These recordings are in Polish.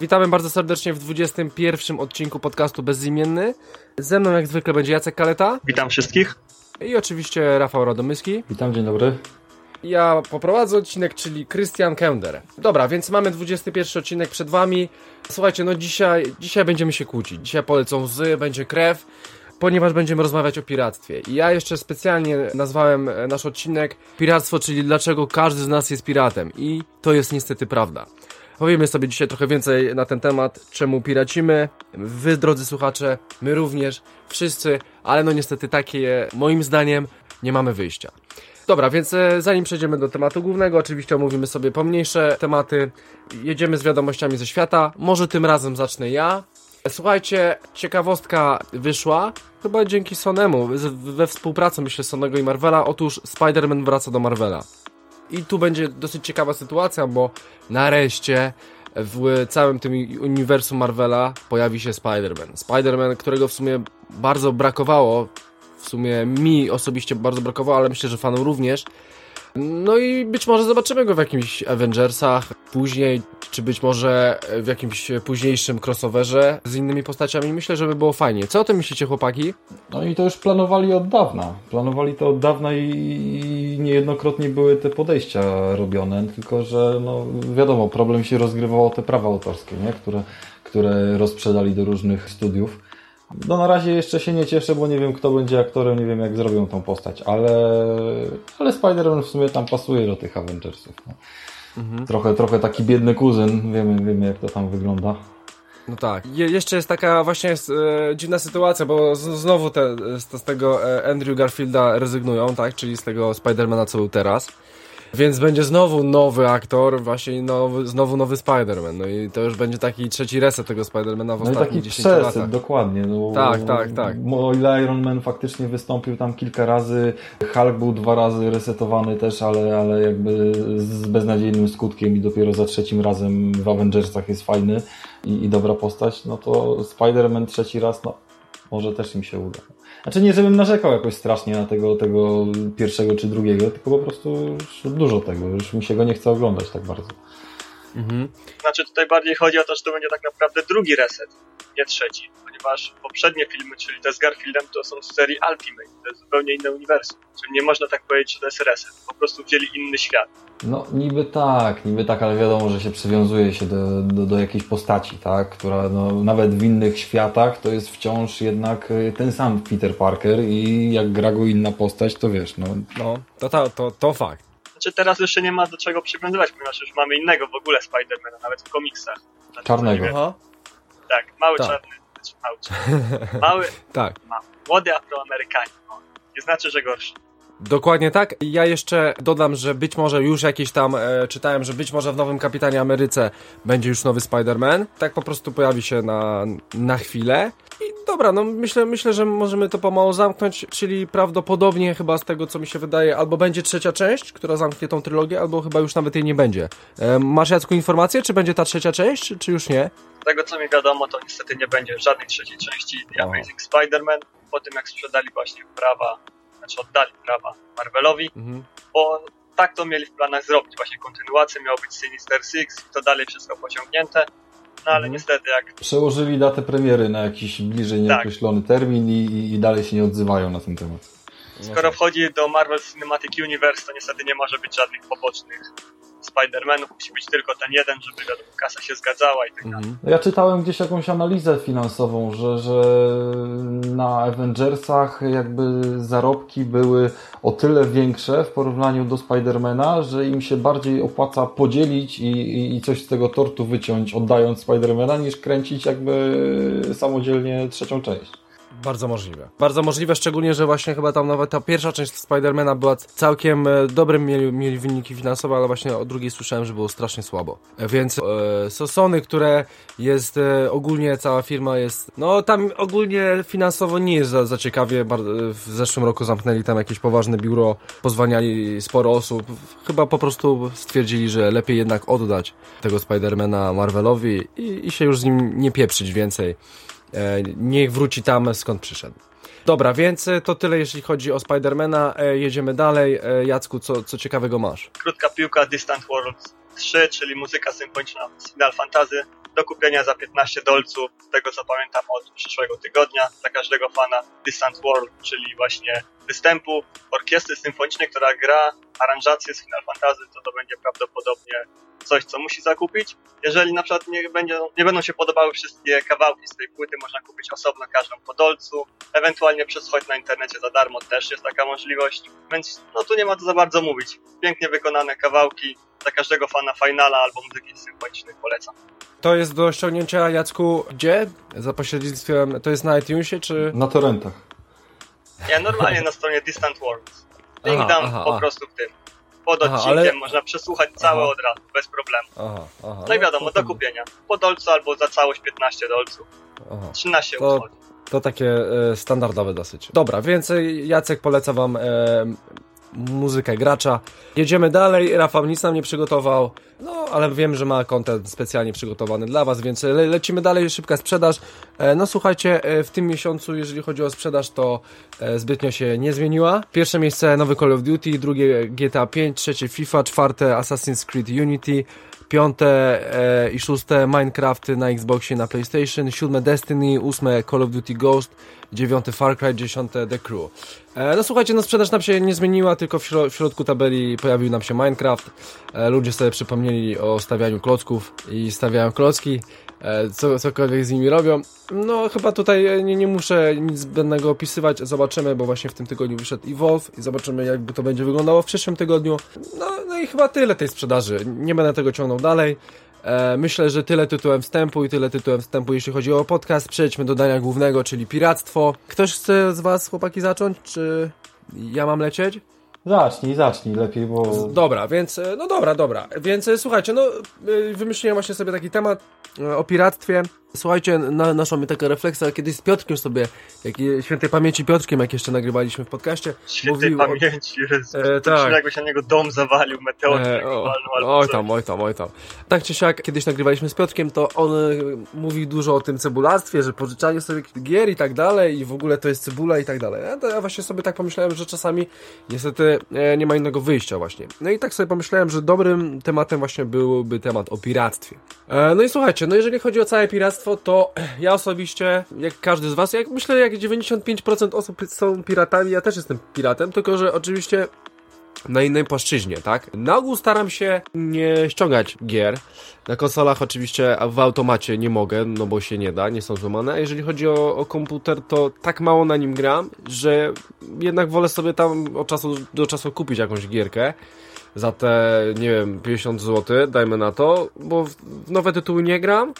Witamy bardzo serdecznie w 21 odcinku podcastu Bezimienny. Ze mną jak zwykle będzie Jacek Kaleta. Witam wszystkich. I oczywiście Rafał Radomyski. Witam, dzień dobry. Ja poprowadzę odcinek, czyli Christian Kender. Dobra, więc mamy 21 odcinek przed wami. Słuchajcie, no dzisiaj, dzisiaj będziemy się kłócić. Dzisiaj polecą łzy, będzie krew, ponieważ będziemy rozmawiać o piractwie. I ja jeszcze specjalnie nazwałem nasz odcinek Piractwo, czyli dlaczego każdy z nas jest piratem. I to jest niestety prawda. Powiemy sobie dzisiaj trochę więcej na ten temat, czemu piracimy. Wy, drodzy słuchacze, my również, wszyscy, ale no niestety takie, moim zdaniem, nie mamy wyjścia. Dobra, więc e, zanim przejdziemy do tematu głównego, oczywiście omówimy sobie pomniejsze tematy. Jedziemy z wiadomościami ze świata. Może tym razem zacznę ja. Słuchajcie, ciekawostka wyszła, chyba dzięki Sonemu, we współpracy myślę Sonego i Marvela. Otóż Spider-Man wraca do Marvela. I tu będzie dosyć ciekawa sytuacja, bo nareszcie w całym tym uniwersum Marvela pojawi się Spider-Man. Spider-Man, którego w sumie bardzo brakowało. W sumie mi osobiście bardzo brakowało, ale myślę, że fanom również. No i być może zobaczymy go w jakimś Avengersach później, czy być może w jakimś późniejszym crossoverze z innymi postaciami. Myślę, że by było fajnie. Co o tym myślicie, chłopaki? No i to już planowali od dawna. Planowali to od dawna i niejednokrotnie były te podejścia robione, tylko że no wiadomo, problem się rozgrywał o te prawa autorskie, nie? Które, które rozprzedali do różnych studiów. No na razie jeszcze się nie cieszę, bo nie wiem kto będzie aktorem, nie wiem jak zrobią tą postać, ale, ale Spider-Man w sumie tam pasuje do tych Avengersów. No. Mhm. Trochę, trochę taki biedny kuzyn, wiemy, wiemy jak to tam wygląda. No tak. Je jeszcze jest taka właśnie jest, e, dziwna sytuacja, bo znowu te, z, z, tego e, Andrew Garfielda rezygnują, tak? Czyli z tego Spidermana, co był teraz. Więc będzie znowu nowy aktor, właśnie nowy, znowu nowy Spider-Man. No i to już będzie taki trzeci reset tego Spider-Mana w no ostatnich 10 przeset, latach. dokładnie. No, tak, tak, tak. O ile Iron Man faktycznie wystąpił tam kilka razy, Hulk był dwa razy resetowany też, ale, ale jakby z beznadziejnym skutkiem i dopiero za trzecim razem w Avengersach jest fajny i, i dobra postać, no to Spider-Man trzeci raz, no może też im się uda. Znaczy nie, żebym narzekał jakoś strasznie na tego, tego pierwszego czy drugiego, tylko po prostu już dużo tego, już mi się go nie chce oglądać tak bardzo. Mhm. Znaczy tutaj bardziej chodzi o to, że to będzie tak naprawdę drugi reset, nie trzeci, ponieważ poprzednie filmy, czyli te z Garfieldem, to są z serii Ultimate, to jest zupełnie inne uniwersum, czyli nie można tak powiedzieć, że to jest reset, po prostu wzięli inny świat. No niby tak, niby tak, ale wiadomo, że się przywiązuje się do, do, do jakiejś postaci, tak, która no, nawet w innych światach to jest wciąż jednak y, ten sam Peter Parker i jak gra go inna postać, to wiesz, no. No, to, to, to, to fakt. Znaczy teraz jeszcze nie ma do czego przywiązywać, ponieważ już mamy innego w ogóle Spidermana, nawet w komiksach. Znaczy, Czarnego. Tak, mały tak. czarny, mały tak. Ma, młody afroamerykanin. Nie znaczy, że gorszy. Dokładnie tak. Ja jeszcze dodam, że być może już jakieś tam e, czytałem, że być może w nowym Kapitanie Ameryce będzie już nowy Spider-Man. Tak po prostu pojawi się na, na chwilę. I dobra, no myślę, myślę, że możemy to pomału zamknąć, czyli prawdopodobnie chyba z tego, co mi się wydaje, albo będzie trzecia część, która zamknie tą trylogię, albo chyba już nawet jej nie będzie. E, masz Jacku informację, czy będzie ta trzecia część, czy, czy już nie? Z tego, co mi wiadomo, to niestety nie będzie żadnej trzeciej części The Amazing Spider-Man, po tym jak sprzedali właśnie prawa znaczy oddali prawa Marvelowi, mhm. bo tak to mieli w planach zrobić. Właśnie kontynuację miał być Sinister Six i to dalej wszystko pociągnięte. No ale mhm. niestety jak... Przełożyli datę premiery na jakiś bliżej tak. nieokreślony tak. termin i, i dalej się nie odzywają na ten temat. Skoro wchodzi do Marvel Cinematic Universe, to niestety nie może być żadnych pobocznych Spider-Manów, musi być tylko ten jeden, żeby wiadomo, kasa się zgadzała i tak dalej. Mhm. Ja czytałem gdzieś jakąś analizę finansową, że, że na Avengersach jakby zarobki były o tyle większe w porównaniu do Spidermana, że im się bardziej opłaca podzielić i, i, i coś z tego tortu wyciąć, oddając Spidermana, niż kręcić jakby samodzielnie trzecią część. Bardzo możliwe. Bardzo możliwe, szczególnie, że właśnie chyba tam nawet ta pierwsza część Spidermana była całkiem e, dobrym, mieli, mieli wyniki finansowe, ale właśnie o drugiej słyszałem, że było strasznie słabo. E, więc e, Sosony, które jest e, ogólnie, cała firma jest, no tam ogólnie finansowo nie jest za, za ciekawie. W zeszłym roku zamknęli tam jakieś poważne biuro, pozwaniali sporo osób. Chyba po prostu stwierdzili, że lepiej jednak oddać tego Spidermana Marvelowi i, i się już z nim nie pieprzyć więcej. E, niech wróci tam, skąd przyszedł. Dobra, więc e, to tyle, jeśli chodzi o Spidermana. E, jedziemy dalej. Jacku, co, co ciekawego masz? Krótka piłka Distant Worlds 3, czyli muzyka symfoniczna z Final Fantasy. Do kupienia za 15 dolców, z tego co pamiętam od przyszłego tygodnia, dla każdego fana Distant World, czyli właśnie występu orkiestry symfonicznej, która gra aranżację z Final Fantasy, to to będzie prawdopodobnie coś, co musi zakupić. Jeżeli na przykład nie, będzie, nie będą się podobały wszystkie kawałki z tej płyty, można kupić osobno każdą po dolcu, ewentualnie przesłuchać na internecie za darmo, też jest taka możliwość, więc no tu nie ma co za bardzo mówić. Pięknie wykonane kawałki, dla każdego fana Finala albo muzyki symfonicznej polecam. To jest do ściągnięcia, Jacku, gdzie? Za pośrednictwem, to jest na iTunesie, czy? Na torrentach. Nie, normalnie na stronie Distant Worlds. Link dam aha, po aha. prostu w tym. Pod odcinkiem ale... można przesłuchać całe od razu, bez problemu. Aha, aha. No i wiadomo, no, do kupienia. Po dolcu albo za całość 15 dolców. Aha. 13 to... To takie e, standardowe dosyć. Dobra, więcej Jacek poleca wam e, muzykę gracza. Jedziemy dalej, Rafał nic nam nie przygotował, no ale wiem, że ma kontent specjalnie przygotowany dla Was, więc le lecimy dalej, szybka sprzedaż. E, no słuchajcie, e, w tym miesiącu, jeżeli chodzi o sprzedaż, to e, zbytnio się nie zmieniła. Pierwsze miejsce nowy Call of Duty, drugie GTA 5, trzecie FIFA, czwarte Assassin's Creed Unity, piąte e, i szóste Minecraft na Xboxie, na PlayStation, siódme Destiny, ósme Call of Duty Ghost, dziewiąte Far Cry, dziesiąte The Crew. E, no słuchajcie, no sprzedaż nam się nie zmieniła, tylko w, śro w środku tabeli pojawił nam się Minecraft. E, ludzie sobie przypomnieli o stawianiu klocków i stawiają klocki. E, co, cokolwiek z nimi robią. No chyba tutaj nie, nie muszę nic zbędnego opisywać, zobaczymy, bo właśnie w tym tygodniu wyszedł Evolve i zobaczymy jakby to będzie wyglądało w przyszłym tygodniu. No, no i chyba tyle tej sprzedaży, nie będę tego ciągnął dalej. E, myślę, że tyle tytułem wstępu i tyle tytułem wstępu, jeśli chodzi o podcast. Przejdźmy do dania głównego, czyli piractwo. Ktoś chce z Was, chłopaki, zacząć, czy ja mam lecieć? Zacznij, zacznij lepiej, bo... Dobra, więc, e, no dobra, dobra. Więc e, słuchajcie, no e, wymyśliłem właśnie sobie taki temat o piractwie. Słuchajcie, na, naszła mi taka refleksja, kiedyś z Piotrkiem sobie, jak, świętej pamięci Piotrkiem, jak jeszcze nagrywaliśmy w podcaście. Świętej pamięci, Jezu, e, tak. jakby się na niego dom zawalił, meteor e, o, Oj tam, oj tam, oj tam. Tak czy siak, kiedyś nagrywaliśmy z Piotrkiem, to on e, mówi dużo o tym cebularstwie, że pożyczanie sobie gier i tak dalej i w ogóle to jest cebula i tak dalej. Ja, ja właśnie sobie tak pomyślałem, że czasami niestety e, nie ma innego wyjścia właśnie. No i tak sobie pomyślałem, że dobrym tematem właśnie byłby temat o piractwie. E, no i słuchajcie, no jeżeli chodzi o całe piractwo, to ja osobiście, jak każdy z was, jak myślę, jak 95% osób są piratami, ja też jestem piratem, tylko że oczywiście na innej płaszczyźnie, tak? Na ogół staram się nie ściągać gier. Na konsolach oczywiście w automacie nie mogę, no bo się nie da, nie są złamane. A jeżeli chodzi o, o komputer, to tak mało na nim gram, że jednak wolę sobie tam od czasu do czasu kupić jakąś gierkę za te, nie wiem, 50 zł, dajmy na to, bo w nowe tytuły nie gram,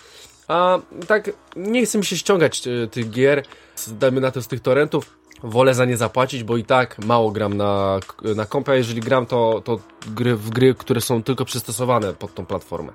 a tak nie chcę mi się ściągać e, tych gier, dajmy na to z tych torrentów. Wolę za nie zapłacić, bo i tak mało gram na, na kompie, a jeżeli gram to, to gry w gry, które są tylko przystosowane pod tą platformę.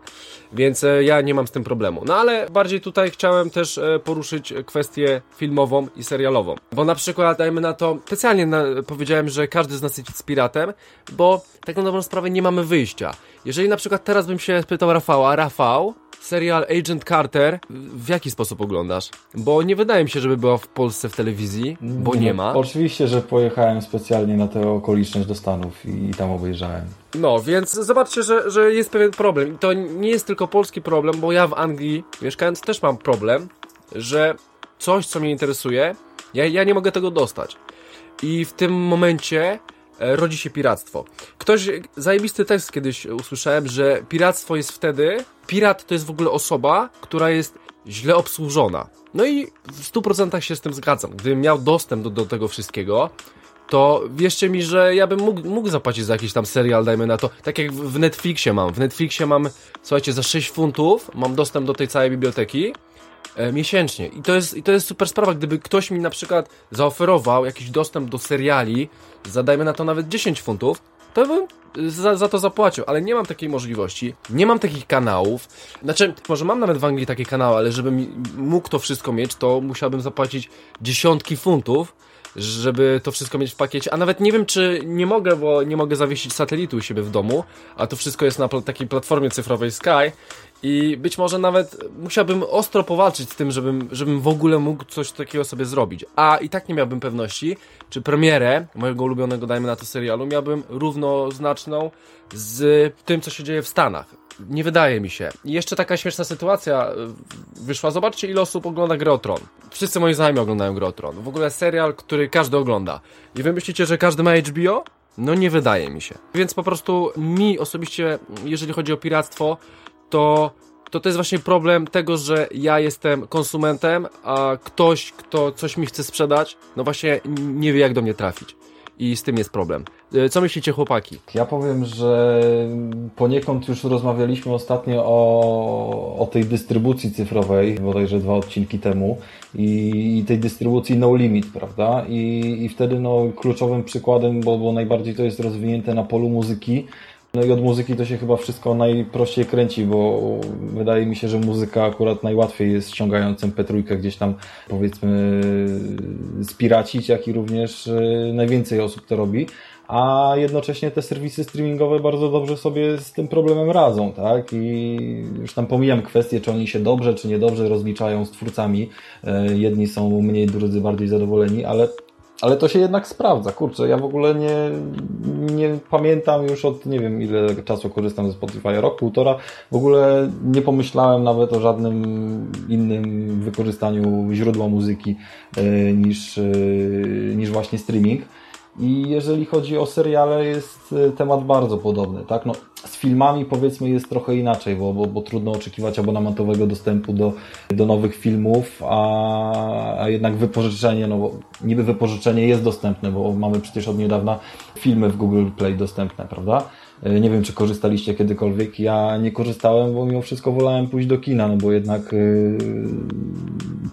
Więc e, ja nie mam z tym problemu. No ale bardziej tutaj chciałem też e, poruszyć kwestię filmową i serialową. Bo na przykład, dajmy na to, specjalnie na, powiedziałem, że każdy z nas jest piratem, bo tak na dobrą sprawę nie mamy wyjścia. Jeżeli na przykład teraz bym się spytał Rafała, Rafał, serial Agent Carter w jaki sposób oglądasz? Bo nie wydaje mi się, żeby była w Polsce w telewizji, bo nie ma. Oczywiście, że pojechałem specjalnie na tę okoliczność do Stanów i, tam obejrzałem. No, więc zobaczcie, że, że jest pewien problem. I to nie jest tylko polski problem, bo ja w Anglii mieszkając też mam problem, że coś, co mnie interesuje, ja, ja nie mogę tego dostać. I w tym momencie rodzi się piractwo. Ktoś, zajebisty tekst kiedyś usłyszałem, że piractwo jest wtedy, pirat to jest w ogóle osoba, która jest źle obsłużona. No i w 100% się z tym zgadzam. Gdybym miał dostęp do, do tego wszystkiego, to wierzcie mi, że ja bym mógł, mógł zapłacić za jakiś tam serial, dajmy na to. Tak jak w Netflixie mam. W Netflixie mam, słuchajcie, za 6 funtów mam dostęp do tej całej biblioteki e, miesięcznie. I to, jest, I to jest super sprawa, gdyby ktoś mi na przykład zaoferował jakiś dostęp do seriali, zadajmy na to nawet 10 funtów, to bym za, za, to zapłacił, ale nie mam takiej możliwości, nie mam takich kanałów, znaczy, może mam nawet w Anglii takie kanały, ale żebym mógł to wszystko mieć, to musiałbym zapłacić dziesiątki funtów, żeby to wszystko mieć w pakiecie, a nawet nie wiem, czy nie mogę, bo nie mogę zawiesić satelitu u siebie w domu, a to wszystko jest na takiej platformie cyfrowej Sky I być może nawet musiałbym ostro powalczyć z tym, żebym, żebym w ogóle mógł coś takiego sobie zrobić. A i tak nie miałbym pewności, czy premierę mojego ulubionego, dajmy na to serialu, miałbym równoznaczną z tym, co się dzieje w Stanach. Nie wydaje mi się. I jeszcze taka śmieszna sytuacja y, wyszła. Zobaczcie, ile osób ogląda Grę o Tron. Wszyscy moi znajomi oglądają Grę o Tron. W ogóle serial, który każdy ogląda. I wy myślicie, że każdy ma HBO? No nie wydaje mi się. Więc po prostu mi osobiście, jeżeli chodzi o piractwo, to to to jest właśnie problem tego, że ja jestem konsumentem, a ktoś, kto coś mi chce sprzedać, no właśnie nie wie jak do mnie trafić. I z tym jest problem. E, co myślicie, chłopaki? Ja powiem, że poniekąd już rozmawialiśmy ostatnio o, o tej dystrybucji cyfrowej, bodajże dwa odcinki temu, i, i tej dystrybucji no limit, prawda? I, i wtedy no, kluczowym przykładem, bo, bo najbardziej to jest rozwinięte na polu muzyki, no i od muzyki to się chyba wszystko najprościej kręci, bo wydaje mi się, że muzyka akurat najłatwiej jest ściągając MP3 gdzieś tam powiedzmy spiracić, jak i również e, najwięcej osób to robi a jednocześnie te serwisy streamingowe bardzo dobrze sobie z tym problemem radzą, tak? I już tam pomijam kwestię, czy oni się dobrze, czy niedobrze rozliczają z twórcami. E, jedni są mniej, drudzy bardziej zadowoleni, ale ale to się jednak sprawdza, kurczę, ja w ogóle nie, nie pamiętam już od nie wiem ile czasu korzystam ze Spotify, rok, półtora, w ogóle nie pomyślałem nawet o żadnym innym wykorzystaniu źródła muzyki e, niż, e, niż właśnie streaming. I jeżeli chodzi o seriale, jest e, temat bardzo podobny, tak? No, z filmami powiedzmy jest trochę inaczej, bo, bo, bo trudno oczekiwać abonamentowego dostępu do, do nowych filmów, a, a jednak wypożyczenie, no bo niby wypożyczenie jest dostępne, bo mamy przecież od niedawna filmy w Google Play dostępne, prawda? E, nie wiem, czy korzystaliście kiedykolwiek. Ja nie korzystałem, bo mimo wszystko wolałem pójść do kina, no bo jednak yy,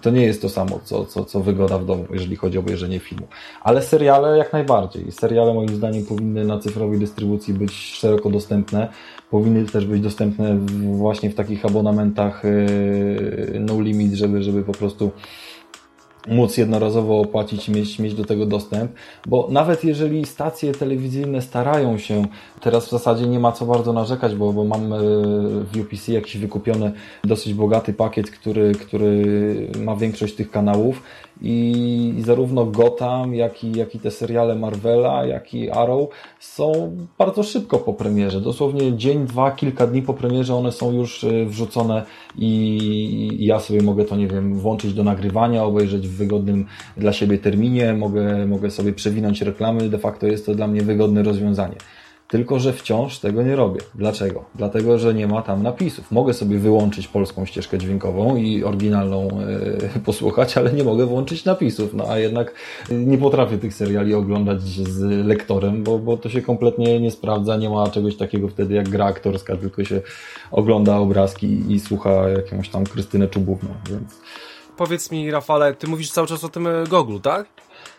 to nie jest to samo, co, co, co wygoda w domu, jeżeli chodzi o obejrzenie filmu. Ale seriale jak najbardziej. Seriale moim zdaniem powinny na cyfrowej dystrybucji być szeroko dostępne. Powinny też być dostępne właśnie w takich abonamentach yy, no limit, żeby, żeby po prostu móc jednorazowo opłacić i mieć, mieć do tego dostęp, bo nawet jeżeli stacje telewizyjne starają się, teraz w zasadzie nie ma co bardzo narzekać, bo, bo mam w UPC jakiś wykupiony dosyć bogaty pakiet, który, który ma większość tych kanałów i zarówno Gotham, jak i, jak i te seriale Marvela, jak i Arrow są bardzo szybko po premierze. Dosłownie dzień, dwa, kilka dni po premierze one są już y, wrzucone i ja sobie mogę to, nie wiem, włączyć do nagrywania, obejrzeć w wygodnym dla siebie terminie, mogę, mogę sobie przewinąć reklamy. De facto jest to dla mnie wygodne rozwiązanie. Tylko, że wciąż tego nie robię. Dlaczego? Dlatego, że nie ma tam napisów. Mogę sobie wyłączyć polską ścieżkę dźwiękową i oryginalną e, posłuchać, ale nie mogę włączyć napisów. No a jednak nie potrafię tych seriali oglądać z lektorem, bo, bo to się kompletnie nie sprawdza. Nie ma czegoś takiego wtedy jak gra aktorska, tylko się ogląda obrazki i, słucha jakąś tam Krystynę Czubówną, więc... Powiedz mi, Rafale, ty mówisz cały czas o tym e, Goglu, tak?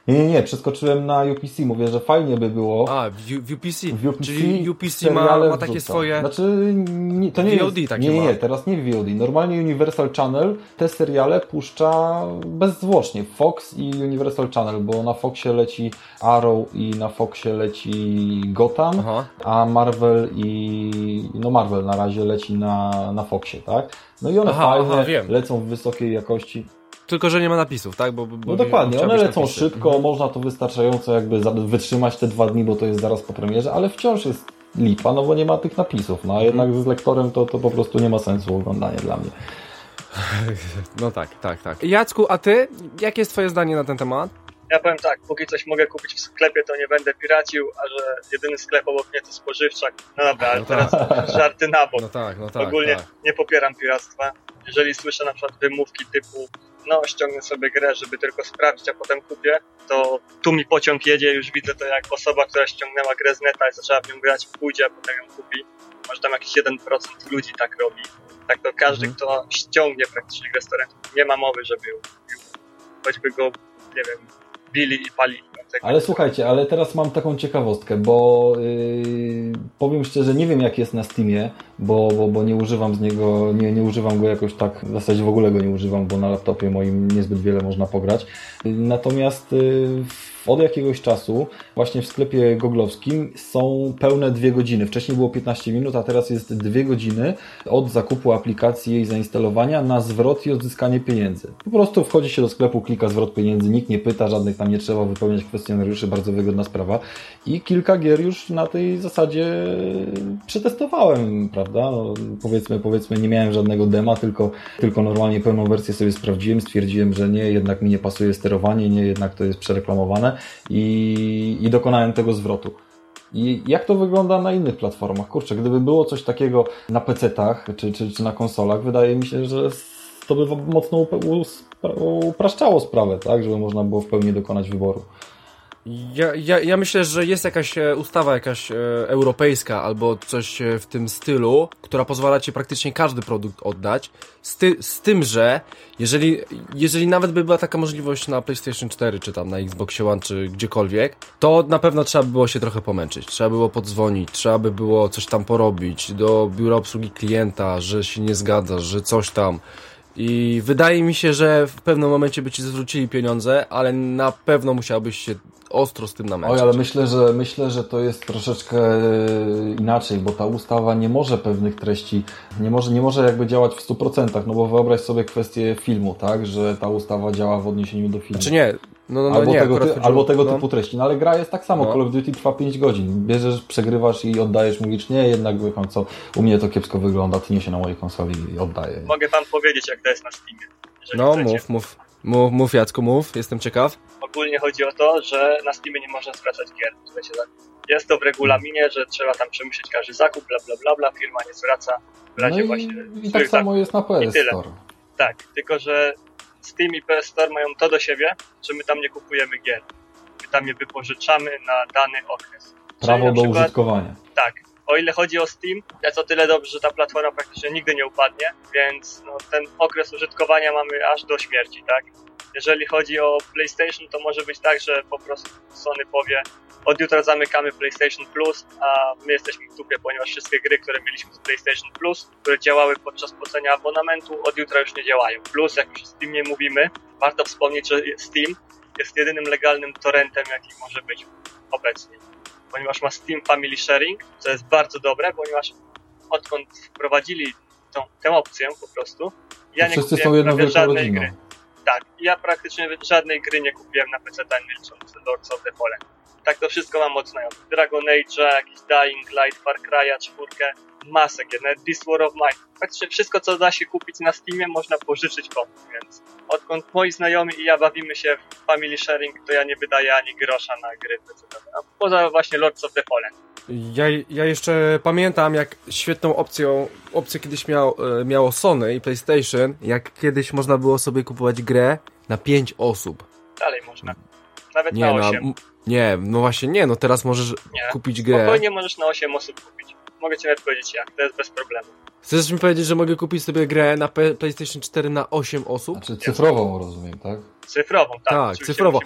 Nie, nie, nie, przeskoczyłem na UPC. Mówię, że fajnie by było. A, w, w UPC. W UPC. Czyli UPC ma, ma takie swoje. Znaczy, nie, to nie VOD jest. Takie nie, nie, nie, teraz nie VOD. Normalnie Universal Channel te seriale puszcza bezzwłocznie. Fox i Universal Channel, bo na Foxie leci Arrow i na Foxie leci Gotham, Aha. a Marvel i. No, Marvel na razie leci na, na Foxie, tak? No i one aha, fajnie aha, lecą w wysokiej jakości. Tylko, że nie ma napisów, tak? Bo, bo no dokładnie, one lecą napisy. szybko, mhm. można to wystarczająco jakby wytrzymać te dwa dni, bo to jest zaraz po premierze, ale wciąż jest lipa, no bo nie ma tych napisów. No a jednak mhm. z lektorem to, to po prostu nie ma sensu oglądanie dla mnie. No tak, tak, tak. Jacku, a ty? Jakie jest twoje zdanie na ten temat? Ja powiem tak, póki coś mogę kupić w sklepie, to nie będę piracił, a że jedyny sklep obok mnie to spożywczak. No dobra, ale no teraz tak. żarty na bok. No tak, no tak. Ogólnie tak. nie popieram piractwa. Jeżeli słyszę na przykład wymówki typu no ściągnę sobie grę, żeby tylko sprawdzić, a potem kupię, to tu mi pociąg jedzie, już widzę to jak osoba, która ściągnęła grę z neta i zaczęła w nią grać, pójdzie, a potem ją kupi. Może tam jakiś 1% ludzi tak robi. Tak to każdy, mhm. kto ściągnie praktycznie grę z torrentu, nie ma mowy, żeby ją kupił. Choćby go, nie wiem, bili i palili. Ale słuchajcie, ale teraz mam taką ciekawostkę, bo yy, powiem szczerze, nie wiem jak jest na Steamie, bo, bo, bo nie używam z niego, nie, nie używam go jakoś tak, w zasadzie w ogóle go nie używam, bo na laptopie moim niezbyt wiele można pograć. Natomiast yy, od jakiegoś czasu właśnie w sklepie goglowskim są pełne dwie godziny. Wcześniej było 15 minut, a teraz jest dwie godziny od zakupu aplikacji jej zainstalowania na zwrot i odzyskanie pieniędzy. Po prostu wchodzi się do sklepu, klika zwrot pieniędzy, nikt nie pyta, żadnych tam nie trzeba wypełniać kwestionariuszy, bardzo wygodna sprawa. I kilka gier już na tej zasadzie przetestowałem, prawda? No, powiedzmy, powiedzmy, nie miałem żadnego dema, tylko, tylko normalnie pełną wersję sobie sprawdziłem, stwierdziłem, że nie, jednak mi nie pasuje sterowanie, nie, jednak to jest przereklamowane i, i dokonałem tego zwrotu. I jak to wygląda na innych platformach? Kurczę, gdyby było coś takiego na PC-tach czy, czy, czy na konsolach, wydaje mi się, że to by mocno upraszczało sprawę, tak? Żeby można było w pełni dokonać wyboru. Ja, ja, ja myślę, że jest jakaś e, ustawa jakaś e, europejska albo coś e, w tym stylu, która pozwala ci praktycznie każdy produkt oddać. Z, ty, z tym, że jeżeli, jeżeli nawet by była taka możliwość na PlayStation 4, czy tam na Xbox One, czy gdziekolwiek, to na pewno trzeba by było się trochę pomęczyć. Trzeba było podzwonić, trzeba by było coś tam porobić do biura obsługi klienta, że się nie zgadza, że coś tam. I wydaje mi się, że w pewnym momencie by ci zwrócili pieniądze, ale na pewno musiałbyś się ostro z tym namęczyć. Oj, ale myślę, że myślę, że to jest troszeczkę e, inaczej, bo ta ustawa nie może pewnych treści, nie może, nie może jakby działać w 100%, no bo wyobraź sobie kwestię filmu, tak, że ta ustawa działa w odniesieniu do filmu. Czy znaczy nie, no, no, no, albo nie, tego, ty, albo tego no. typu treści. No ale gra jest tak samo. No. Call of Duty trwa 5 godzin. Bierzesz, przegrywasz i oddajesz, mówisz, nie, jednak wycham co, u mnie to kiepsko wygląda, tnie się na mojej konsoli i oddaję. Mogę Wam powiedzieć, jak to jest na Steamie. No, chcecie. mów, mów. Mów, mów Jacku, mów, jestem ciekaw. Ogólnie chodzi o to, że na Steamie nie można zwracać gier, które się Jest to w regulaminie, że trzeba tam przemyśleć każdy zakup, bla bla bla, bla firma nie zwraca w razie no i, właśnie. I tak samo jest na PS Store. Tak, tylko że Steam i PS Store mają to do siebie, że my tam nie kupujemy gier. My tam je wypożyczamy na dany okres. Prawo do przykład, użytkowania. Tak. O ile chodzi o Steam, jest o tyle dobrze, że ta platforma praktycznie nigdy nie upadnie, więc no, ten okres użytkowania mamy aż do śmierci, tak? Jeżeli chodzi o PlayStation, to może być tak, że po prostu Sony powie, od jutra zamykamy PlayStation Plus, a my jesteśmy w dupie, ponieważ wszystkie gry, które mieliśmy z PlayStation Plus, które działały podczas płacenia abonamentu, od jutra już nie działają. Plus, jak już o Steamie mówimy, warto wspomnieć, że Steam jest jedynym legalnym torrentem, jaki może być obecnie. Ponieważ ma Steam Family Sharing, co jest bardzo dobre, ponieważ odkąd wprowadzili tą, tę opcję po prostu, ja nie kupiłem żadnej gry. Tak, ja praktycznie żadnej gry nie kupiłem na PC, nie licząc Lords of the Fallen tak to wszystko mam od znajomych. Dragon Age, jakiś Dying Light, Far Cry'a, czwórkę, masę gier, nawet War of Mine. Praktycznie wszystko, co da się kupić na Steamie, można pożyczyć komuś, więc odkąd moi znajomi i ja bawimy się w Family Sharing, to ja nie wydaję ani grosza na gry PC. Poza właśnie Lords of the Fallen. Ja, ja jeszcze pamiętam, jak świetną opcją, opcję kiedyś miał, e, miało Sony i PlayStation, jak kiedyś można było sobie kupować grę na 5 osób. Dalej można. Nawet nie, na 8. Na, nie, no właśnie nie, no teraz możesz nie. kupić grę. Spokojnie możesz na 8 osób kupić. Mogę ci nawet powiedzieć jak, to jest bez problemu. Chcesz mi powiedzieć, że mogę kupić sobie grę na PlayStation 4 na 8 osób? Znaczy cyfrową rozumiem, tak? Cyfrową, tak. Tak, cyfrową.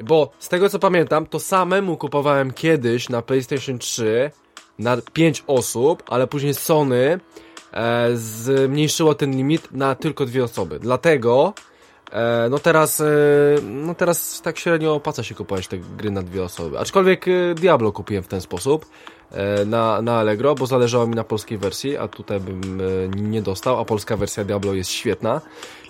Bo z tego co pamiętam, to samemu kupowałem kiedyś na PlayStation 3 na 5 osób, ale później Sony e, zmniejszyło ten limit na tylko dwie osoby. Dlatego E, no teraz, e, no teraz tak średnio opłaca się kupować te gry na dwie osoby. Aczkolwiek e, Diablo kupiłem w ten sposób na, na Allegro, bo zależało mi na polskiej wersji, a tutaj bym nie dostał, a polska wersja Diablo jest świetna,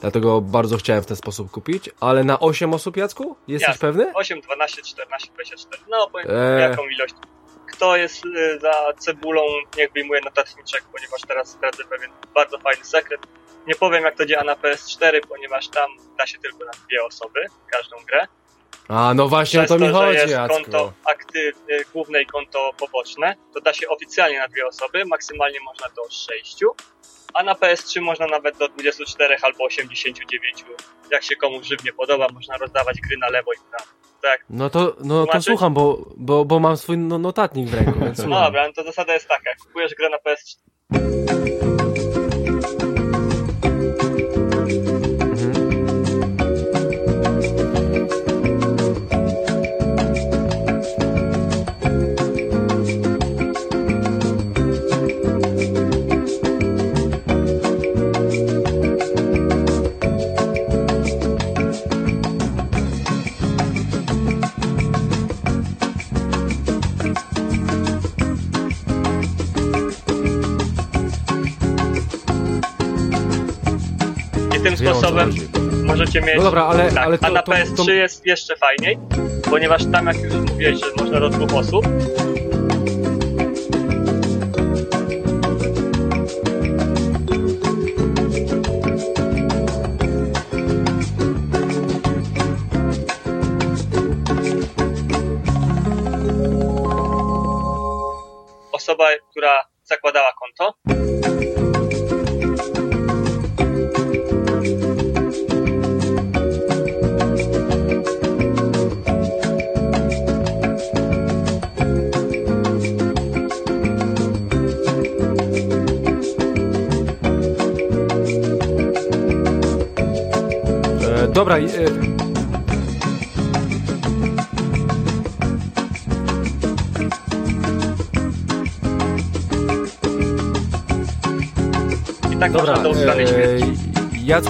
dlatego bardzo chciałem w ten sposób kupić, ale na 8 osób, Jacku? Jesteś Jasne. pewny? 8, 12, 14, 24, no powiem e... jaką ilość. Kto jest za cebulą, niech wyjmuje notatniczek, ponieważ teraz zdradzę pewien bardzo fajny sekret nie powiem jak to działa na PS4, ponieważ tam da się tylko na dwie osoby każdą grę. A, no właśnie Przez o to, mi chodzi, jest Jacku. konto aktyw, y, główne i konto poboczne, to da się oficjalnie na dwie osoby, maksymalnie można do sześciu, a na PS3 można nawet do 24 albo 89. Jak się komuś żywnie podoba, można rozdawać gry na lewo i prawo. Tak. No to, no to słucham, bo, bo, bo mam swój no, notatnik w ręku, więc No dobra, no to zasada jest taka, kupujesz grę na PS4 sposobem możecie mieć... No dobra, ale... Tak, ale to, a na PS3 to... jest jeszcze fajniej, ponieważ tam jak już mówiłeś, że można do dwóch osób, osoba, która zakładała konto.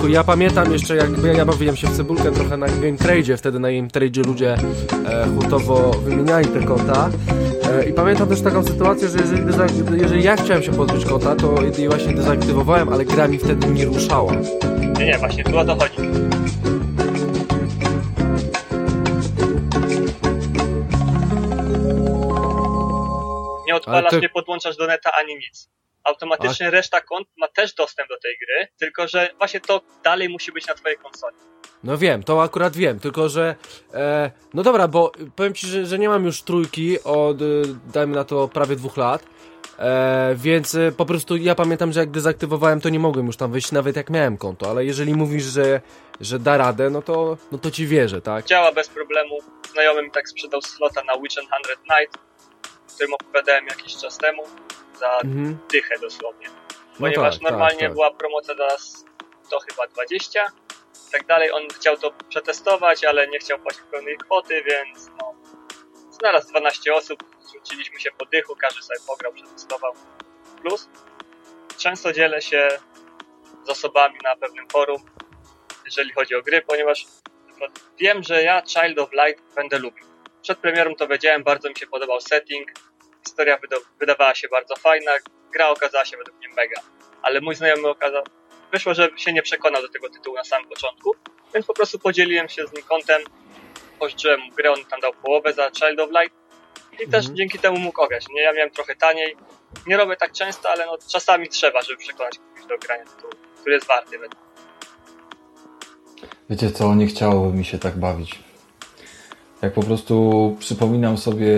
Ja pamiętam jeszcze, jak ja bawiłem się w cebulkę trochę na Game Trade, wtedy na Game Trade ludzie e, hurtowo wymieniali te konta. E, I pamiętam też taką sytuację, że jeżeli, jeżeli ja chciałem się pozbyć konta, to je właśnie dezaktywowałem, ale gra mi wtedy nie ruszała. Nie, nie, właśnie tu o to chodzi. Nie odpalasz, ty... nie podłączasz do neta ani nic automatycznie A... reszta kont ma też dostęp do tej gry, tylko że właśnie to dalej musi być na twojej konsoli. No wiem, to akurat wiem, tylko że e, no dobra, bo powiem ci, że, że nie mam już trójki od, dajmy na to, prawie dwóch lat, e, więc e, po prostu ja pamiętam, że jak dezaktywowałem, to nie mogłem już tam wyjść, nawet jak miałem konto, ale jeżeli mówisz, że, że da radę, no to, no to ci wierzę, tak? Działa bez problemu, znajomy mi tak sprzedał slota na Witch 100 Night, o którym opowiadałem jakiś czas temu, za mhm. dychę dosłownie. No Ponieważ no tak, normalnie tak, tak. była promocja dla nas to chyba 20 i tak dalej. On chciał to przetestować, ale nie chciał płacić pełnej kwoty, więc no, znalazł 12 osób, rzuciliśmy się po dychu, każdy sobie pograł, przetestował. Plus często dzielę się z osobami na pewnym forum, jeżeli chodzi o gry, ponieważ wiem, że ja Child of Light będę lubił. Przed premierą to wiedziałem, bardzo mi się podobał setting, historia wydawała się bardzo fajna, gra okazała się według mnie mega. Ale mój znajomy okazał, wyszło, że się nie przekonał do tego tytułu na samym początku, więc po prostu podzieliłem się z nim kontem, pożyczyłem mu grę, on tam dał połowę za Child of Light i mhm. też dzięki temu mógł ograć. Nie, ja miałem trochę taniej, nie robię tak często, ale no, czasami trzeba, żeby przekonać kogoś do grania tytułu, który jest warty według Wiecie co, nie chciałoby mi się tak bawić. Jak po prostu przypominam sobie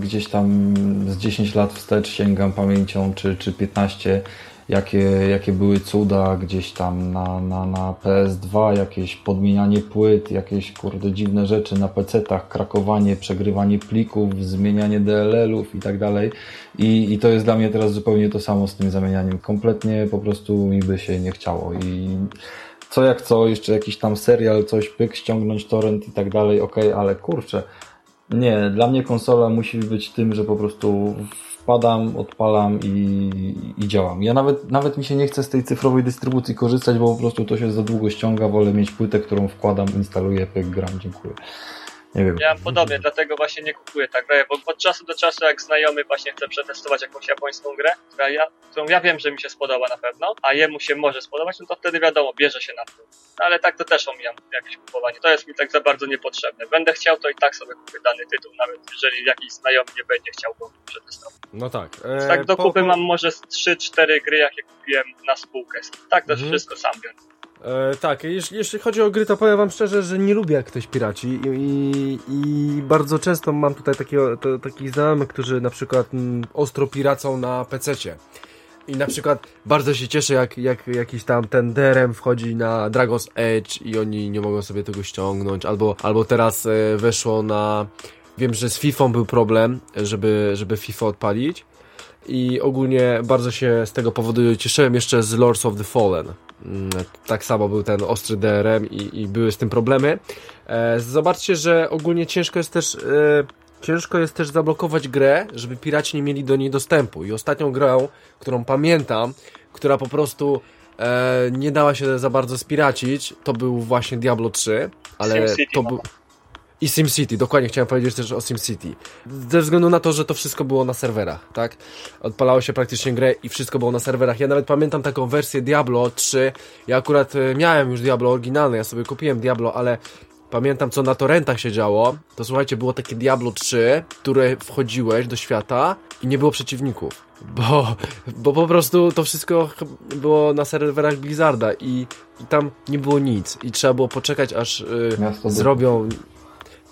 gdzieś tam z 10 lat wstecz sięgam pamięcią, czy, czy 15, jakie, jakie były cuda gdzieś tam na, na, na PS2, jakieś podmienianie płyt, jakieś kurde dziwne rzeczy na PC-tach, krakowanie, przegrywanie plików, zmienianie DLL-ów i tak dalej. I, I to jest dla mnie teraz zupełnie to samo z tym zamienianiem. Kompletnie po prostu mi by się nie chciało. I co jak co, jeszcze jakiś tam serial, coś pyk, ściągnąć torrent i tak dalej, ok, ale kurczę, nie, dla mnie konsola musi być tym, że po prostu wpadam, odpalam i, i działam. Ja nawet, nawet mi się nie chce z tej cyfrowej dystrybucji korzystać, bo po prostu to się za długo ściąga, wolę mieć płytę, którą wkładam, instaluję, pyk, gram, dziękuję. Nie wiem. Ja mam podobnie, dlatego właśnie nie kupuję tak grę, bo od czasu do czasu jak znajomy właśnie chce przetestować jakąś japońską grę, która ja, którą ja wiem, że mi się spodoba na pewno, a jemu się może spodobać, no to wtedy wiadomo, bierze się na to. No, ale tak to też omijam jakieś kupowanie. To jest mi tak za bardzo niepotrzebne. Będę chciał, to i tak sobie kupię dany tytuł, nawet jeżeli jakiś znajomy nie będzie chciał go przetestować. No tak. E, tak do kupy po... mam może 3-4 gry, jakie kupiłem na spółkę. Tak to mhm. wszystko sam biorę. E, tak, jeśli, jeśli, chodzi o gry, to powiem wam szczerze, że nie lubię jak ktoś piraci i, i, i bardzo często mam tutaj takich znajomych, którzy na przykład m, mm, ostro piracą na PC-cie. I na przykład bardzo się cieszę, jak, jak jakiś tam ten DRM wchodzi na Dragon's Edge i oni nie mogą sobie tego ściągnąć, albo, albo teraz e, weszło na... Wiem, że z FIFA był problem, żeby, żeby FIFA odpalić i ogólnie bardzo się z tego powodu cieszyłem jeszcze z Lords of the Fallen. Mm, tak samo był ten ostry DRM i, i były z tym problemy. E, zobaczcie, że ogólnie ciężko jest też... E, ciężko jest też zablokować grę, żeby piraci nie mieli do niej dostępu. I ostatnią grą, którą pamiętam, która po prostu e, nie dała się za bardzo spiracić, to był właśnie Diablo 3, ale to był... I SimCity, dokładnie chciałem powiedzieć też o SimCity. Ze względu na to, że to wszystko było na serwerach, tak? Odpalało się praktycznie grę i wszystko było na serwerach. Ja nawet pamiętam taką wersję Diablo 3. Ja akurat e, miałem już Diablo oryginalne, ja sobie kupiłem Diablo, ale pamiętam co na torrentach się działo. To słuchajcie, było takie Diablo 3, które wchodziłeś do świata i nie było przeciwników. Bo, bo po prostu to wszystko było na serwerach Blizzarda i, i tam nie było nic. I trzeba było poczekać, aż y, zrobią...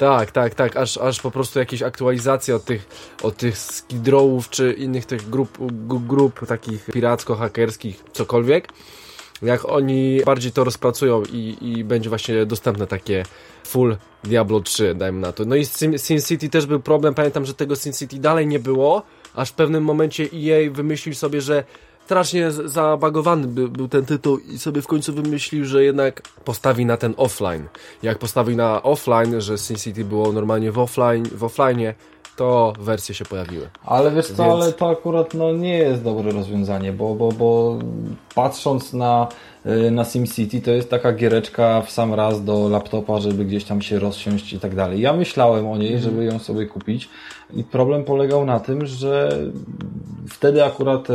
Tak, tak, tak, aż, aż po prostu jakieś aktualizacje od tych, od tych skidrołów czy innych tych grup, grup takich piracko-hakerskich, cokolwiek. Jak oni bardziej to rozpracują i, i będzie właśnie dostępne takie full Diablo 3, dajmy na to. No i Sin, Sin City też był problem, pamiętam, że tego Sin City dalej nie było, aż w pewnym momencie EA wymyślił sobie, że strasznie zabagowany był, był ten tytuł i sobie w końcu wymyślił, że jednak postawi na ten offline. Jak postawi na offline, że Sin City było normalnie w offline, w offline to wersje się pojawiły. Ale wiesz co, Więc... ale to akurat no, nie jest dobre rozwiązanie, bo, bo, bo patrząc na, y, na SimCity to jest taka giereczka w sam raz do laptopa, żeby gdzieś tam się rozsiąść i tak dalej. Ja myślałem o niej, mm. żeby ją sobie kupić i problem polegał na tym, że wtedy akurat e,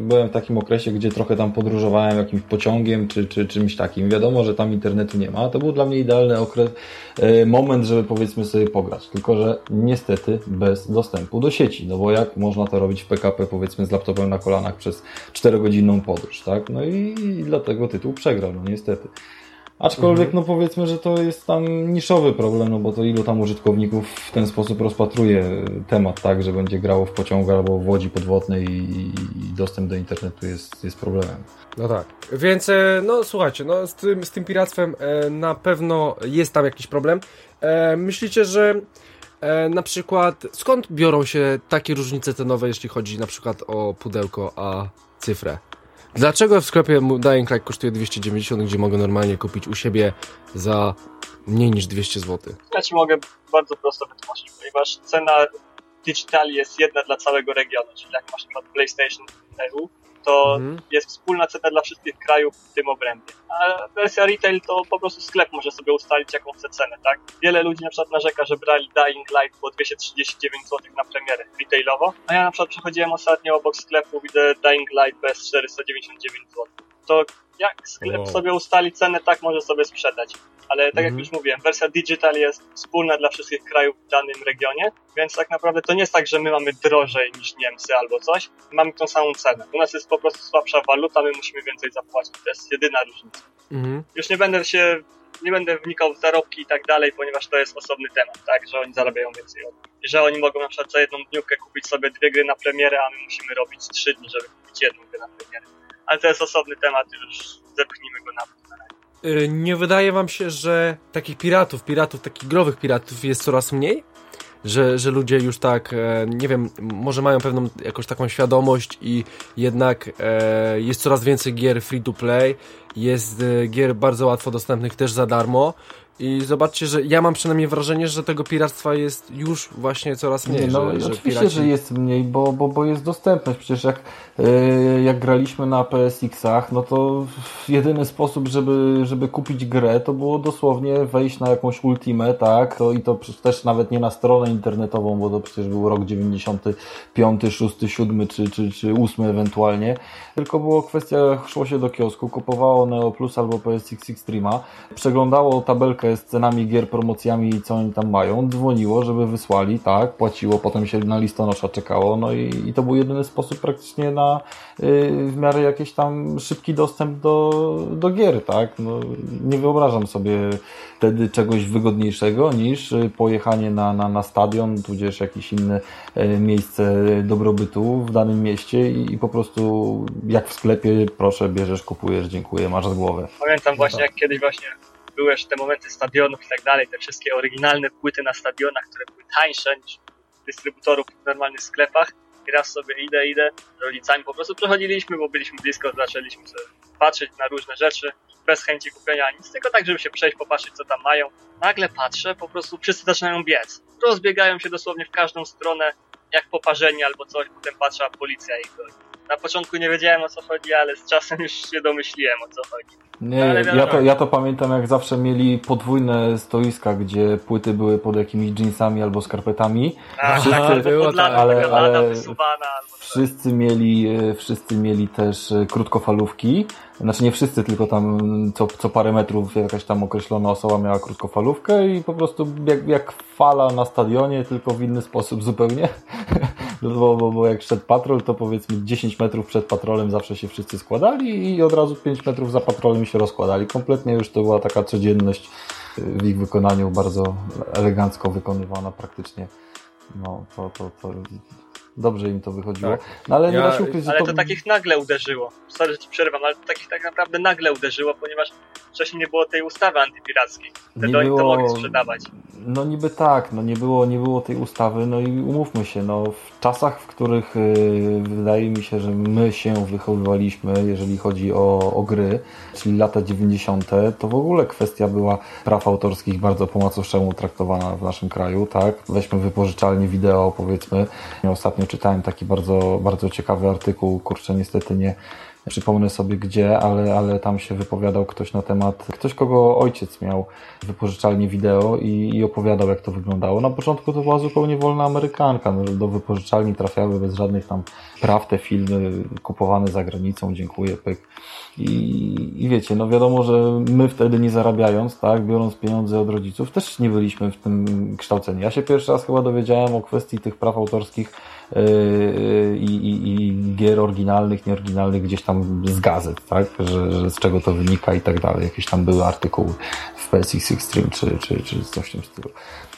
byłem w takim okresie, gdzie trochę tam podróżowałem jakimś pociągiem czy, czy czymś takim. Wiadomo, że tam internetu nie ma. To był dla mnie idealny okres, e, moment, żeby powiedzmy sobie pograć. Tylko, że niestety bez dostępu do sieci. No bo jak można to robić w PKP powiedzmy z laptopem na kolanach przez 4-godzinną podróż, tak? No i dlatego tytuł przegrał, no niestety. Aczkolwiek, mhm. no powiedzmy, że to jest tam niszowy problem, no bo to ilu tam użytkowników w ten sposób rozpatruje temat, tak, że będzie grało w pociągu albo w łodzi podwodnej i, i dostęp do internetu jest, jest problemem. No tak. Więc, e, no słuchajcie, no z tym, z tym piractwem e, na pewno jest tam jakiś problem. E, myślicie, że na przykład skąd biorą się takie różnice cenowe, jeśli chodzi na przykład o pudełko, a cyfrę? Dlaczego w sklepie Dying Light kosztuje 290, gdzie mogę normalnie kupić u siebie za mniej niż 200 zł? Ja Ci mogę bardzo prosto wytłumaczyć, ponieważ cena digitali jest jedna dla całego regionu, czyli jak masz na przykład PlayStation EU, to mhm. jest wspólna cena dla wszystkich krajów w tym obrębie. A wersja retail to po prostu sklep może sobie ustalić jaką chce cenę, tak? Wiele ludzi na przykład narzeka, że brali Dying Light po 239 zł na premierę retailowo, a ja na przykład przechodziłem ostatnio obok sklepu, widzę Dying Light bez 499 zł. To jak sklep wow. sobie ustali cenę, tak może sobie sprzedać ale tak jak mhm. już mówiłem, wersja digital jest wspólna dla wszystkich krajów w danym regionie, więc tak naprawdę to nie jest tak, że my mamy drożej niż Niemcy albo coś, mamy tą samą cenę. U nas jest po prostu słabsza waluta, my musimy więcej zapłacić. To jest jedyna różnica. Mhm. Już nie będę się, nie będę wnikał w zarobki i tak dalej, ponieważ to jest osobny temat, tak, że oni zarabiają więcej od I że oni mogą na przykład za jedną dniówkę kupić sobie dwie gry na premierę, a my musimy robić trzy dni, żeby kupić jedną grę na premierę. Ale to jest osobny temat, już zepchnijmy go na Y, nie wydaje wam się, że takich piratów, piratów, takich growych piratów jest coraz mniej? Że, że ludzie już tak, e, nie wiem, może mają pewną jakąś taką świadomość i jednak e, jest coraz więcej gier free to play, jest e, gier bardzo łatwo dostępnych też za darmo i zobaczcie, że ja mam przynajmniej wrażenie, że tego piractwa jest już właśnie coraz mniej. Nie, no, że, oczywiście, że, piraci... że jest mniej, bo, bo, bo jest dostępność. Przecież jak, yy, jak graliśmy na PSX-ach, no to jedyny sposób, żeby, żeby kupić grę, to było dosłownie wejść na jakąś Ultimate, tak? To, I to też nawet nie na stronę internetową, bo to przecież był rok 95, 6, 7 czy, czy, czy 8 ewentualnie. Tylko było kwestia, szło się do kiosku, kupowało Neo Plus albo PSX Extrema, przeglądało tabelkę z cenami gier, promocjami i co oni tam mają, dzwoniło, żeby wysłali, tak, płaciło, potem się na listonosza czekało, no i, i to był jedyny sposób praktycznie na yy, w miarę jakiś tam szybki dostęp do, do gier, tak, no, nie wyobrażam sobie wtedy czegoś wygodniejszego niż pojechanie na, na, na stadion, tudzież jakieś inne yy, miejsce dobrobytu w danym mieście i, i po prostu jak w sklepie, proszę, bierzesz, kupujesz, dziękuję, masz z głowę. Pamiętam właśnie, jak kiedyś właśnie były jeszcze te momenty stadionów i tak dalej, te wszystkie oryginalne płyty na stadionach, które były tańsze niż dystrybutorów w normalnych sklepach. I raz sobie idę, idę rodzicami, po prostu przechodziliśmy, bo byliśmy blisko, zaczęliśmy sobie patrzeć na różne rzeczy, bez chęci kupienia nic, tylko tak, żeby się przejść, popatrzeć, co tam mają. Nagle patrzę, po prostu wszyscy zaczynają biec. Rozbiegają się dosłownie w każdą stronę, jak poparzeni albo coś, potem patrzę, a policja ich goni. Na początku nie wiedziałem o co chodzi, ale z czasem już się domyśliłem o co chodzi. Nie, ja to, ja to pamiętam jak zawsze mieli podwójne stoiska, gdzie płyty były pod jakimiś jeansami albo skarpetami. A, wszyscy, tak, było, tak, ale, ale wysuwana, wszyscy mieli, e, wszyscy mieli też e, krótkofalówki. Znaczy nie wszyscy, tylko tam co, co parę metrów jakaś tam określona osoba miała krótkofalówkę i po prostu jak, jak fala na stadionie, tylko w inny sposób zupełnie. bo, bo, bo jak szedł patrol, to powiedzmy 10 metrów przed patrolem zawsze się wszyscy składali i od razu 5 metrów za patrolem się rozkładali. Kompletnie już to była taka codzienność w ich wykonaniu, bardzo elegancko wykonywana praktycznie. No, to, to, to dobrze im to wychodziło. Tak. No, ale ja, nie da się ukryć, Ale to... to takich nagle uderzyło. Sorry, że ci przerwam, ale to takich tak naprawdę nagle uderzyło, ponieważ wcześniej nie było tej ustawy antypirackiej. Wtedy nie oni było... to mogli sprzedawać. No niby tak, no nie było, nie było tej ustawy, no i umówmy się, no w czasach, w których yy, wydaje mi się, że my się wychowywaliśmy, jeżeli chodzi o, o gry, czyli lata 90., to w ogóle kwestia była praw autorskich bardzo po macoszczemu traktowana w naszym kraju, tak? Weźmy wypożyczalnie wideo, powiedzmy. Ostatnio czytałem taki bardzo, bardzo ciekawy artykuł, kurczę, niestety nie, przypomnę sobie gdzie, ale, ale tam się wypowiadał ktoś na temat, ktoś kogo ojciec miał wypożyczalnię wideo i, i opowiadał jak to wyglądało. Na początku to była zupełnie wolna Amerykanka, no, do wypożyczalni trafiały bez żadnych tam praw te filmy kupowane za granicą, dziękuję, pyk. I, I wiecie, no wiadomo, że my wtedy nie zarabiając, tak, biorąc pieniądze od rodziców, też nie byliśmy w tym kształceni. Ja się pierwszy raz chyba dowiedziałem o kwestii tych praw autorskich i, i, i gier oryginalnych, nieoryginalnych gdzieś tam z gazet, tak, że, że z czego to wynika i tak dalej. Jakieś tam były artykuły w PSX Extreme czy, czy, czy coś w tym stylu.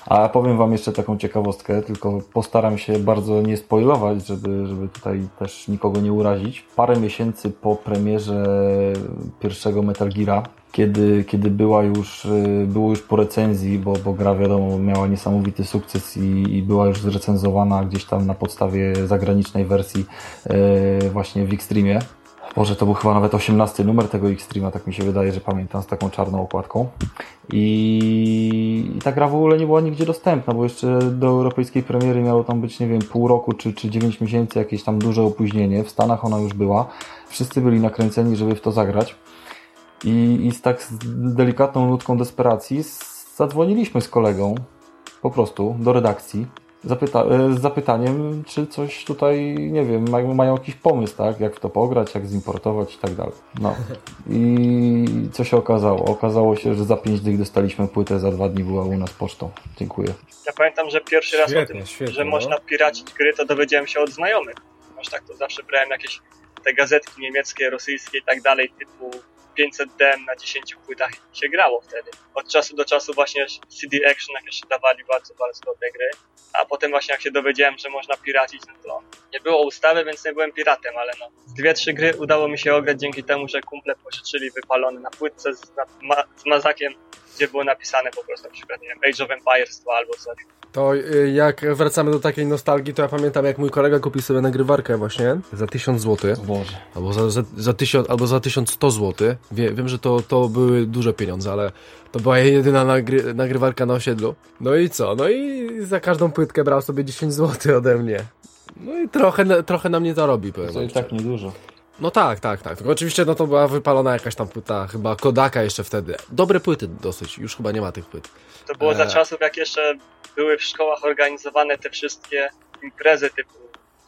A powiem Wam jeszcze taką ciekawostkę, tylko postaram się bardzo nie spoilować, żeby, żeby tutaj też nikogo nie urazić. Parę miesięcy po premierze pierwszego Metal Geara, kiedy, kiedy była już, y, było już po recenzji, bo, bo gra wiadomo miała niesamowity sukces i, i była już zrecenzowana gdzieś tam na podstawie zagranicznej wersji yy, właśnie w Xtremie Boże, to był chyba nawet 18 numer tego Xtrema, tak mi się wydaje, że pamiętam, z taką czarną okładką. I, I ta gra w ogóle nie była nigdzie dostępna, bo jeszcze do europejskiej premiery miało tam być, nie wiem, pół roku czy, czy 9 miesięcy, jakieś tam duże opóźnienie. W Stanach ona już była. Wszyscy byli nakręceni, żeby w to zagrać. I, i z tak delikatną nutką desperacji zadzwoniliśmy z kolegą po prostu do redakcji zapyta e, z zapytaniem, czy coś tutaj, nie wiem, mają, mają jakiś pomysł, tak? Jak w to pograć, jak zimportować i tak dalej. No. I co się okazało? Okazało się, że za 5 dych dostaliśmy płytę, za dwa dni była u nas pocztą. Dziękuję. Ja pamiętam, że pierwszy raz świetnie, o tym, świetnie, że no. można piracić gry, to dowiedziałem się od znajomych. Aż tak to zawsze brałem jakieś te gazetki niemieckie, rosyjskie i tak dalej, typu 500 DM na 10 płytach się grało wtedy. Od czasu do czasu właśnie CD Action jakieś dawali bardzo, bardzo dobre gry, a potem właśnie jak się dowiedziałem, że można piracić, no to nie było ustawy, więc nie byłem piratem, ale no dwie, trzy gry udało mi się ograć dzięki temu, że kumple pożyczyli wypalone na płytce z, na, ma, z mazakiem, gdzie było napisane po prostu na przykład, nie wiem, Age of Empires 2 albo coś. To y, jak wracamy do takiej nostalgii, to ja pamiętam jak mój kolega kupił sobie nagrywarkę właśnie za 1000 zł. Boże. Albo za, za, za 1000, albo za 1100 zł. Wie, wiem, że to, to były duże pieniądze, ale to była jedyna nagry, nagrywarka na osiedlu. No i co? No i za każdą płytkę brał sobie 10 zł ode mnie. No i trochę, trochę na mnie zarobi, powiem. To i tak niedużo. No tak, tak, tak. Tylko oczywiście no to była wypalona jakaś tam płyta, chyba Kodaka jeszcze wtedy. Dobre płyty dosyć, już chyba nie ma tych płyt. To było za e. czasów, jak jeszcze były w szkołach organizowane te wszystkie imprezy typu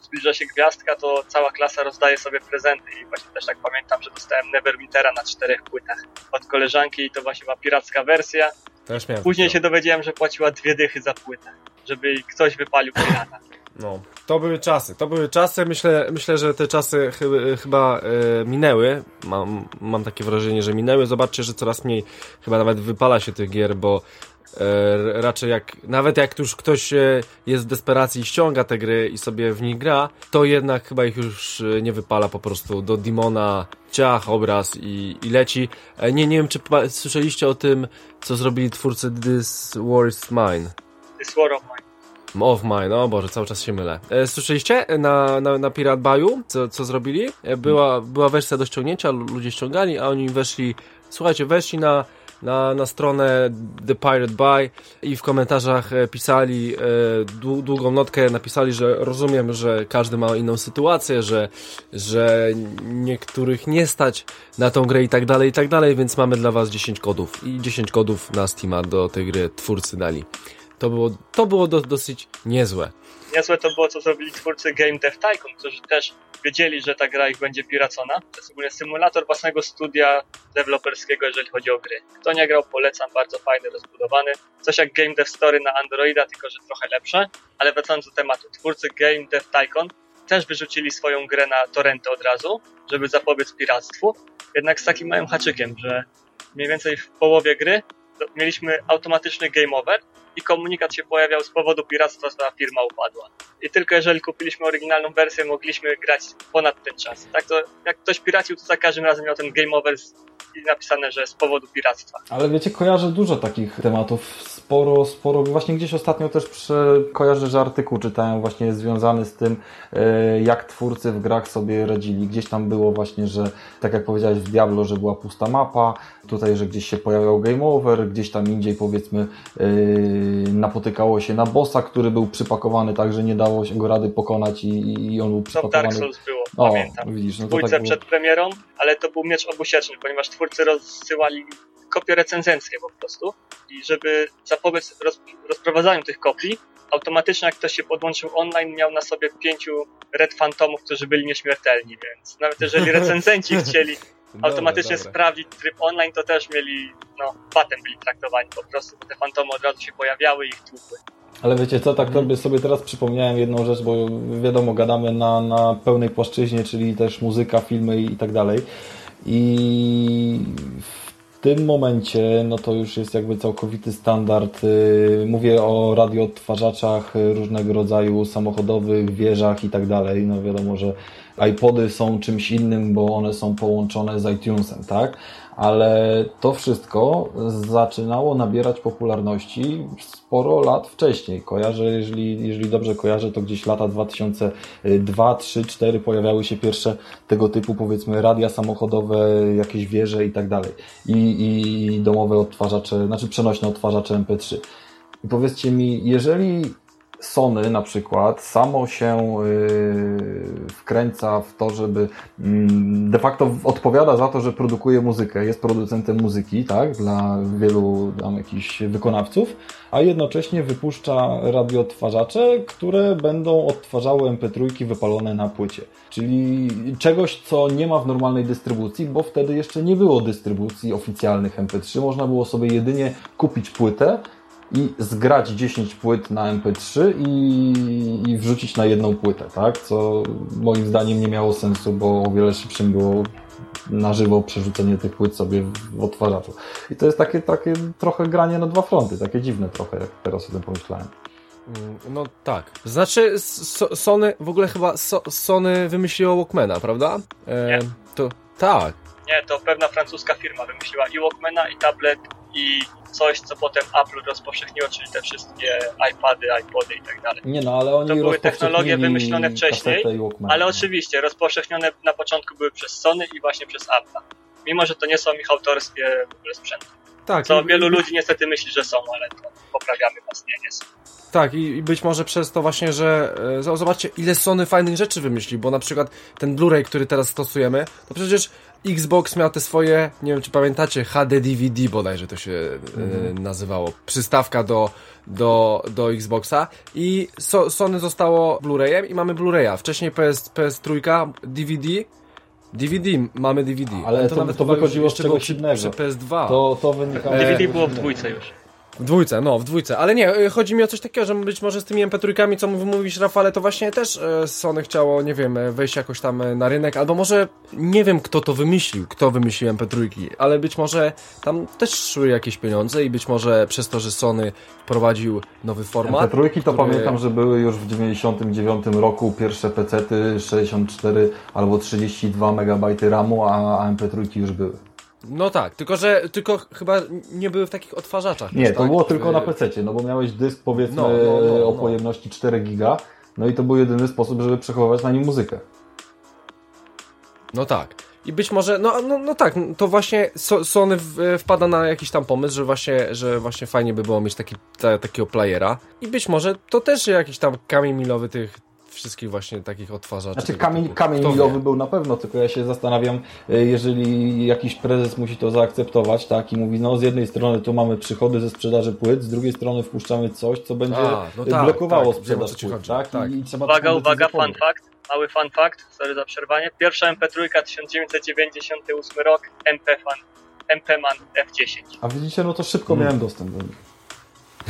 zbliża się gwiazdka, to cała klasa rozdaje sobie prezenty i właśnie też tak pamiętam, że dostałem Neverwintera na czterech płytach od koleżanki i to właśnie była piracka wersja. Też miałem Później się dowiedziałem, że płaciła dwie dychy za płytę, żeby ktoś wypalił pirata. No, to były czasy, to były czasy, myślę, myślę że te czasy chy, chyba e, minęły, mam, mam takie wrażenie, że minęły, zobaczcie, że coraz mniej chyba nawet wypala się tych gier, bo e, raczej jak, nawet jak już ktoś e, jest w desperacji i ściąga te gry i sobie w nich gra, to jednak chyba ich już nie wypala po prostu do Dimona, ciach, obraz i, i leci. Nie, nie wiem, czy słyszeliście o tym, co zrobili twórcy This War is Mine. This War of Mine. Of Mine, o Boże, cały czas się mylę. E, słyszeliście na, na, na Pirate Bayou, co, co zrobili? E, była, była wersja do ściągnięcia, ludzie ściągali, a oni weszli, słuchajcie, weszli na na, na stronę The Pirate Bay i w komentarzach e, pisali e, długą notkę, napisali, że rozumiem, że każdy ma inną sytuację, że, że niektórych nie stać na tą grę i tak dalej, i tak dalej, więc mamy dla was 10 kodów i 10 kodów na Steama do tej gry twórcy dali. To było, to było do, dosyć niezłe. Niezłe to było, co zrobili twórcy Game Dev Tycoon, którzy też wiedzieli, że ta gra ich będzie piracona. To jest ogólnie symulator własnego studia deweloperskiego, jeżeli chodzi o gry. Kto nie grał, polecam, bardzo fajny, rozbudowany. Coś jak Game Dev Story na Androida, tylko że trochę lepsze. Ale wracając do tematu, twórcy Game Dev Tycoon też wyrzucili swoją grę na torrenty od razu, żeby zapobiec piractwu. Jednak z takim małym haczykiem, że mniej więcej w połowie gry mieliśmy automatyczny game over i komunikat się pojawiał z powodu piractwa, ta firma upadła. I tylko jeżeli kupiliśmy oryginalną wersję, mogliśmy grać ponad ten czas. Tak to, jak ktoś piracił, to za każdym razem miał ten game over i napisane, że z powodu piractwa. Ale wiecie, kojarzę dużo takich tematów, sporo, sporo, właśnie gdzieś ostatnio też przy, kojarzę, że artykuł czytałem właśnie związany z tym, e, jak twórcy w grach sobie radzili. Gdzieś tam było właśnie, że tak jak powiedziałeś w Diablo, że była pusta mapa, tutaj, że gdzieś się pojawiał game over, gdzieś tam indziej powiedzmy e, napotykało się na bossa, który był przypakowany tak, że nie dało się go rady pokonać i, i on był przypakowany. No Dark Souls było, o, pamiętam. Widzisz, no to tak było... przed premierą, ale to był miecz obusieczny, ponieważ twórcy rozsyłali kopie recenzenckie po prostu i żeby zapobiec roz, rozprowadzaniu tych kopii, automatycznie jak ktoś się podłączył online, miał na sobie pięciu Red Phantomów, którzy byli nieśmiertelni, więc nawet jeżeli recenzenci chcieli automatycznie dobra. sprawdzić tryb online, to też mieli, no, patem byli traktowani po prostu, bo te fantomy od razu się pojawiały i ich tłukły. Ale wiecie co, tak mhm. sobie teraz przypomniałem jedną rzecz, bo wiadomo, gadamy na, na pełnej płaszczyźnie, czyli też muzyka, filmy i tak dalej. I tym momencie, no to już jest jakby całkowity standard. Y, mówię o radioodtwarzaczach różnego rodzaju, samochodowych, wieżach i tak dalej. No wiadomo, że iPody są czymś innym, bo one są połączone z iTunesem, tak? Ale to wszystko zaczynało nabierać popularności sporo lat wcześniej. Kojarzę, jeżeli, jeżeli dobrze kojarzę, to gdzieś lata 2002, 3, 4 pojawiały się pierwsze tego typu, powiedzmy, radia samochodowe, jakieś wieże i tak dalej. I, domowe odtwarzacze, znaczy przenośne odtwarzacze MP3. I powiedzcie mi, jeżeli Sony na przykład samo się yy, wkręca w to, żeby mm, de facto odpowiada za to, że produkuje muzykę, jest producentem muzyki, tak, dla wielu tam jakichś wykonawców, a jednocześnie wypuszcza radioodtwarzacze, które będą odtwarzały MP3 wypalone na płycie. Czyli czegoś, co nie ma w normalnej dystrybucji, bo wtedy jeszcze nie było dystrybucji oficjalnych MP3. Można było sobie jedynie kupić płytę, i zgrać 10 płyt na MP3 i, i wrzucić na jedną płytę, tak? Co moim zdaniem nie miało sensu, bo o wiele szybszym było na żywo przerzucenie tych płyt sobie w odtwarzaczu. I to jest takie, takie trochę granie na dwa fronty, takie dziwne trochę, jak teraz o tym pomyślałem. Mm, no tak. Znaczy, Sony, w ogóle chyba Sony wymyśliło Walkmana, prawda? E, nie. To tak. Nie, to pewna francuska firma wymyśliła i Walkmana, i tablet, i coś, co potem Apple rozpowszechniło, czyli te wszystkie iPady, iPody i tak dalej. Nie no, ale oni To były technologie wymyślone wcześniej, ale oczywiście rozpowszechnione na początku były przez Sony i właśnie przez Apple. Mimo, że to nie są ich autorskie w ogóle sprzęty. Tak. Co i... wielu ludzi niestety myśli, że są, ale to poprawiamy was, nie, nie są. Tak, i być może przez to właśnie, że e, zobaczcie, ile Sony fajnych rzeczy wymyśli, bo na przykład ten Blu-ray, który teraz stosujemy, to przecież Xbox miał te swoje, nie wiem czy pamiętacie, HD DVD bodajże to się mhm. nazywało, przystawka do, do, do Xboxa i so, Sony zostało Blu-rayem i mamy Blu-raya. Wcześniej PS, PS3, DVD, DVD, mamy DVD. Ale, to, to, nawet to wychodziło z czegoś innego. Przy PS2. To, to wynikało... DVD było w dwójce już. W dwójce, no, w dwójce. Ale nie, y, chodzi mi o coś takiego, że być może z tymi MP3, co mówisz, Rafale, to właśnie też e, Sony chciało, nie wiem, e, wejść jakoś tam na rynek, albo może nie wiem, kto to wymyślił, kto wymyślił MP3, ale być może tam też szły jakieś pieniądze i być może przez to, że Sony wprowadził nowy format. MP3 to który... pamiętam, że były już w 99 roku pierwsze PC-ty 64 albo 32 MB RAMu, a MP3 już były. No tak, tylko że tylko chyba nie były w takich odtwarzaczach. Nie, to tak? było tylko na PC, no bo miałeś dysk powiedzmy no, no, no, no, o pojemności 4 giga, no i to był jedyny sposób, żeby przechowywać na nim muzykę. No tak. I być może, no, no, no tak, to właśnie Sony wpada na jakiś tam pomysł, że właśnie, że właśnie fajnie by było mieć taki, ta, takiego playera. I być może to też jakiś tam kamień milowy tych, wszystkich właśnie takich odtwarzaczy. Znaczy kamień, kamień milowy był na pewno, tylko ja się zastanawiam, e, jeżeli jakiś prezes musi to zaakceptować, tak, i mówi, no z jednej strony tu mamy przychody ze sprzedaży płyt, z drugiej strony wpuszczamy coś, co będzie A, no tak, blokowało tak, sprzedaż płyt, tak? tak. I, i trzeba uwaga, uwaga, fun fact, mały fun fact, sorry za przerwanie, pierwsza MP3 1998 rok, MP fan, MP Man F10. A widzicie, no to szybko hmm. miałem dostęp do nich.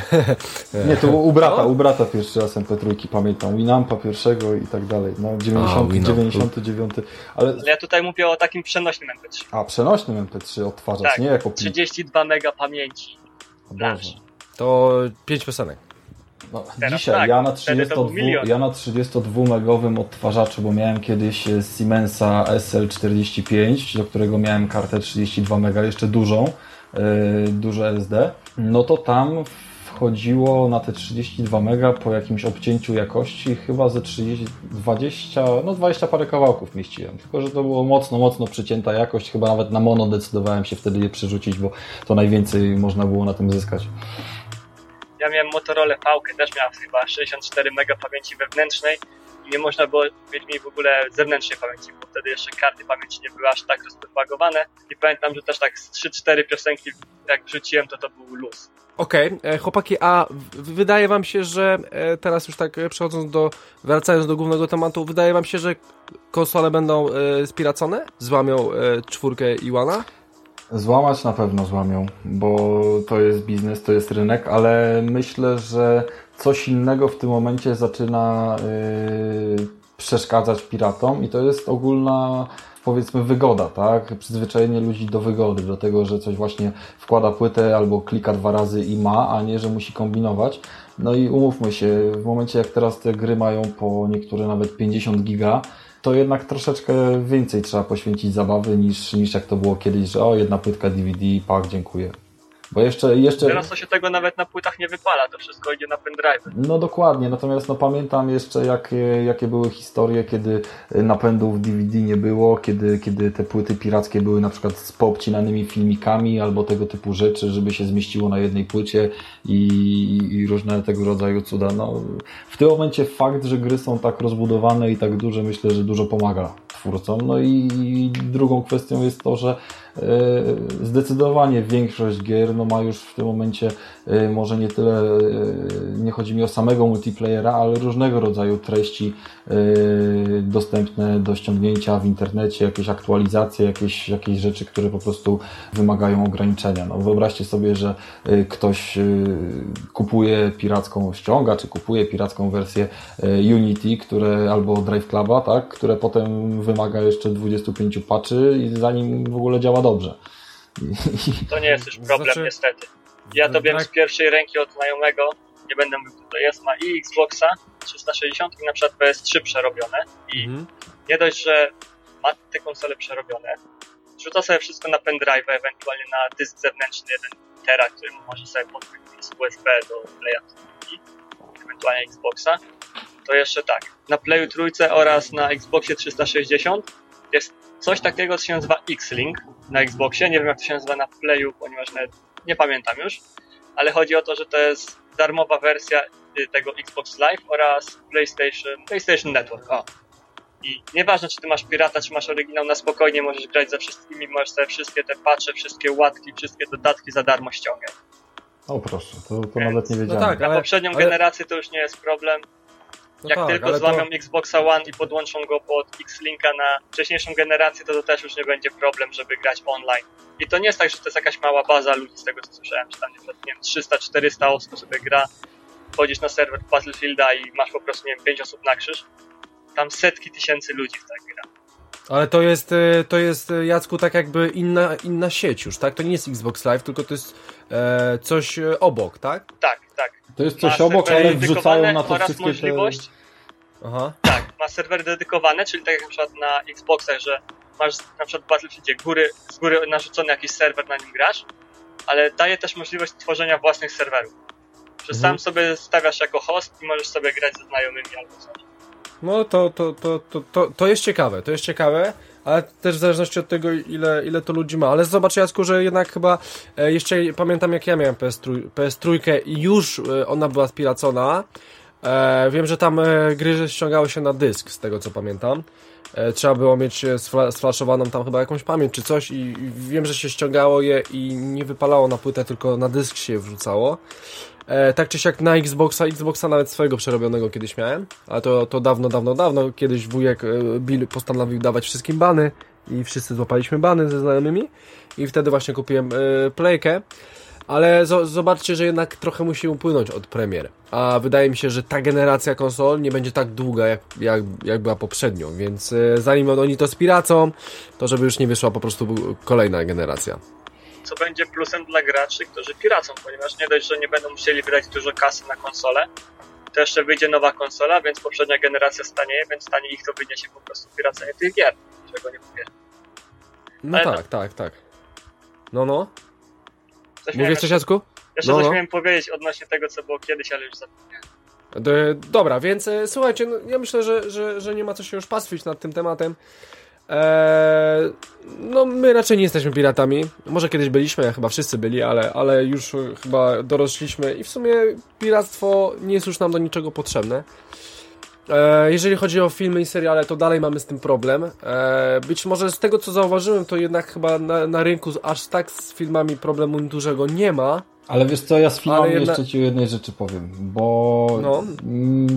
Nie, to u brata, no? u brata pierwszy raz MP3 pamiętam, Winampa pierwszego i tak dalej, no 90, A, 99, ale... ale... ja tutaj mówię o takim przenośnym MP3. A, przenośnym MP3 odtwarzacz, tak, nie jako plik. 32 mega pamięci. To 5 piosenek. No, dzisiaj tak, ja na 32, ja na 32 megowym odtwarzaczu, bo miałem kiedyś Siemensa SL45, do którego miałem kartę 32 mega, jeszcze dużą, yy, duże SD, no to tam wchodziło na te 32 mega po jakimś obcięciu jakości chyba ze 30, 20, no 20 parę kawałków mieściłem. Tylko, że to było mocno, mocno przycięta jakość. Chyba nawet na mono decydowałem się wtedy je przerzucić, bo to najwięcej można było na tym zyskać. Ja miałem Motorola V, też miała chyba 64 mega pamięci wewnętrznej i nie można było mieć mi w ogóle zewnętrznej pamięci, bo wtedy jeszcze karty pamięci nie były aż tak rozpropagowane i pamiętam, że też tak z 3-4 piosenki jak wrzuciłem, to to był luz. Okej, okay. E, chłopaki, a wydaje wam się, że e, teraz już tak przechodząc do, wracając do głównego tematu, wydaje wam się, że konsole będą e, spiracone? Złamią czwórkę Iwana? Złamać na pewno złamią, bo to jest biznes, to jest rynek, ale myślę, że coś innego w tym momencie zaczyna przeszkadzać piratom i to jest ogólna powiedzmy wygoda, tak? Przyzwyczajenie ludzi do wygody, do tego, że coś właśnie wkłada płytę albo klika dwa razy i ma, a nie, że musi kombinować. No i umówmy się, w momencie jak teraz te gry mają po niektóre nawet 50 giga, to jednak troszeczkę więcej trzeba poświęcić zabawy niż, niż jak to było kiedyś, że o, jedna płytka DVD, pak, dziękuję. Bo jeszcze, jeszcze... Teraz to się tego nawet na płytach nie wypala, to wszystko idzie na pendrive. No dokładnie, natomiast no, pamiętam jeszcze jakie, jakie były historie, kiedy napędów DVD nie było, kiedy, kiedy te płyty pirackie były na przykład z poobcinanymi filmikami albo tego typu rzeczy, żeby się zmieściło na jednej płycie i, i różne tego rodzaju cuda. No, w tym momencie fakt, że gry są tak rozbudowane i tak duże, myślę, że dużo pomaga twórcom. No i, i drugą kwestią jest to, że E, zdecydowanie większość gier no ma już w tym momencie e, może nie tyle, e, nie chodzi mi o samego multiplayera, ale różnego rodzaju treści dostępne do ściągnięcia w internecie, jakieś aktualizacje, jakieś, jakieś rzeczy, które po prostu wymagają ograniczenia. No wyobraźcie sobie, że ktoś kupuje piracką, ściąga, czy kupuje piracką wersję Unity, które, albo Drive Cluba, tak, które potem wymaga jeszcze 25 patchy i zanim w ogóle działa dobrze. To nie jest już problem, znaczy... niestety. Ja to wiem z pierwszej ręki od znajomego, nie będę mówił kto to jest, ma i Xboxa 360 i na przykład PS3 przerobione i mm. nie dość, że ma te konsole przerobione, rzuca sobie wszystko na pendrive, ewentualnie na dysk zewnętrzny 1 tera, który może sobie podpiąć z USB do Playa i ewentualnie Xboxa, to jeszcze tak, na Playu trójce oraz na Xboxie 360 jest coś takiego, co się nazywa X-Link na Xboxie. Nie wiem, jak to się nazywa na Playu, ponieważ nawet nie pamiętam już, ale chodzi o to, że to jest darmowa wersja y, tego Xbox Live oraz PlayStation, PlayStation Network. O. I nieważne, czy ty masz pirata, czy masz oryginał, na spokojnie możesz grać ze wszystkimi, możesz sobie wszystkie te patche, wszystkie łatki, wszystkie dodatki za darmo ściągać. O proszę, to, to nawet nie wiedziałem. No tak, ale, na poprzednią ale... generację to już nie jest problem. No Jak tak, tylko złamią to... Xboxa One i podłączą go pod X-Linka na wcześniejszą generację, to to też już nie będzie problem, żeby grać online. I to nie jest tak, że to jest jakaś mała baza ludzi, z tego co słyszałem, że tam nie wiem, 300-400 osób sobie gra, wchodzisz na serwer Battlefielda i masz po prostu, nie wiem, 5 osób na krzyż. Tam setki tysięcy ludzi w tak gra. Ale to jest, e, to jest e, Jacku tak jakby inna, inna sieć już, tak? To nie jest Xbox Live, tylko to jest e, coś e, obok? Tak, tak. To jest coś obok, ale wrzucają na to wszystkie możliwość, te... Aha. Tak, ma serwery dedykowane, czyli tak jak na przykład na Xboxach, że masz na przykład w Battlefieldzie góry, z góry narzucony jakiś serwer, na nim grasz, ale daje też możliwość tworzenia własnych serwerów. Że mhm. sam sobie stawiasz jako host i możesz sobie grać ze znajomymi albo coś. No to, to, to, to, to, to jest ciekawe, to jest ciekawe. Ale też w zależności od tego, ile, ile to ludzi ma. Ale zobacz, Jacku, że jednak chyba e, jeszcze pamiętam, jak ja miałem PS3, PS3 i już e, ona była spiracona. E, wiem, że tam e, gry ściągały się na dysk, z tego co pamiętam. E, trzeba było mieć e, sflaszowaną tam chyba jakąś pamięć czy coś i, wiem, że się ściągało je i nie wypalało na płytę, tylko na dysk się wrzucało. E, tak czy siak na Xboxa, Xboxa nawet swojego przerobionego kiedyś miałem, ale to, to dawno, dawno, dawno. Kiedyś wujek Bill postanowił dawać wszystkim bany i wszyscy złapaliśmy bany ze znajomymi i wtedy właśnie kupiłem playkę. Ale zobaczcie, że jednak trochę musi upłynąć od premier. A wydaje mi się, że ta generacja konsol nie będzie tak długa, jak, jak, jak była poprzednią. Więc e, zanim oni to spiracą, to żeby już nie wyszła po prostu kolejna generacja co będzie plusem dla graczy, którzy piracą, ponieważ nie dość, że nie będą musieli wydać dużo kasy na konsolę, to jeszcze wyjdzie nowa konsola, więc poprzednia generacja stanieje, więc stanie ich to wyniesie po prostu piracenie tych gier, czego nie mówię. No Ale tak, no. tak, tak. No, no. Coś Mówisz coś, Jacku? Jeszcze no, coś no. miałem powiedzieć odnośnie tego, co było kiedyś, ale już zapomniałem. Dobra, więc e, słuchajcie, no, ja myślę, że, że, że nie ma co się już pastwić nad tym tematem. Eee, no, my raczej nie jesteśmy piratami. Może kiedyś byliśmy, chyba wszyscy byli, ale, ale już chyba dorośliśmy i w sumie piractwo nie jest już nam do niczego potrzebne. Eee, jeżeli chodzi o filmy i seriale, to dalej mamy z tym problem. Eee, być może z tego, co zauważyłem, to jednak chyba na, na rynku aż tak z filmami problemu dużego nie ma. Ale wiesz co, ja z filmami jedna... jeszcze ci jednej rzeczy powiem, bo no.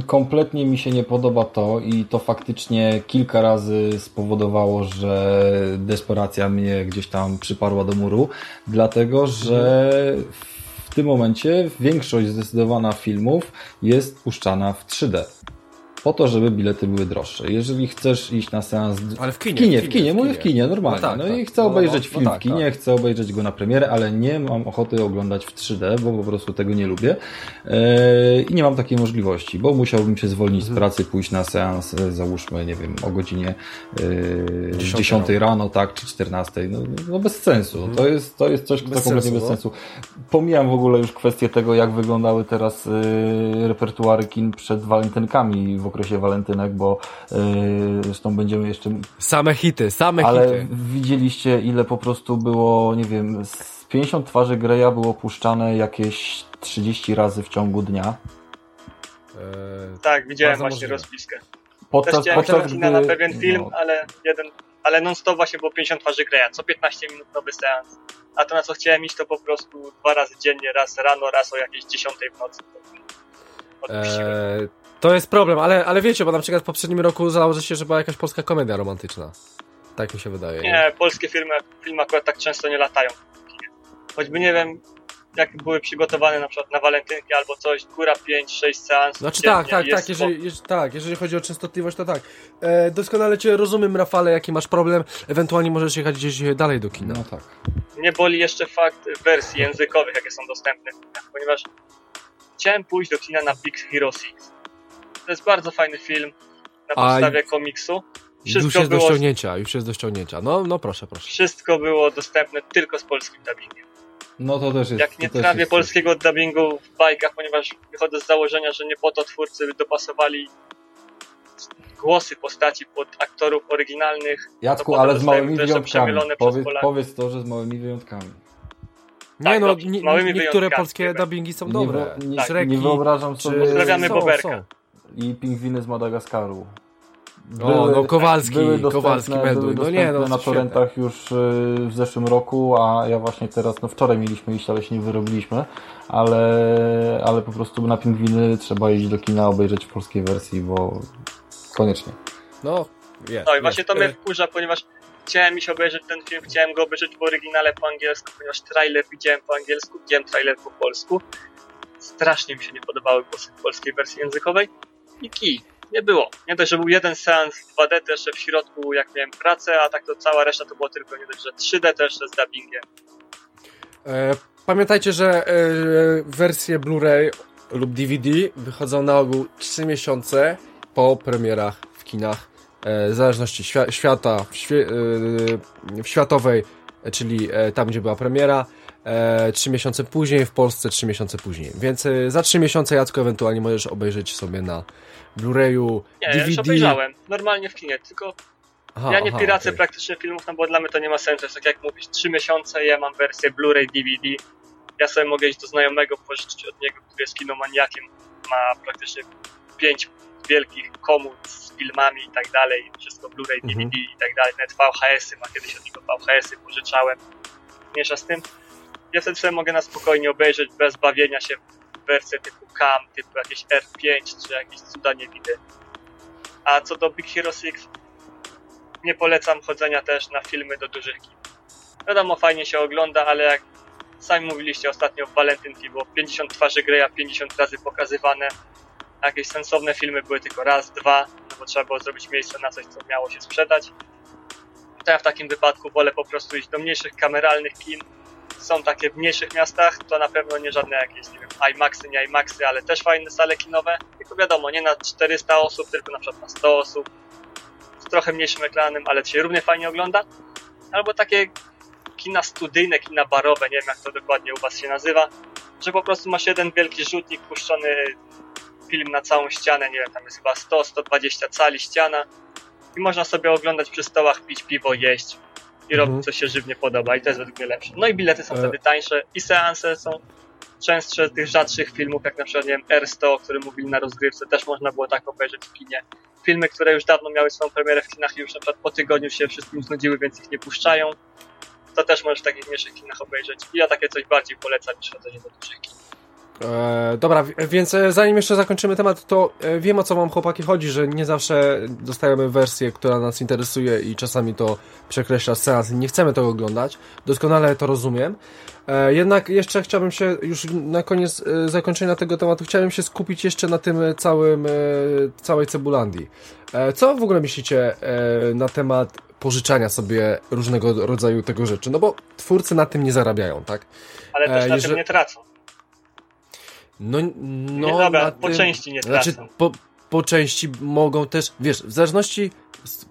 kompletnie mi się nie podoba to i to faktycznie kilka razy spowodowało, że desperacja mnie gdzieś tam przyparła do muru, dlatego że w tym momencie większość zdecydowana filmów jest puszczana w 3D po to, żeby bilety były droższe. Jeżeli chcesz iść na seans... Ale w kinie. W kinie, w kinie, mówię w kinie, normalnie. No, tak, no tak. i chcę no, obejrzeć no, film no, tak, w kinie, tak. chcę obejrzeć go na premierę, ale nie mam ochoty oglądać w 3D, bo po prostu tego nie lubię. Eee, I nie mam takiej możliwości, bo musiałbym się zwolnić z mhm. pracy, pójść na seans, e, załóżmy, nie wiem, o godzinie e, 10, 10 rano. rano, tak, czy 14. No, no bez sensu. Mhm. To, jest, to jest coś, co kompletnie bez sensu. Pomijam w ogóle już kwestię tego, jak wyglądały teraz e, repertuary kin przed walentynkami w okresie walentynek, bo yy, zresztą będziemy jeszcze... Same hity, same ale hity. Ale widzieliście ile po prostu było, nie wiem, z 50 twarzy Greya było puszczane jakieś 30 razy w ciągu dnia. Eee, tak, widziałem właśnie możliwe. rozpiskę. Podczas, Też podczas gdy... na pewien film, no. ale jeden, ale non-stop właśnie było 50 twarzy Greya, co 15 minut nowy seans. A to na co chciałem iść to po prostu dwa razy dziennie, raz rano, raz o jakieś 10 w nocy. Eee, to jest problem, ale, ale wiecie, bo na przykład w poprzednim roku założy się, że była jakaś polska komedia romantyczna. Tak mi się wydaje. Nie, nie? polskie filmy, filmy akurat tak często nie latają. Choćby nie wiem, jak były przygotowane na przykład na walentynki albo coś, góra 5-6 seansów. Znaczy tak, tak, tak jeżeli, je, tak, jeżeli chodzi o częstotliwość, to tak. E, doskonale Cię rozumiem, Rafale, jaki masz problem. Ewentualnie możesz jechać gdzieś dalej do kina. No tak. Nie boli jeszcze fakt wersji językowych, jakie są dostępne, ponieważ chciałem pójść do kina na Big Hero 6 to jest bardzo fajny film na podstawie A, komiksu. Wszystko już jest było... do ściągnięcia, już jest do ściągnięcia. No, no proszę, proszę. Wszystko było dostępne tylko z polskim dubbingiem. No to też jest. Jak nie trafię polskiego coś. dubbingu w bajkach, ponieważ wychodzę z założenia, że nie po to twórcy dopasowali głosy postaci pod aktorów oryginalnych. Jacku, ale z małymi wyjątkami. Powiedz, powiedz to, że z małymi wyjątkami. Nie tak, no, nie, niektóre polskie dubbingi są dobre. Nie, nie, nie wyobrażam sobie... Pozdrawiamy Boberka i pingwiny z Madagaskaru. Były, o, no Kowalski, były Kowalski będą. No nie, no, na torrentach już y, w zeszłym roku, a ja właśnie teraz, no wczoraj mieliśmy iść, ale się nie wyrobiliśmy, ale, ale po prostu na pingwiny trzeba iść do kina, obejrzeć w polskiej wersji, bo koniecznie. No, jest, No i właśnie to mnie wkurza, ponieważ chciałem iść obejrzeć ten film, chciałem go obejrzeć w oryginale po angielsku, ponieważ trailer widziałem po angielsku, widziałem trailer po polsku. Strasznie mi się nie podobały głosy w polskiej wersji językowej i kij. Nie było. Nie dość, że był jeden seans 2D, to jeszcze w środku jak miałem pracę, a tak to cała reszta to było tylko nie dość, że 3D to jeszcze z dubbingiem. E, pamiętajcie, że e, wersje Blu-ray lub DVD wychodzą na ogół 3 miesiące po premierach w kinach. E, w zależności świ świata, w, świe e, w światowej, czyli e, tam, gdzie była premiera, e, 3 miesiące później, w Polsce 3 miesiące później. Więc e, za 3 miesiące, Jacko, ewentualnie możesz obejrzeć sobie na Blu-rayu, Nie, DVD. ja już obejrzałem. Normalnie w kinie, tylko Aha, ja nie aha, piracę okay. praktycznie filmów, no bo dla mnie to nie ma sensu. Tak jak mówisz, 3 miesiące ja mam wersję Blu-ray, DVD. Ja sobie mogę iść do znajomego, pożyczyć od niego, który jest kinomaniakiem. Ma praktycznie 5 wielkich komód z filmami i tak dalej. Wszystko Blu-ray, DVD mhm. i tak dalej. Nawet VHS-y, ma kiedyś od niego VHS-y, pożyczałem. Mniejsza z tym. Ja sobie mogę na spokojnie obejrzeć bez bawienia się w wersję typu CAM, typu jakieś R5 czy jakieś cuda nie widzę. A co do Big Hero 6, nie polecam chodzenia też na filmy do dużych kin. Wiadomo, fajnie się ogląda, ale jak sami mówiliście ostatnio w Valentynki, było 50 twarzy Greya 50 razy pokazywane, jakieś sensowne filmy były tylko raz, dwa, no bo trzeba było zrobić miejsce na coś, co miało się sprzedać. To ja w takim wypadku wolę po prostu iść do mniejszych kameralnych kin. Są takie w mniejszych miastach, to na pewno nie żadne jakieś, nie wiem, IMAXy, nie IMAXy, ale też fajne sale kinowe. Tylko wiadomo, nie na 400 osób, tylko na przykład na 100 osób trochę mniejszym ekranem, ale się równie fajnie ogląda. Albo takie kina studyjne, kina barowe, nie wiem jak to dokładnie u Was się nazywa, że po prostu masz jeden wielki rzutnik, puszczony film na całą ścianę, nie wiem, tam jest chyba 100-120 cali ściana i można sobie oglądać przy stołach, pić piwo, jeść i mhm. robić co się żywnie podoba i to jest według mnie lepsze. No i bilety są e... wtedy tańsze i seanse są częstsze tych rzadszych filmów, jak na przykład, nie wiem, R100, o którym mówili na rozgrywce, też można było tak obejrzeć w kinie filmy, które już dawno miały swoją premierę w kinach i już na przykład po tygodniu się wszystkim znudziły, więc ich nie puszczają. To też możesz w takich mniejszych kinach obejrzeć. I ja takie coś bardziej polecam niż chodzenie do dużych kin. E, dobra, więc e, zanim jeszcze zakończymy temat, to e, wiem o co wam chłopaki chodzi, że nie zawsze dostajemy wersję, która nas interesuje i czasami to przekreśla seans i nie chcemy tego oglądać. Doskonale to rozumiem. E, jednak jeszcze chciałbym się już na koniec e, zakończenia tego tematu, chciałem się skupić jeszcze na tym całym, e, całej Cebulandii. Co w ogóle myślicie na temat pożyczania sobie różnego rodzaju tego rzeczy? No bo twórcy na tym nie zarabiają, tak? Ale też na Jeżeli... tym nie tracą. No, no nie, dobra, po tym... części nie tracą. Znaczy, po, po części mogą też, wiesz, w zależności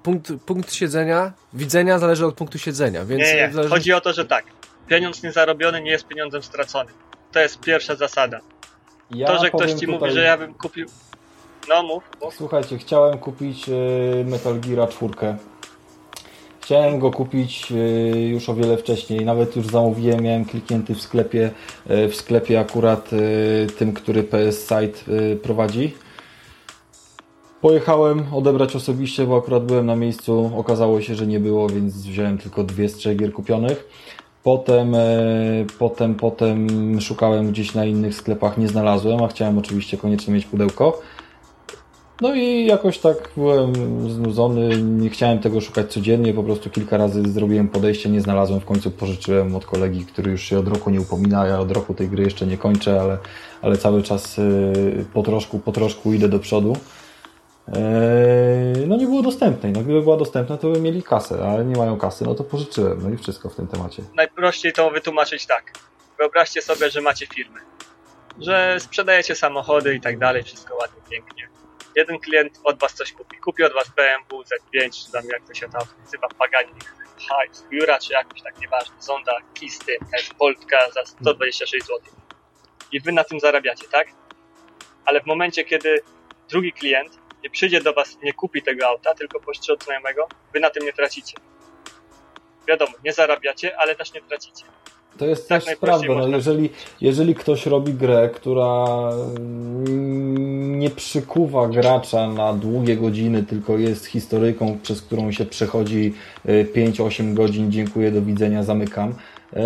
punkt, punkt siedzenia, widzenia zależy od punktu siedzenia, więc... Nie, nie. Zależy... chodzi o to, że tak, pieniądz niezarobiony nie jest pieniądzem straconym. To jest pierwsza zasada. Ja to, że ktoś ci tutaj... mówi, że ja bym kupił... No, mów, mów. Słuchajcie, chciałem kupić y, Metal Gear 4. Chciałem go kupić y, już o wiele wcześniej, nawet już zamówiłem, miałem kliknięty w sklepie, y, w sklepie akurat tym, który PS Site prowadzi. Pojechałem odebrać osobiście, bo akurat byłem na miejscu, okazało się, że nie było, więc wziąłem tylko dwie z trzech gier kupionych. Potem, e, potem, potem szukałem gdzieś na innych sklepach, nie znalazłem, a chciałem oczywiście koniecznie mieć pudełko. No i jakoś tak byłem znudzony, nie chciałem tego szukać codziennie, po prostu kilka razy zrobiłem podejście, nie znalazłem, w końcu pożyczyłem od kolegi, który już się od roku nie upomina, ja od roku tej gry jeszcze nie kończę, ale, ale cały czas e, po troszku, po troszku idę do przodu. Eee, no nie było dostępnej. No gdyby była dostępna, to by mieli kasę, ale nie mają kasy, no to pożyczyłem. No i wszystko w tym temacie. Najprościej to wytłumaczyć tak. Wyobraźcie sobie, że macie firmę, że sprzedajecie samochody i tak dalej, wszystko ładnie, pięknie. Jeden klient od was coś kupi. Kupi od was BMW Z5, czy tam jak to się tam nazywa, Pagani, Hajs, Jura, czy jakoś tak, nieważne, Zonda, Kisty, Poltka za 126 zł. I wy na tym zarabiacie, tak? Ale w momencie, kiedy drugi klient nie przyjdzie do was, nie kupi tego auta, tylko pożyczy od znajomego, wy na tym nie tracicie. Wiadomo, nie zarabiacie, ale też nie tracicie. To jest tak też prawda. No, jeżeli, jeżeli ktoś robi grę, która nie przykuwa gracza na długie godziny, tylko jest historyką, przez którą się przechodzi 5-8 y, godzin, dziękuję, do widzenia, zamykam. Yy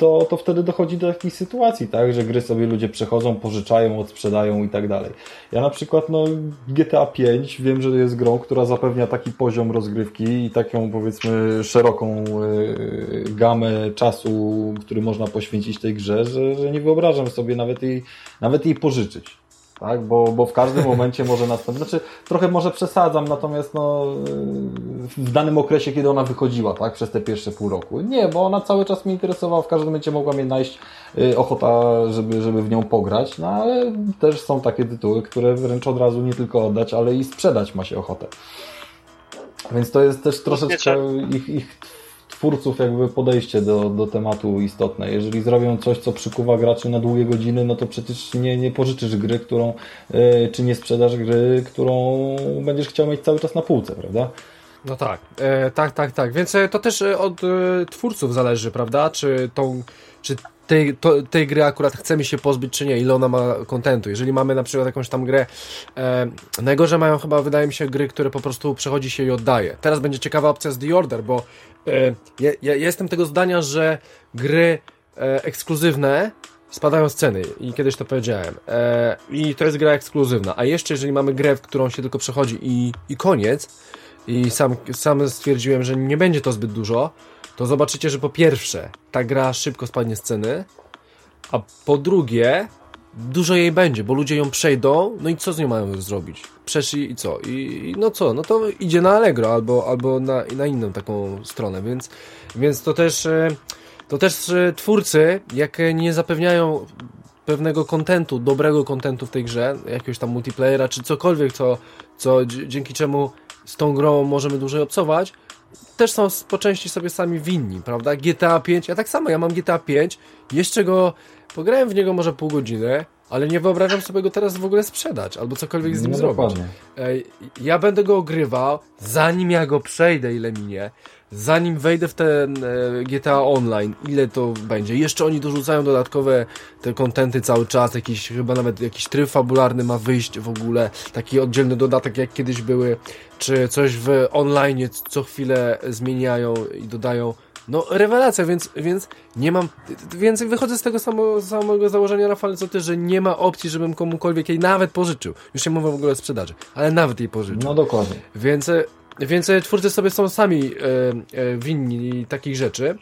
to, to wtedy dochodzi do jakiejś sytuacji, tak, że gry sobie ludzie przechodzą, pożyczają, odsprzedają i tak dalej. Ja na przykład, no, GTA 5 wiem, że jest grą, która zapewnia taki poziom rozgrywki i taką, powiedzmy, szeroką y, gamę czasu, który można poświęcić tej grze, że, że nie wyobrażam sobie nawet jej, nawet jej pożyczyć tak? Bo, bo w każdym momencie może nastąpić. Znaczy, trochę może przesadzam, natomiast no, w danym okresie, kiedy ona wychodziła, tak? Przez te pierwsze pół roku. Nie, bo ona cały czas mnie interesowała, w każdym momencie mogła mnie najść y, ochota, żeby, żeby w nią pograć, no ale też są takie tytuły, które wręcz od razu nie tylko oddać, ale i sprzedać ma się ochotę. Więc to jest też troszeczkę ich, ich twórców jakby podejście do, do tematu istotne. Jeżeli zrobią coś, co przykuwa graczy na długie godziny, no to przecież nie, nie pożyczysz gry, którą, yy, czy nie sprzedasz gry, którą będziesz chciał mieć cały czas na półce, prawda? No tak, e, tak, tak, tak. Więc e, to też e, od e, twórców zależy, prawda? Czy tą, czy tej, to, tej gry akurat chcemy się pozbyć, czy nie, ile ona ma kontentu. Jeżeli mamy na przykład jakąś tam grę, e, najgorzej mają chyba, wydaje mi się, gry, które po prostu przechodzi się i oddaje. Teraz będzie ciekawa opcja z The Order, bo ja, ja jestem tego zdania, że gry e, ekskluzywne spadają z ceny i kiedyś to powiedziałem. E, I to jest gra ekskluzywna. A jeszcze jeżeli mamy grę, w którą się tylko przechodzi i, i koniec, i sam, sam stwierdziłem, że nie będzie to zbyt dużo, to zobaczycie, że po pierwsze, ta gra szybko spadnie z ceny, a po drugie, dużo jej będzie, bo ludzie ją przejdą, no i co z nią mają zrobić? Przeszli i co? I, no co? No to idzie na Allegro albo, albo na, na inną taką stronę, więc, więc to też e, to też e, twórcy, jak nie zapewniają pewnego kontentu, dobrego kontentu w tej grze, jakiegoś tam multiplayera, czy cokolwiek, co, co dzięki czemu z tą grą możemy dłużej obcować, też są po części sobie sami winni, prawda? GTA 5, ja tak samo, ja mam GTA 5, jeszcze go, pograłem w niego może pół godziny, ale nie wyobrażam sobie go teraz w ogóle sprzedać, albo cokolwiek z nim no, zrobić. Ja będę go ogrywał, zanim ja go przejdę, ile minie, zanim wejdę w ten e, GTA Online, ile to będzie. Jeszcze oni dorzucają dodatkowe te kontenty cały czas, jakiś, chyba nawet jakiś tryb fabularny ma wyjść w ogóle, taki oddzielny dodatek jak kiedyś były, czy coś w online co chwilę zmieniają i dodają. No, rewelacja, więc, więc nie mam, więc wychodzę z tego samo, samego założenia, Rafale, co ty, że nie ma opcji, żebym komukolwiek jej nawet pożyczył. Już nie mówię w ogóle o sprzedaży, ale nawet jej pożyczył. No dokładnie. Więc więc e, twórcy sobie są sami e, e, winni takich rzeczy.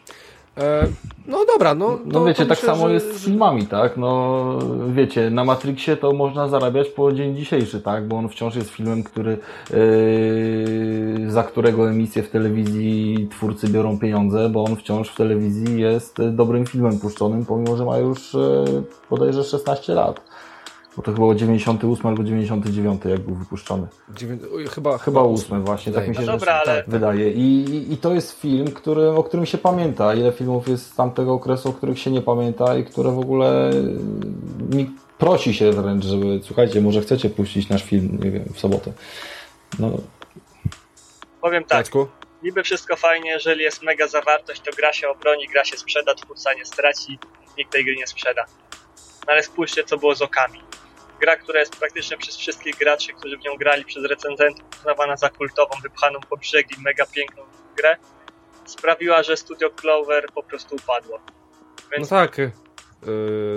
No dobra, no. No wiecie, tak myślę, samo że... jest z filmami, tak? No wiecie, na Matrixie to można zarabiać po dzień dzisiejszy, tak? Bo on wciąż jest filmem, który yy, za którego emisję w telewizji twórcy biorą pieniądze, bo on wciąż w telewizji jest dobrym filmem puszczonym, pomimo że ma już yy, bodajże 16 lat. Bo to chyba 98 albo 99, jak był wypuszczony. Dziewię... Chyba, chyba 8 właśnie, tak mi się no dobra, ale... tak, wydaje. I, I, I, to jest film, który, o którym się pamięta. Ile filmów jest z tamtego okresu, o których się nie pamięta i które w ogóle mi prosi się wręcz, żeby słuchajcie, może chcecie puścić nasz film, nie wiem, w sobotę. No. Powiem tak. Jacku? Niby wszystko fajnie, jeżeli jest mega zawartość, to gra się obroni, gra się sprzeda, twórca nie straci, nikt tej gry nie sprzeda. No ale spójrzcie, co było z okami gra, która jest praktycznie przez wszystkich graczy, którzy w nią grali, przez recenzentów uznawana za kultową, wypchaną po brzegi, mega piękną grę, sprawiła, że Studio Clover po prostu upadło. Więc no tak. Yy,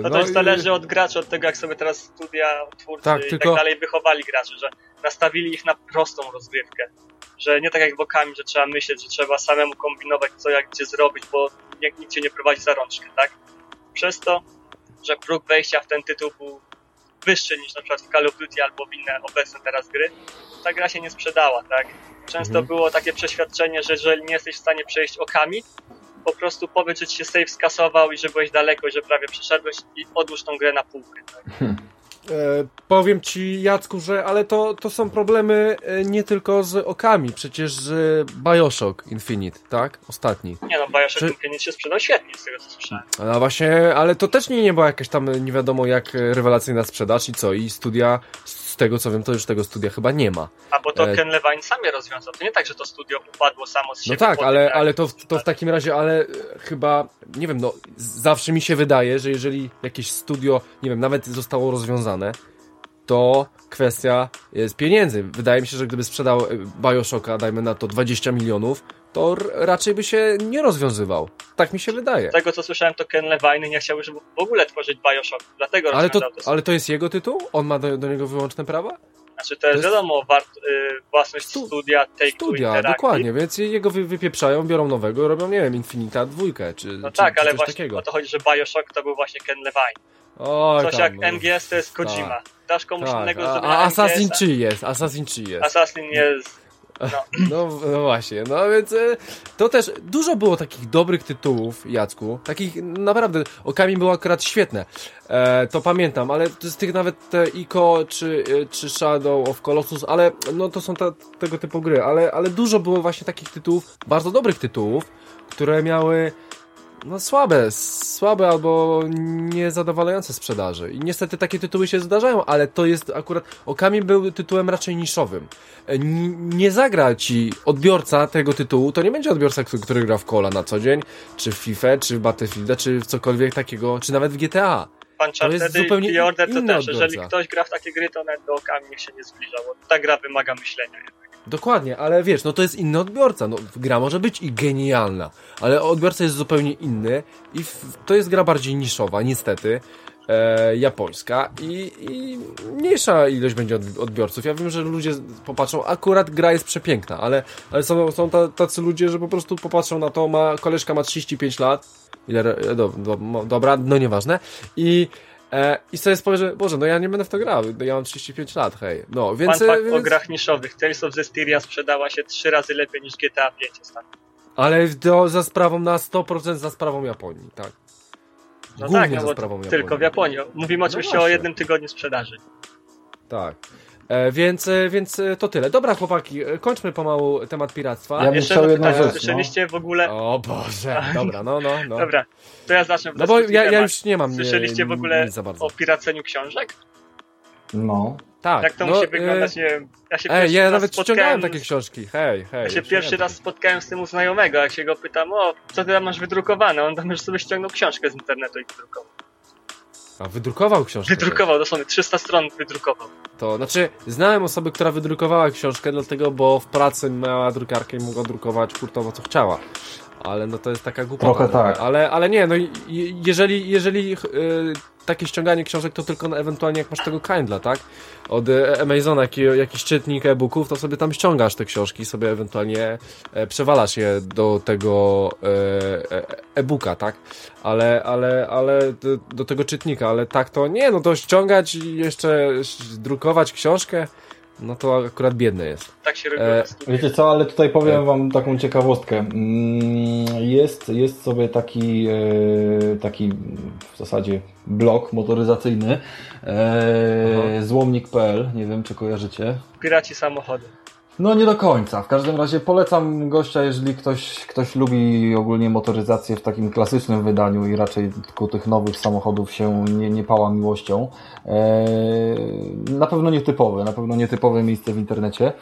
to no też i... zależy od graczy, od tego jak sobie teraz studia, twórcy tak, i tylko... tak dalej wychowali graczy, że nastawili ich na prostą rozgrywkę. Że nie tak jak bokami, że trzeba myśleć, że trzeba samemu kombinować co jak gdzie zrobić, bo nikt cię nie prowadzi za rączkę, tak? Przez to, że próg wejścia w ten tytuł był wyższy niż na przykład w Call of Duty albo w inne obecne teraz gry, ta gra się nie sprzedała, tak? Często mhm. było takie przeświadczenie, że jeżeli nie jesteś w stanie przejść okami, po prostu powiedz, że ci się save skasował i że byłeś daleko i że prawie przeszedłeś i odłóż tą grę na półkę, tak? Hmm. E, powiem ci, Jacku, że ale to, to są problemy e, nie tylko z okami, przecież z Bioshock Infinite, tak? Ostatni. Nie no, Bioshock Czy... Infinite się sprzedał świetnie, z tego co słyszałem. A właśnie, ale to też nie, nie była jakaś tam nie wiadomo jak rewelacyjna sprzedaż i co, i studia z tego co wiem, to już tego studia chyba nie ma. A bo to e... Ken Levine sam je rozwiązał. To nie tak, że to studio upadło samo z siebie. No tak, ale, ale to, to w takim razie, ale e, chyba, nie wiem, no zawsze mi się wydaje, że jeżeli jakieś studio, nie wiem, nawet zostało rozwiązane, to kwestia jest pieniędzy. Wydaje mi się, że gdyby sprzedał e, Bioshocka, dajmy na to 20 milionów, to raczej by się nie rozwiązywał. Tak mi się wydaje. Z tego co słyszałem, to Ken Levine nie chciał już w ogóle tworzyć Bioshock, dlatego ale to, to ale to jest jego tytuł? On ma do, do niego wyłączne prawa? Znaczy to jest, to jest... wiadomo, wart, y, własność Stu... studia Take Studia, dokładnie, więc jego wy, wypieprzają, biorą nowego, robią, nie wiem, Infinita dwójkę, czy No czy, tak, czy ale właśnie takiego. o to chodzi, że Bioshock to był właśnie Ken Levine. Oj, Coś tam, jak. MGS to jest Kojima. Tak. Dasz komuś tak. innego A, a Assassin czy jest? Assassin czy jest? Assassin jest No. No, no właśnie, no więc e, to też dużo było takich dobrych tytułów, Jacku. Takich naprawdę, Okami było akurat świetne. E, to pamiętam, ale z tych nawet te Ico czy, e, czy Shadow of Colossus, ale no to są ta, tego typu gry, ale, ale dużo było właśnie takich tytułów, bardzo dobrych tytułów, które miały no słabe, słabe albo niezadowalające sprzedaży. I niestety takie tytuły się zdarzają, ale to jest akurat, Okami był tytułem raczej niszowym. E, nie zagra ci odbiorca tego tytułu, to nie będzie odbiorca, który gra w Cola na co dzień, czy w FIFA, czy w Battlefielda, czy w cokolwiek takiego, czy nawet w GTA. Uncharted i Pre-Order to też, jeżeli ktoś gra w takie gry, to nawet do Okami niech się nie zbliża, bo ta gra wymaga myślenia. Dokładnie, ale wiesz, no to jest inny odbiorca. No, gra może być i genialna, ale odbiorca jest zupełnie inny i to jest gra bardziej niszowa, niestety. E, japońska i, i, mniejsza ilość będzie odbiorców. Ja wiem, że ludzie popatrzą, akurat gra jest przepiękna, ale, ale są, są tacy ludzie, że po prostu popatrzą na to, ma, koleżka ma 35 lat, ile, do, do, dobra, no nieważne, i E, I sobie spojrzę, że, Boże, no ja nie będę w to grał, ja mam 35 lat, hej. No, więc... Fun fact więc... o grach niszowych. Tales of Zestiria sprzedała się trzy razy lepiej niż GTA 5 ostatnio. Ale do, za sprawą na 100% za sprawą Japonii, tak. No Głównie tak, no za sprawą Japonii. tylko w Japonii. Mówimy no oczywiście no o jednym tygodniu sprzedaży. Tak. E, więc, e, więc e, to tyle. Dobra, chłopaki, kończmy pomału temat piractwa. Ja bym Jeszcze chciał jedną rzecz. Słyszeliście no. w ogóle. O Boże, dobra, no, no, no. Dobra, to ja zacznę. No bo ja, ja, już nie mam. Słyszeliście w ogóle o piraceniu książek? No. Tak. Jak to no, musi wyglądać, nie wiem. Ja się ej, ja nawet ściągałem takie książki, hej, hej. Ja się pierwszy raz spotkałem z tym u znajomego, jak się go pytam, o, co ty tam masz wydrukowane? On tam już sobie ściągnął książkę z internetu i wydrukował. A wydrukował książkę? Wydrukował, dosłownie 300 stron wydrukował. To znaczy, znałem osobę, która wydrukowała książkę, dlatego, bo w pracy miała drukarkę i mogła drukować hurtowo co chciała. Ale no to jest taka głupota. Trochę tak. Ale, ale nie, no jeżeli, jeżeli yy, takie ściąganie książek to tylko ewentualnie jak masz tego Kindla, tak? Od e, Amazona jaki, jakiś czytnik e-booków, to sobie tam ściągasz te książki, sobie ewentualnie e, przewalasz je do tego e, e-booka, tak? Ale, ale, ale do tego czytnika, ale tak to nie, no to ściągać i jeszcze drukować książkę, no to akurat biedne jest. Tak się robi. E, wiecie co, ale tutaj powiem e... wam taką ciekawostkę. Mm, jest, jest sobie taki, e, taki w zasadzie blog motoryzacyjny e, złomnik.pl, nie wiem czy kojarzycie. Piraci samochody. No nie do końca. W każdym razie polecam gościa, jeżeli ktoś, ktoś lubi ogólnie motoryzację w takim klasycznym wydaniu i raczej tylko tych nowych samochodów się nie, nie pała miłością. Eee, na pewno nietypowe, na pewno nietypowe miejsce w internecie.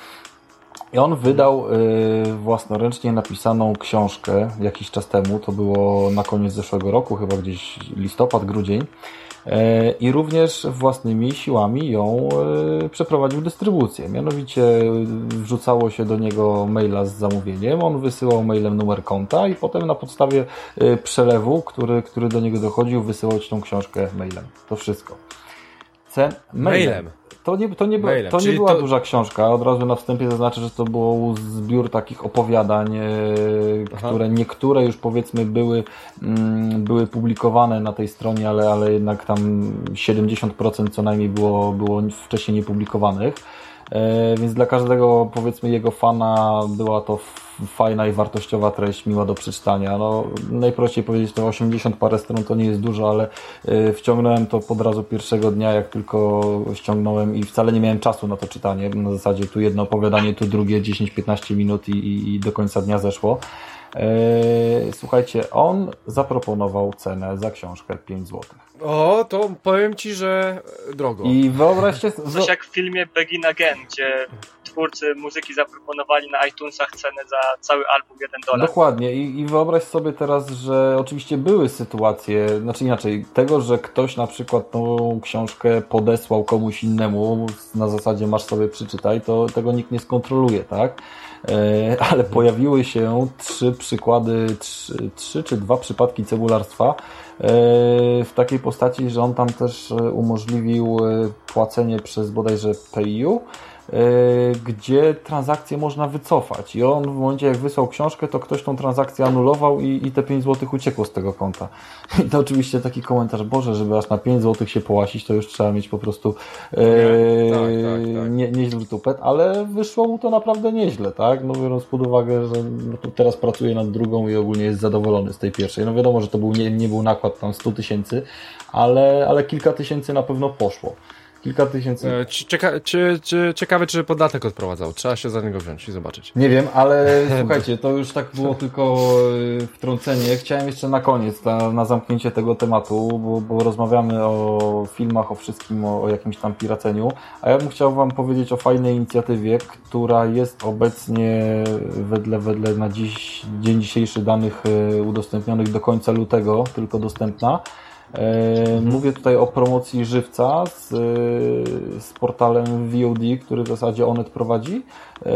I on wydał y, własnoręcznie napisaną książkę jakiś czas temu, to było na koniec zeszłego roku, chyba gdzieś listopad, grudzień. E, i również własnymi siłami ją e, przeprowadził dystrybucję. Mianowicie wrzucało się do niego maila z zamówieniem, on wysyłał mailem numer konta i potem na podstawie e, przelewu, który, który do niego dochodził, wysyłał ci tą książkę mailem. To wszystko. Cen mailem. mailem. To nie, to nie, to nie była to... duża książka. Od razu na wstępie zaznaczę, że to był zbiór takich opowiadań, e, które niektóre już powiedzmy były, mm, były publikowane na tej stronie, ale, ale jednak tam 70% co najmniej było, było wcześniej niepublikowanych. E, więc dla każdego powiedzmy jego fana była to fajna i wartościowa treść, miła do przeczytania. No, najprościej powiedzieć, to 80 parę stron to nie jest dużo, ale e, wciągnąłem to pod razu pierwszego dnia, jak tylko ściągnąłem i wcale nie miałem czasu na to czytanie. Na zasadzie tu jedno opowiadanie, tu drugie 10-15 minut i, i do końca dnia zeszło. Eee, słuchajcie, on zaproponował cenę za książkę 5 zł. O, to powiem Ci, że drogo. I wyobraźcie... Coś jak w filmie Begin Again, gdzie twórcy muzyki zaproponowali na iTunesach cenę za cały album 1 dolar. Dokładnie I, i wyobraź sobie teraz, że oczywiście były sytuacje, znaczy inaczej, tego, że ktoś na przykład tą książkę podesłał komuś innemu na zasadzie masz sobie przeczytaj, to tego nikt nie skontroluje, tak? E, ale pojawiły się trzy przykłady, trzy, trzy czy dwa przypadki cebularstwa e, w takiej postaci, że on tam też e, umożliwił płacenie przez bodajże PayU gdzie transakcję można wycofać i on w momencie jak wysłał książkę, to ktoś tą transakcję anulował i, i te 5 zł uciekło z tego konta. I to oczywiście taki komentarz, Boże, żeby aż na 5 zł się połasić, to już trzeba mieć po prostu e, tak, tak, tak. Nie, nieźle tupet, ale wyszło mu to naprawdę nieźle, tak? No biorąc pod uwagę, że no, teraz pracuje nad drugą i ogólnie jest zadowolony z tej pierwszej. No wiadomo, że to był, nie, nie był nakład tam 100 tysięcy, ale, ale kilka tysięcy na pewno poszło. Kilka tysięcy. E, cieka czy, czy, ciekawe, czy podatek odprowadzał. Trzeba się za niego wziąć i zobaczyć. Nie wiem, ale słuchajcie, to już tak było tylko e, wtrącenie. Chciałem jeszcze na koniec, na, na zamknięcie tego tematu, bo, bo, rozmawiamy o filmach, o wszystkim, o, o jakimś tam piraceniu. A ja bym chciał Wam powiedzieć o fajnej inicjatywie, która jest obecnie wedle, wedle na dziś, dzień dzisiejszy danych e, udostępnionych do końca lutego tylko dostępna. E, mówię tutaj o promocji żywca z, z portalem VOD, który w zasadzie Onet prowadzi. E,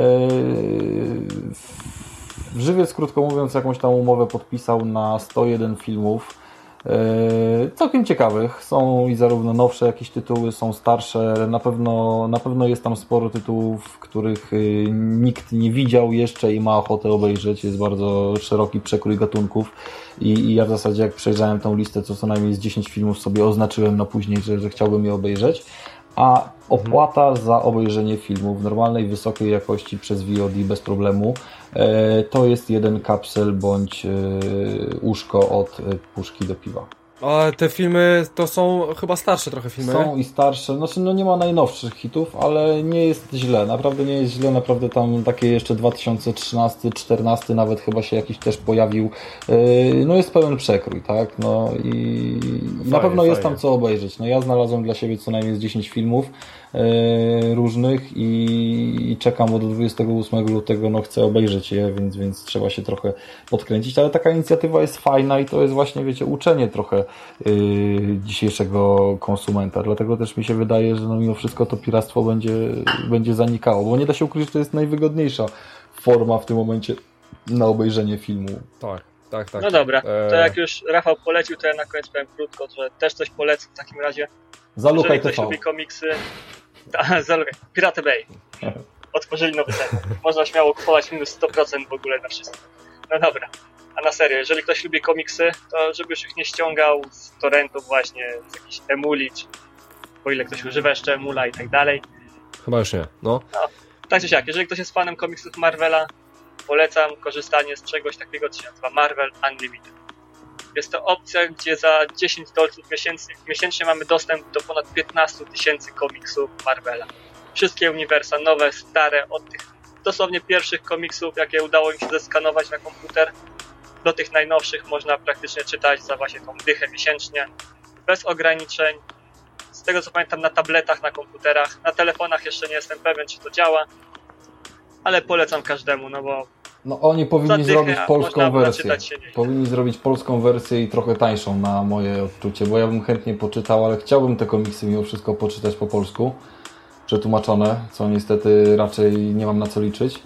żywiec, krótko mówiąc, jakąś tam umowę podpisał na 101 filmów E, całkiem ciekawych. Są i zarówno nowsze jakieś tytuły, są starsze. Na pewno, na pewno jest tam sporo tytułów, których nikt nie widział jeszcze i ma ochotę obejrzeć. Jest bardzo szeroki przekrój gatunków. I, i ja w zasadzie jak przejrzałem tą listę, co co najmniej z 10 filmów sobie oznaczyłem na później, że, że chciałbym je obejrzeć. A opłata za obejrzenie filmu w normalnej, wysokiej jakości przez VOD bez problemu e, to jest jeden kapsel bądź e, łóżko od e, puszki do piwa. A te filmy to są chyba starsze trochę filmy. Są i starsze. Znaczy, no nie ma najnowszych hitów, ale nie jest źle. Naprawdę nie jest źle. Naprawdę tam takie jeszcze 2013, 14 nawet chyba się jakiś też pojawił. Yy, no jest pełen przekrój, tak? No i fajnie, na pewno jest tam co obejrzeć. No ja znalazłem dla siebie co najmniej z 10 filmów. E, różnych i, czekam od 28 lutego, no chcę obejrzeć je, więc, więc trzeba się trochę podkręcić, ale taka inicjatywa jest fajna i to jest właśnie, wiecie, uczenie trochę yy, dzisiejszego konsumenta, dlatego też mi się wydaje, że no mimo wszystko to piractwo będzie, będzie zanikało, bo nie da się ukryć, że to jest najwygodniejsza forma w tym momencie na obejrzenie filmu. Tak. Tak, tak. No dobra, to e, jak już Rafał polecił, to ja na koniec powiem krótko, że też coś polecę w takim razie. Zaluchaj Jeżeli ktoś lubi komiksy, Pirate Bay. Otworzyli nowy ten. Można śmiało kupować minus 100% w ogóle na wszystko. No dobra. A na serio, jeżeli ktoś lubi komiksy, to żeby już ich nie ściągał z torrentów właśnie, z jakichś emuli, czy o ile ktoś używa jeszcze emula i tak dalej. Chyba już nie, no. no. Tak czy siak, jeżeli ktoś jest fanem komiksów Marvela, polecam korzystanie z czegoś takiego, co się nazywa Marvel Unlimited. Jest to opcja, gdzie za 10 dolców miesięcznie, mamy dostęp do ponad 15 tysięcy komiksów Marvela. Wszystkie uniwersa, nowe, stare, od tych dosłownie pierwszych komiksów, jakie udało im się zeskanować na komputer, do tych najnowszych można praktycznie czytać za właśnie tą dychę miesięcznie, bez ograniczeń. Z tego co pamiętam na tabletach, na komputerach, na telefonach jeszcze nie jestem pewien, czy to działa, ale polecam każdemu, no bo no oni powinni zrobić polską wersję. Powinni zrobić polską wersję i trochę tańszą na moje odczucie, bo ja bym chętnie poczytał, ale chciałbym te komiksy mimo wszystko poczytać po polsku. Przetłumaczone, co niestety raczej nie mam na co liczyć.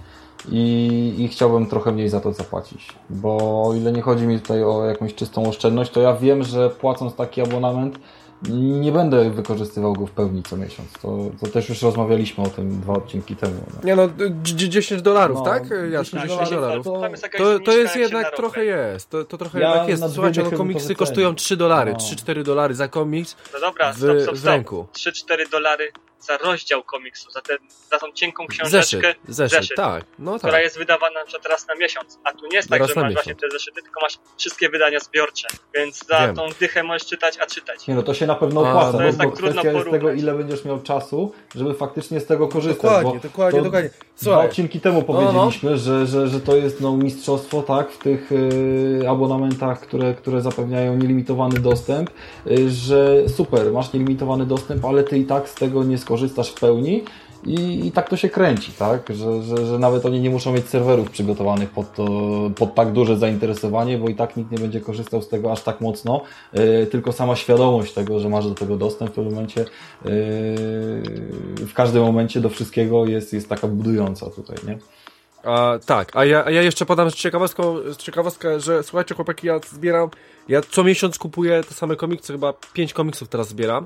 I, I chciałbym trochę mniej za to zapłacić, bo o ile nie chodzi mi tutaj o jakąś czystą oszczędność, to ja wiem, że płacąc taki abonament, nie będę wykorzystywał go w pełni co miesiąc. To, to też już rozmawialiśmy o tym dwa odcinki temu. No. Nie no, 10 dolarów, no, tak? Ja 10 dolarów. dolarów. To, to, jest jednak trochę jest. To, to trochę ja jednak jest. Słuchajcie, no komiksy kosztują 3 dolary, no. 3-4 dolary za komiks no dobra, w, stop, stop, stop. w ręku. 3-4 dolary za rozdział komiksu, za, za tą cienką książeczkę, zeszyt, zeszyt, zeszyt tak, no tak. która jest wydawana na przykład raz na miesiąc, a tu nie jest tak, raz że masz właśnie te zeszyty, tylko masz wszystkie wydania zbiorcze, więc za Wiem. tą dychę możesz czytać, a czytać. Nie no, to się na pewno opłaca, to jest bo, tak kwestia porównać. jest tego, ile będziesz miał czasu, żeby faktycznie z tego korzystać. Dokładnie, dokładnie, dokładnie. Słuchaj. Dwa odcinki temu powiedzieliśmy, no, no. Że, że, że to jest no, mistrzostwo, tak, w tych y, abonamentach, które, które zapewniają nielimitowany dostęp, y, że super, masz nielimitowany dostęp, ale ty i tak z tego nie skorzystasz w pełni, i, i tak to się kręci, tak? Że, że, że nawet oni nie muszą mieć serwerów przygotowanych pod, to, pod tak duże zainteresowanie, bo i tak nikt nie będzie korzystał z tego aż tak mocno, yy, tylko sama świadomość tego, że masz do tego dostęp w tym momencie, yy, w każdym momencie do wszystkiego jest, jest taka budująca tutaj, nie? A, tak, a ja, a ja jeszcze podam ciekawostkę, ciekawostkę, że słuchajcie chłopaki, ja zbieram, ja co miesiąc kupuję te same komiksy, chyba pięć komiksów teraz zbieram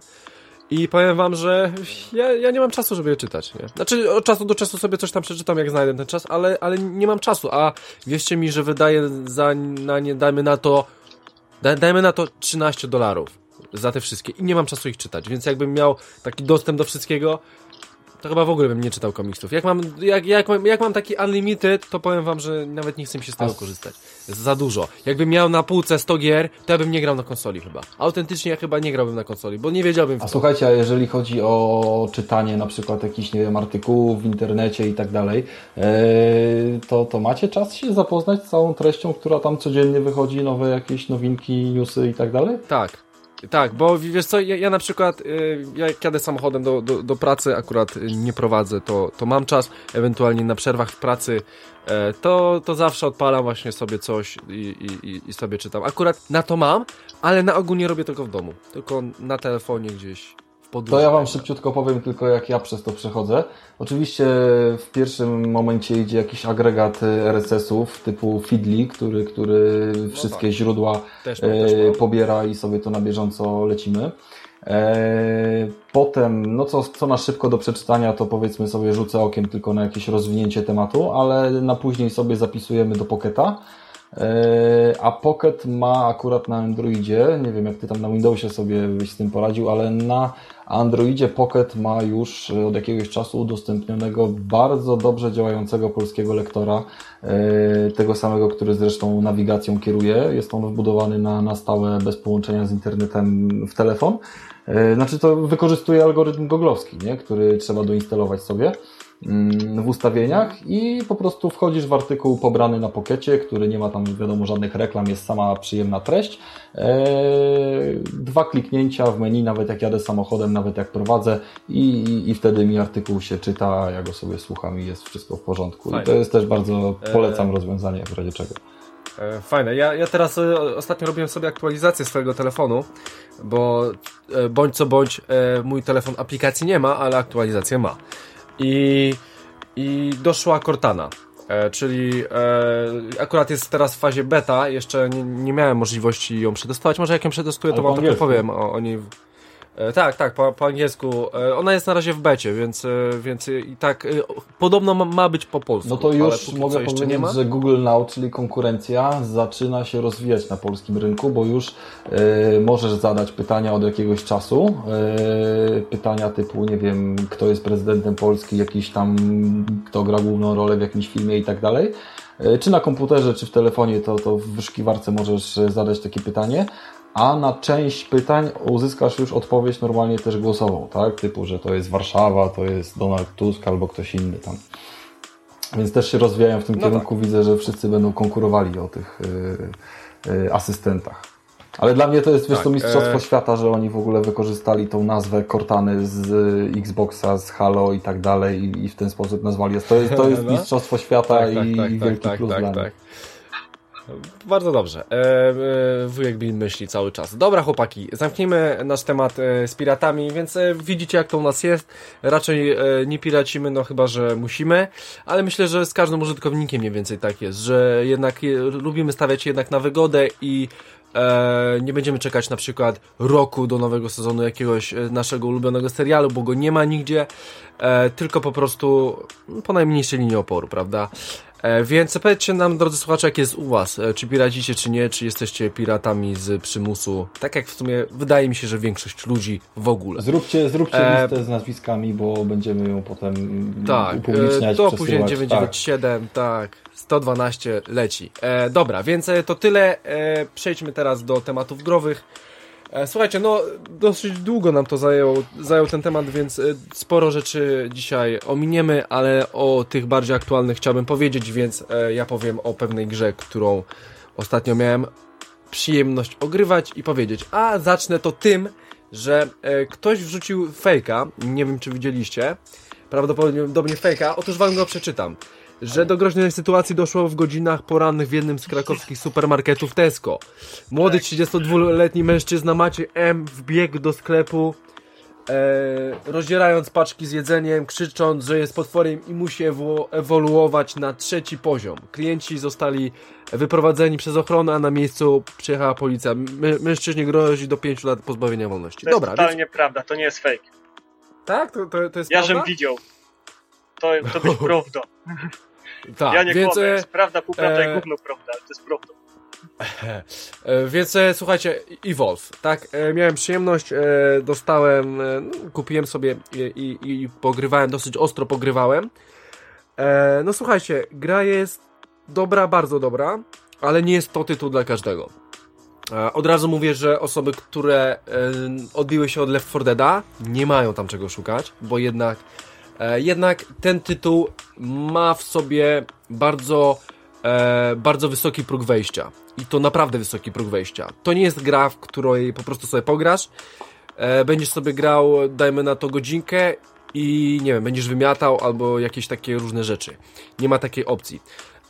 i powiem wam, że ja, ja nie mam czasu, żeby je czytać, nie? Znaczy, od czasu do czasu sobie coś tam przeczytam, jak znajdę ten czas, ale, ale nie mam czasu, a wierzcie mi, że wydaję za, na nie, dajmy na to, dajmy na to 13 dolarów za te wszystkie i nie mam czasu ich czytać, więc jakbym miał taki dostęp do wszystkiego, to chyba w ogóle bym nie czytał komiksów. Jak mam, jak, jak, jak mam taki unlimited, to powiem wam, że nawet nie chcę mi się z tego korzystać. Za dużo. Jakbym miał na półce 100 gier, to ja bym nie grał na konsoli chyba. Autentycznie ja chyba nie grałbym na konsoli, bo nie wiedziałbym A słuchajcie, a jeżeli chodzi o czytanie na przykład jakichś, nie wiem, artykułów w internecie i tak dalej, e, to, to macie czas się zapoznać z całą treścią, która tam codziennie wychodzi, nowe jakieś nowinki, newsy i tak dalej? Tak. Tak, bo wiesz co, ja, ja na przykład, y, jak jadę samochodem do, do, do, pracy, akurat nie prowadzę, to, to mam czas, ewentualnie na przerwach w pracy, e, to, to zawsze odpalam właśnie sobie coś i, i, i sobie czytam. Akurat na to mam, ale na ogół nie robię tego w domu, tylko na telefonie gdzieś podróży. To ja Wam szybciutko powiem tylko, jak ja przez to przechodzę. Oczywiście w pierwszym momencie idzie jakiś agregat e, RSS-ów typu Feedly, który, który no wszystkie tak. źródła też mam, też mam. pobiera i sobie to na bieżąco lecimy. E, potem, no co, co na szybko do przeczytania, to powiedzmy sobie rzucę okiem tylko na jakieś rozwinięcie tematu, ale na później sobie zapisujemy do Pocketa. E, a Pocket ma akurat na Androidzie, nie wiem jak Ty tam na Windowsie sobie byś z tym poradził, ale na Androidzie Pocket ma już od jakiegoś czasu udostępnionego bardzo dobrze działającego polskiego lektora, e, tego samego, który zresztą nawigacją kieruje. Jest on wbudowany na, na stałe bez połączenia z internetem w telefon. E, znaczy to wykorzystuje algorytm goglowski, nie? który trzeba doinstalować sobie. Mm, w ustawieniach i po prostu wchodzisz w artykuł pobrany na pokecie, który nie ma tam wiadomo żadnych reklam, jest sama przyjemna treść. Eee, dwa kliknięcia w menu, nawet jak jadę samochodem, nawet jak prowadzę i, i, wtedy mi artykuł się czyta, ja go sobie słucham i jest wszystko w porządku. Fajne. I to jest też bardzo, polecam eee. rozwiązanie w razie czego. E, fajne. Ja, ja teraz e, ostatnio robiłem sobie aktualizację swojego telefonu, bo e, bądź co bądź mój telefon aplikacji nie ma, ale aktualizację ma i, i doszła Cortana. E, czyli e, akurat jest teraz w fazie beta, jeszcze nie, nie miałem możliwości ją przetestować. Może jak ją przetestuję, to wam tylko powiem o, o niej tak, tak, po, po angielsku. E, ona jest na razie w becie, więc, e, więc i tak podobno ma, ma być po polsku. No to już mogę powiedzieć, że Google Now, czyli konkurencja, zaczyna się rozwijać na polskim rynku, bo już możesz zadać pytania od jakiegoś czasu. pytania typu, nie wiem, kto jest prezydentem Polski, jakiś tam, kto gra główną rolę w jakimś filmie i tak dalej czy na komputerze, czy w telefonie, to, to w wyszukiwarce możesz zadać takie pytanie, a na część pytań uzyskasz już odpowiedź normalnie też głosową, tak? Typu, że to jest Warszawa, to jest Donald Tusk albo ktoś inny tam. Więc też się rozwijają w tym no kierunku. Tak. Widzę, że wszyscy będą konkurowali o tych yy, yy, asystentach. Ale dla mnie to jest, wiesz, tak, to mistrzostwo e... świata, że oni w ogóle wykorzystali tą nazwę Cortany z Xboxa, z Halo i tak dalej i, i w ten sposób nazwali. To jest, to jest no. mistrzostwo świata tak, tak, i, tak, i wielki tak, plus tak, dla mnie. Bardzo dobrze. E, e, wujek Bill myśli cały czas. Dobra, chłopaki, zamknijmy nasz temat e, z piratami, więc e, widzicie, jak to u nas jest. Raczej e, nie piracimy, no chyba, że musimy, ale myślę, że z każdym użytkownikiem mniej więcej tak jest, że jednak lubimy stawiać jednak na wygodę i nie będziemy czekać na przykład roku do nowego sezonu jakiegoś naszego ulubionego serialu, bo go nie ma nigdzie, tylko po prostu po najmniejszej linii oporu, prawda? E, więc powiedzcie nam, drodzy słuchacze, jak jest u Was. E, czy piracicie, czy nie? Czy jesteście piratami z przymusu? Tak jak w sumie wydaje mi się, że większość ludzi w ogóle. Zróbcie, zróbcie e... listę z nazwiskami, bo będziemy ją potem tak, upubliczniać, to później 997, tak. tak. 112 leci. E, dobra, więc to tyle. E, przejdźmy teraz do tematów growych. E, słuchajcie, no dosyć długo nam to zajął, zajął ten temat, więc e, sporo rzeczy dzisiaj ominiemy, ale o tych bardziej aktualnych chciałbym powiedzieć, więc e, ja powiem o pewnej grze, którą ostatnio miałem przyjemność ogrywać i powiedzieć. A zacznę to tym, że ktoś wrzucił fejka, nie wiem czy widzieliście, prawdopodobnie fejka, otóż wam go przeczytam że do groźnej sytuacji doszło w godzinach porannych w jednym z krakowskich supermarketów Tesco. Młody 32-letni mężczyzna Maciej M. wbiegł do sklepu e, rozdzierając paczki z jedzeniem, krzycząc, że jest potworem i musi ewoluować na trzeci poziom. Klienci zostali wyprowadzeni przez ochronę, a na miejscu przyjechała policja. My, mężczyźnie grozi do 5 lat pozbawienia wolności. To Dobra, jest totalnie więc... prawda, to nie jest fake. Tak? To, to, to jest ja prawda? żem widział. To, to być prawda. Tak, ja nie więc, kłamę, jest prawda, półprawda e... i gówno prawda, ale to jest prawda. E, więc e, słuchajcie, Evolve, tak? E, miałem przyjemność, dostałem, no, kupiłem sobie i, i, i, pogrywałem, dosyć ostro pogrywałem. No słuchajcie, gra jest dobra, bardzo dobra, ale nie jest to tytuł dla każdego. Od razu mówię, że osoby, które odbiły się od Left 4 Dead'a, nie mają tam czego szukać, bo jednak, jednak ten tytuł ma w sobie bardzo bardzo wysoki próg wejścia. I to naprawdę wysoki próg wejścia. To nie jest gra, w której po prostu sobie pograsz, e, będziesz sobie grał, dajmy na to godzinkę i nie wiem, będziesz wymiatał albo jakieś takie różne rzeczy. Nie ma takiej opcji.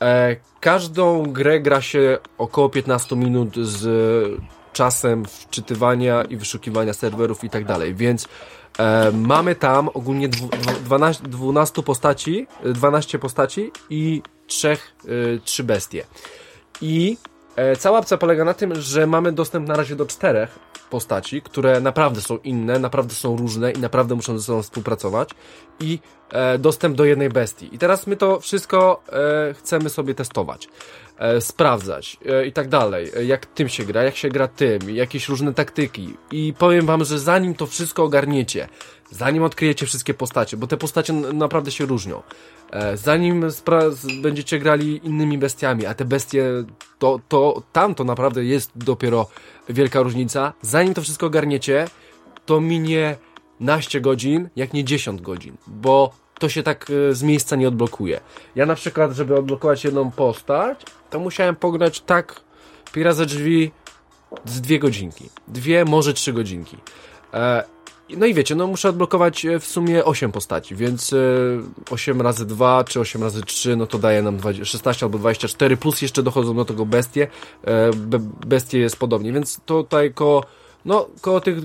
E, każdą grę gra się około 15 minut z czasem wczytywania i wyszukiwania serwerów i tak dalej, więc e, mamy tam ogólnie 12, 12 postaci, 12 postaci i trzech, y, trzy bestie. I E, cała opcja polega na tym, że mamy dostęp na razie do czterech postaci, które naprawdę są inne, naprawdę są różne i naprawdę muszą ze sobą współpracować i e, dostęp do jednej bestii. I teraz my to wszystko e, chcemy sobie testować, e, sprawdzać e, i tak dalej. E, jak tym się gra, jak się gra tym, jakieś różne taktyki. I powiem wam, że zanim to wszystko ogarniecie, zanim odkryjecie wszystkie postacie, bo te postacie naprawdę się różnią, e, zanim będziecie grali innymi bestiami, a te bestie, to, to tam to naprawdę jest dopiero wielka różnica, zanim to wszystko ogarniecie, to minie naście godzin, jak nie 10 godzin, bo to się tak e, z miejsca nie odblokuje. Ja na przykład, żeby odblokować jedną postać, to musiałem pograć tak pira ze drzwi z dwie godzinki. Dwie, może trzy godzinki. E, no i wiecie, no muszę odblokować e, w sumie 8 postaci, więc 8 e, razy 2 czy 8 razy 3, no to daje nam 16 albo 24, plus jeszcze dochodzą do tego bestie. Bestie jest podobnie, więc tutaj koło, no, koło tych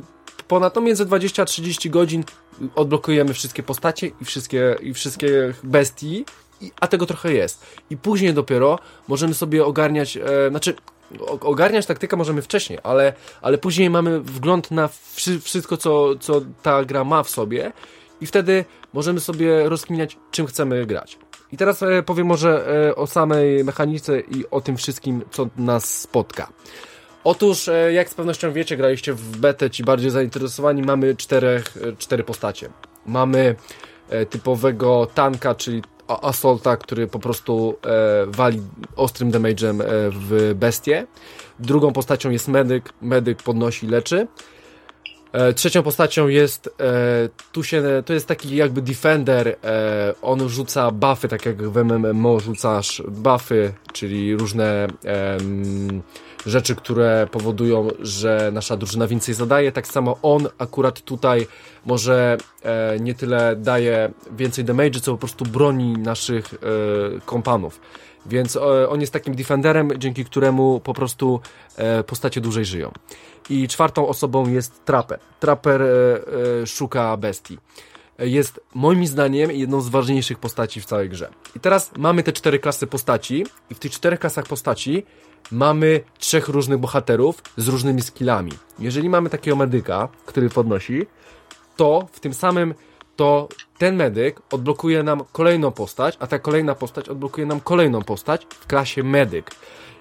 ponad, no między 20 a 30 godzin odblokujemy wszystkie postacie i wszystkie, i wszystkie bestii, a tego trochę jest. I później dopiero możemy sobie ogarniać, e, znaczy ogarniać taktykę możemy wcześniej, ale, ale później mamy wgląd na wszystko, co, co ta gra ma w sobie i wtedy możemy sobie rozkminiać, czym chcemy grać. I teraz e, powiem może e, o samej mechanice i o tym wszystkim, co nas spotka. Otóż, e, jak z pewnością wiecie, graliście w betę, ci bardziej zainteresowani, mamy czterech, cztery postacie. Mamy typowego tanka, czyli Assaulta, który po prostu e, wali ostrym damage'em e, w bestię. Drugą postacią jest medyk, medyk podnosi, leczy. E, trzecią postacią jest, e, tu się, to jest taki jakby defender, e, on rzuca buffy, tak jak w MMO rzucasz buffy, czyli różne rzeczy, które powodują, że nasza drużyna więcej zadaje. Tak samo on akurat tutaj może e, nie tyle daje więcej damage, co po prostu broni naszych e, kompanów. Więc e, on jest takim defenderem, dzięki któremu po prostu e, postacie dłużej żyją. I czwartą osobą jest Trapper. Trapper e, szuka bestii jest moim zdaniem jedną z ważniejszych postaci w całej grze. I teraz mamy te cztery klasy postaci i w tych czterech klasach postaci mamy trzech różnych bohaterów z różnymi skillami. Jeżeli mamy takiego medyka, który podnosi, to w tym samym to ten medyk odblokuje nam kolejną postać, a ta kolejna postać odblokuje nam kolejną postać w klasie medyk.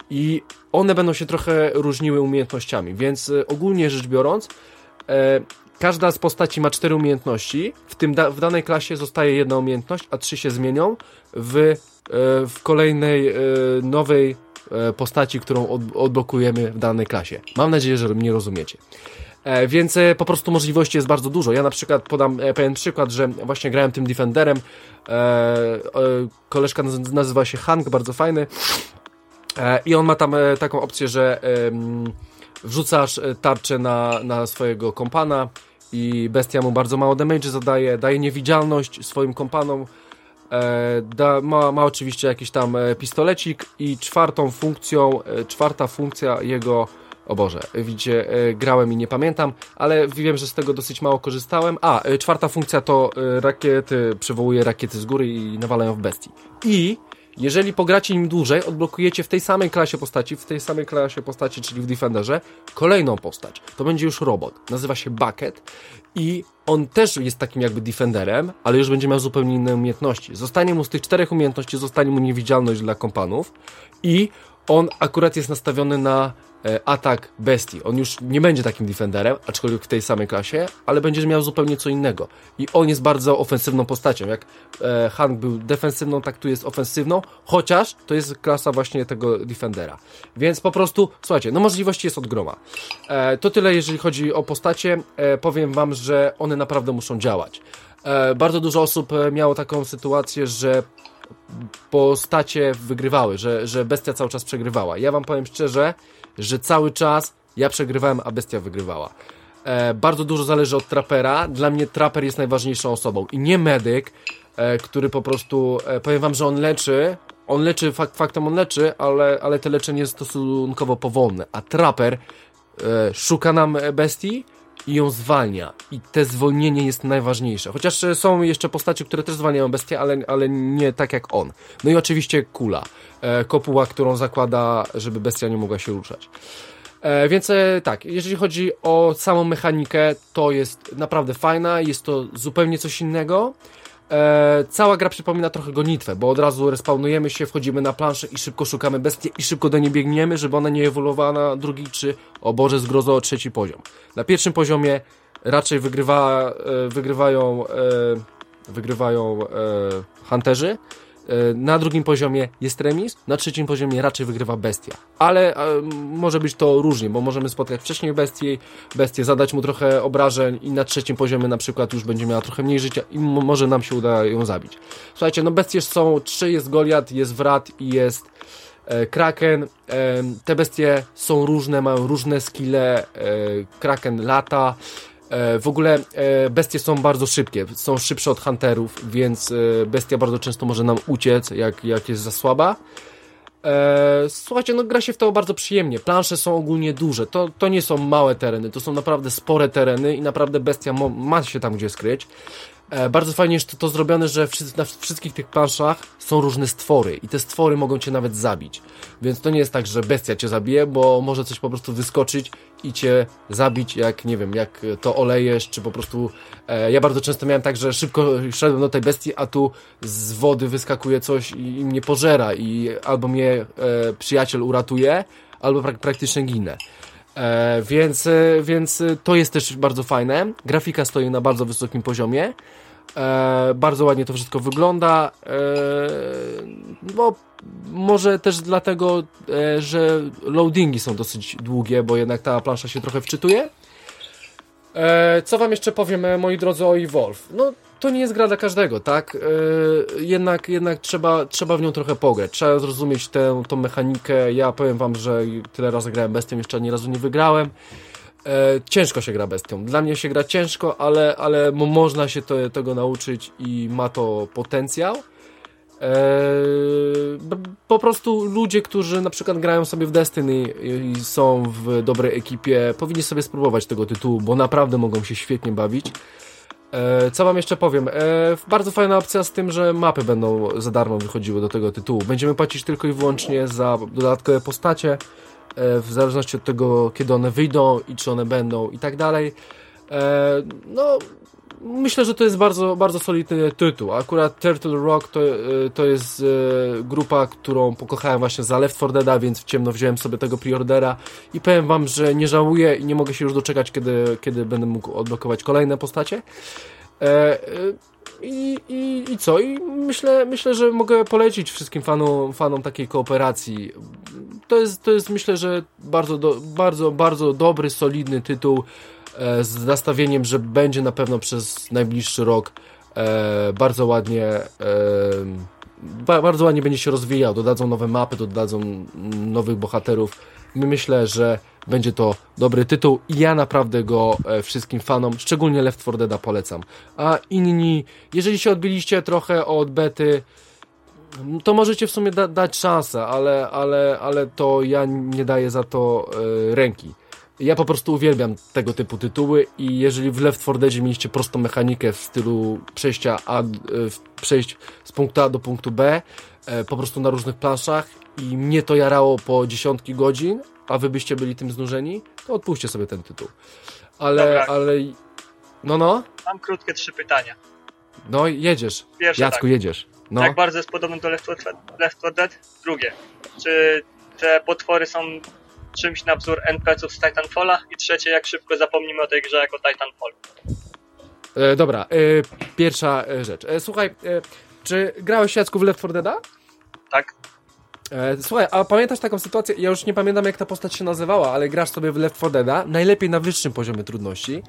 I one będą się trochę różniły umiejętnościami, więc e, ogólnie rzecz biorąc, e, każda z postaci ma cztery umiejętności, w tym da w danej klasie zostaje jedna umiejętność, a trzy się zmienią w, e, w kolejnej e, nowej e, postaci, którą od odblokujemy w danej klasie. Mam nadzieję, że mnie rozumiecie. E, więc e, po prostu możliwości jest bardzo dużo. Ja na przykład podam e, pewien przykład, że właśnie grałem tym Defenderem. Koleżka nazywa się Hank, bardzo fajny. I on ma tam taką opcję, że wrzucasz tarczę na, na swojego kompana i bestia mu bardzo mało damage zadaje, daje niewidzialność swoim kompanom, da, ma, ma oczywiście jakiś tam pistolecik i czwartą funkcją, czwarta funkcja jego O Boże, widzicie, e, grałem i nie pamiętam, ale wiem, że z tego dosyć mało korzystałem. A, e, czwarta funkcja to e, rakiety, przywołuje rakiety z góry i nawalają w bestii. I jeżeli pogracie nim dłużej, odblokujecie w tej samej klasie postaci, w tej samej klasie postaci, czyli w Defenderze, kolejną postać. To będzie już robot. Nazywa się Bucket i on też jest takim jakby Defenderem, ale już będzie miał zupełnie inne umiejętności. Zostanie mu z tych czterech umiejętności, zostanie mu niewidzialność dla kompanów i on akurat jest nastawiony na atak bestii. On już nie będzie takim defenderem, aczkolwiek w tej samej klasie, ale będzie miał zupełnie co innego. I on jest bardzo ofensywną postacią. Jak e, Hank był defensywną, tak tu jest ofensywną, chociaż to jest klasa właśnie tego defendera. Więc po prostu, słuchajcie, no możliwości jest od groma. E, to tyle, jeżeli chodzi o postacie. E, powiem wam, że one naprawdę muszą działać. E, bardzo dużo osób e, miało taką sytuację, że postacie wygrywały, że, że bestia cały czas przegrywała. Ja wam powiem szczerze, że cały czas ja przegrywałem, a bestia wygrywała. E, bardzo dużo zależy od trapera. Dla mnie traper jest najważniejszą osobą i nie medyk, e, który po prostu, e, powiem wam, że on leczy, on leczy, fakt, faktem on leczy, ale, ale te leczenie jest stosunkowo powolne, a traper e, szuka nam bestii, i ją zwalnia. I te zwolnienie jest najważniejsze. Chociaż są jeszcze postacie, które też zwalniają bestię, ale, ale nie tak jak on. No i oczywiście kula. E, kopuła, którą zakłada, żeby bestia nie mogła się ruszać. E, więc e, tak, jeżeli chodzi o samą mechanikę, to jest naprawdę fajna, jest to zupełnie coś innego. E, cała gra przypomina trochę gonitwę, bo od razu respawnujemy się, wchodzimy na planszę i szybko szukamy bestii i szybko do niej biegniemy, żeby ona nie ewoluowała na drugi czy, o Boże, zgrozo, trzeci poziom. Na pierwszym poziomie raczej wygrywa, e, wygrywają, e, wygrywają e, hunterzy, na drugim poziomie jest remis, na trzecim poziomie raczej wygrywa bestia. Ale e, może być to różnie, bo możemy spotkać wcześniej bestię, bestię, zadać mu trochę obrażeń i na trzecim poziomie na przykład już będzie miała trochę mniej życia i może nam się uda ją zabić. Słuchajcie, no bestie są trzy, jest Goliat, jest Wrat i jest e, Kraken. E, te bestie są różne, mają różne skille. E, Kraken lata, E, w ogóle e, bestie są bardzo szybkie, są szybsze od hunterów, więc e, bestia bardzo często może nam uciec, jak, jak jest za słaba. Słuchajcie, no gra się w to bardzo przyjemnie. Plansze są ogólnie duże. To, to nie są małe tereny, to są naprawdę spore tereny i naprawdę bestia ma się tam gdzie skryć. E, bardzo fajnie jest to, to zrobione, że na wszystkich tych planszach są różne stwory i te stwory mogą cię nawet zabić. Więc to nie jest tak, że bestia cię zabije, bo może coś po prostu wyskoczyć i cię zabić, jak nie wiem, jak to olejesz, czy po prostu. E, ja bardzo często miałem tak, że szybko szedłem do tej bestii, a tu z wody wyskakuje coś i, i mnie pożera, i albo mnie e, przyjaciel uratuje, albo prak praktycznie ginę. E, więc, e, więc to jest też bardzo fajne. Grafika stoi na bardzo wysokim poziomie. E, bardzo ładnie to wszystko wygląda. E, no, może też dlatego, e, że loadingi są dosyć długie, bo jednak ta plansza się trochę wczytuje. E, co wam jeszcze powiem, moi drodzy, o Evolve? No, to nie jest gra dla każdego, tak? Yy, jednak jednak trzeba, trzeba w nią trochę pograć, trzeba zrozumieć tę tą mechanikę. Ja powiem wam, że tyle razy grałem bestią, jeszcze ani razu nie wygrałem. Yy, ciężko się gra bestią. Dla mnie się gra ciężko, ale, ale można się to, tego nauczyć i ma to potencjał. Eee, po prostu ludzie, którzy na przykład grają sobie w Destiny i są w dobrej ekipie, powinni sobie spróbować tego tytułu, bo naprawdę mogą się świetnie bawić. E, co wam jeszcze powiem? E, bardzo fajna opcja z tym, że mapy będą za darmo wychodziły do tego tytułu. Będziemy płacić tylko i wyłącznie za dodatkowe postacie, e, w zależności od tego, kiedy one wyjdą i czy one będą i tak dalej. No, myślę, że to jest bardzo, bardzo solidny tytuł. Akurat Turtle Rock to, e, to jest e, grupa, którą pokochałem właśnie za Left 4 Dead, więc w ciemno wziąłem sobie tego preordera i powiem wam, że nie żałuję i nie mogę się już doczekać, kiedy, kiedy będę mógł odblokować kolejne postacie. E, i, i, I co? I myślę, myślę, że mogę polecić wszystkim fanom, fanom takiej kooperacji. To jest, to jest myślę, że bardzo, do, bardzo, bardzo dobry, solidny tytuł z nastawieniem, że będzie na pewno przez najbliższy rok e, bardzo ładnie e, bardzo ładnie będzie się rozwijał, dodadzą nowe mapy, dodadzą nowych bohaterów. Myślę, że będzie to dobry tytuł i ja naprawdę go wszystkim fanom, szczególnie Left 4 Dead polecam. A inni, jeżeli się odbiliście trochę od bety, to możecie w sumie da dać szansę, ale, ale, ale to ja nie daję za to e, ręki. Ja po prostu uwielbiam tego typu tytuły i jeżeli w Left 4 Deadzie mieliście prostą mechanikę w stylu przejścia A, e, przejść z punktu A do punktu B, e, po prostu na różnych planszach i mnie to jarało po dziesiątki godzin, a wy byście byli tym znużeni, to odpuśćcie sobie ten tytuł. Ale, Dobra. ale... No, no? Mam krótkie trzy pytania. No, jedziesz. Pierwsze Jacku, tak. jedziesz. No. Jak bardzo jest podobny do Left 4 Dead? Drugie. Czy te potwory są czymś na wzór NPC-ów z Titanfalla? I trzecie, jak szybko zapomnimy o tej grze jako Titanfall? E, dobra, e, pierwsza e, rzecz. E, słuchaj, e, czy grałeś Jacku w Left 4 Deada? Tak. E, słuchaj, a pamiętasz taką sytuację? Ja już nie pamiętam jak ta postać się nazywała, ale grasz sobie w Left 4 Deada, najlepiej na wyższym poziomie trudności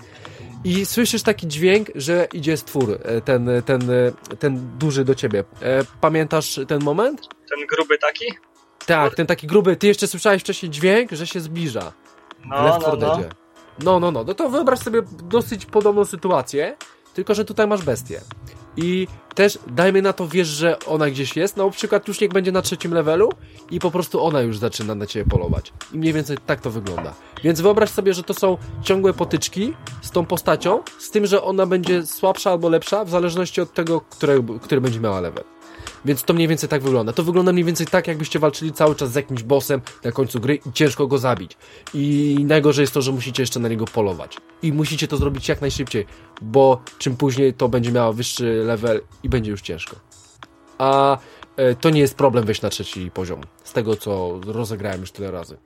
i słyszysz taki dźwięk, że idzie stwór, ten, ten, ten duży do ciebie. Pamiętasz ten moment? Ten gruby taki? Tak, ten taki gruby. Ty jeszcze słyszałeś wcześniej dźwięk, że się zbliża. No, Left 4 no, no. no, no, no. No to wyobraź sobie dosyć podobną sytuację, tylko że tutaj masz bestię. I też dajmy na to, wiesz, że ona gdzieś jest. No, na przykład już niech będzie na trzecim levelu i po prostu ona już zaczyna na ciebie polować. I mniej więcej tak to wygląda. Więc wyobraź sobie, że to są ciągłe potyczki z tą postacią, z tym, że ona będzie słabsza albo lepsza, w zależności od tego, które, który będzie miała level. Więc to mniej więcej tak wygląda. To wygląda mniej więcej tak, jakbyście walczyli cały czas z jakimś bossem na końcu gry i ciężko go zabić. I najgorzej jest to, że musicie jeszcze na niego polować. I musicie to zrobić jak najszybciej, bo czym później to będzie miało wyższy level i będzie już ciężko. A e, to nie jest problem wejść na trzeci poziom. Z tego, co rozegrałem już tyle razy.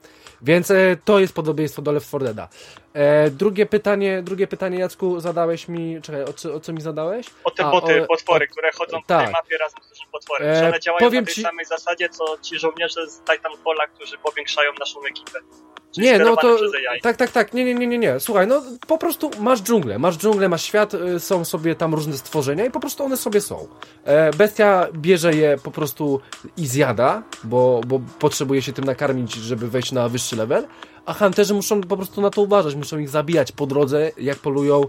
Więc e, to jest podobieństwo do Left 4 Deada. E, drugie pytanie, drugie pytanie, Jacku, zadałeś mi, czekaj, o co, o co mi zadałeś? O te A, boty, o, potwory, o, które chodzą tak. w tej mapie razem z dużym potworem. E, one działają na tej ci... samej zasadzie, co ci żołnierze z Titanfalla, którzy powiększają naszą ekipę. Nie, no to. Tak, tak, tak. Nie, nie, nie, nie, nie. Słuchaj, no po prostu masz dżunglę. Masz dżunglę, masz świat, y, są sobie tam różne stworzenia i po prostu one sobie są. E, bestia bierze je po prostu i zjada, bo, bo potrzebuje się tym nakarmić, żeby wejść na wyższy level. A hunterzy muszą po prostu na to uważać, muszą ich zabijać po drodze, jak polują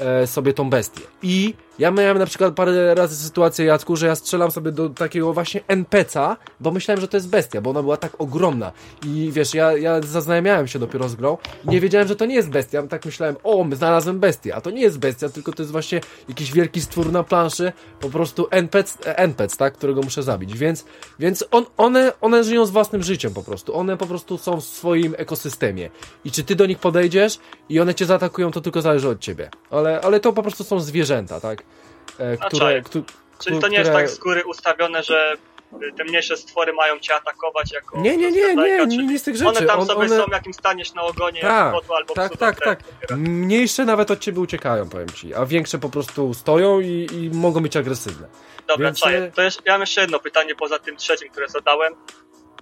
e, sobie tą bestię. I ja miałem na przykład parę razy sytuację, Jacku, że ja strzelam sobie do takiego właśnie NPC'a, bo myślałem, że to jest bestia, bo ona była tak ogromna. I wiesz, ja, ja zaznajamiałem się dopiero z grą i nie wiedziałem, że to nie jest bestia. Tak myślałem, o, znalazłem bestię, a to nie jest bestia, tylko to jest właśnie jakiś wielki stwór na planszy, po prostu NPC, NPC tak, którego muszę zabić. Więc, więc on, one, one żyją z własnym życiem po prostu. One po prostu są w swoim ekosystemie. I czy ty do nich podejdziesz i one cię zaatakują, to tylko zależy od ciebie. Ale, ale to po prostu są zwierzęta, tak? e, które, Kto, Czyli to nie jest tak z góry ustawione, że te mniejsze stwory mają cię atakować jako... Nie, nie, nie, nie, nie, nie z tych rzeczy. One tam sobie one... są, jakim staniesz na ogonie, tak, kotu albo Tak, tak, tak. Mniejsze nawet od ciebie uciekają, powiem ci, a większe po prostu stoją i, i mogą być agresywne. Dobra, Więc... czaję. To jest, ja mam jeszcze jedno pytanie poza tym trzecim, które zadałem.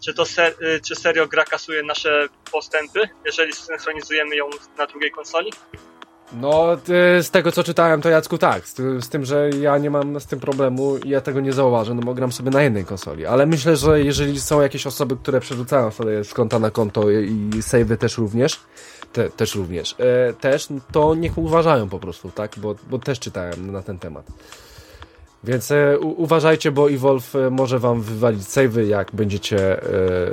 Czy to ser, y, czy serio gra kasuje nasze postępy, jeżeli synchronizujemy ją na drugiej konsoli? No, z tego co czytałem, to Jacku tak. Z, z, tym, że ja nie mam z tym problemu i ja tego nie zauważę, no bo gram sobie na jednej konsoli. Ale myślę, że jeżeli są jakieś osoby, które przerzucają sobie z konta na konto i, i savey też również, te, też również, e, też, to niech uważają po prostu, tak? Bo, bo też czytałem na ten temat. Więc e, u, uważajcie, bo Evolve e, może wam wywalić savey, jak będziecie e, e,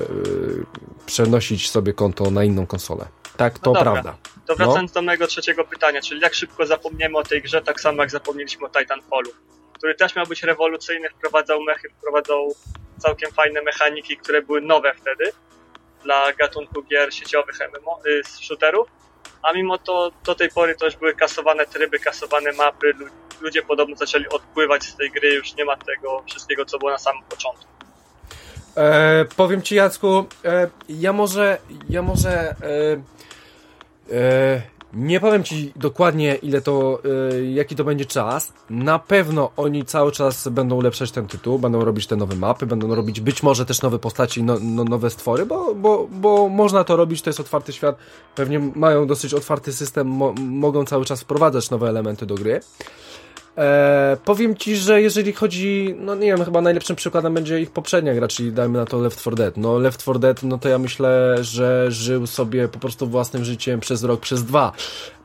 przenosić sobie konto na inną konsolę. Tak, to no prawda. To wracając no. do mojego trzeciego pytania, czyli jak szybko zapomniemy o tej grze, tak samo jak zapomnieliśmy o Titanfallu, który też miał być rewolucyjny, wprowadzał mechy, wprowadzał całkiem fajne mechaniki, które były nowe wtedy dla gatunku gier sieciowych MMO, y, shooterów, a mimo to do tej pory to już były kasowane tryby, kasowane mapy, ludzie podobno zaczęli odpływać z tej gry, już nie ma tego wszystkiego, co było na samym początku. E, powiem ci Jacku, e, ja może, ja może e, E, nie powiem Ci dokładnie, ile to, e, jaki to będzie czas. Na pewno oni cały czas będą ulepszać ten tytuł, będą robić te nowe mapy, będą robić być może też nowe postaci, no, no, nowe stwory, bo, bo, bo można to robić, to jest otwarty świat. Pewnie mają dosyć otwarty system, mo mogą cały czas wprowadzać nowe elementy do gry. E, powiem Ci, że jeżeli chodzi, no nie wiem, chyba najlepszym przykładem będzie ich poprzednia gra, czyli dajmy na to Left 4 Dead. No Left 4 Dead, no to ja myślę, że żył sobie po prostu własnym życiem przez rok, przez dwa.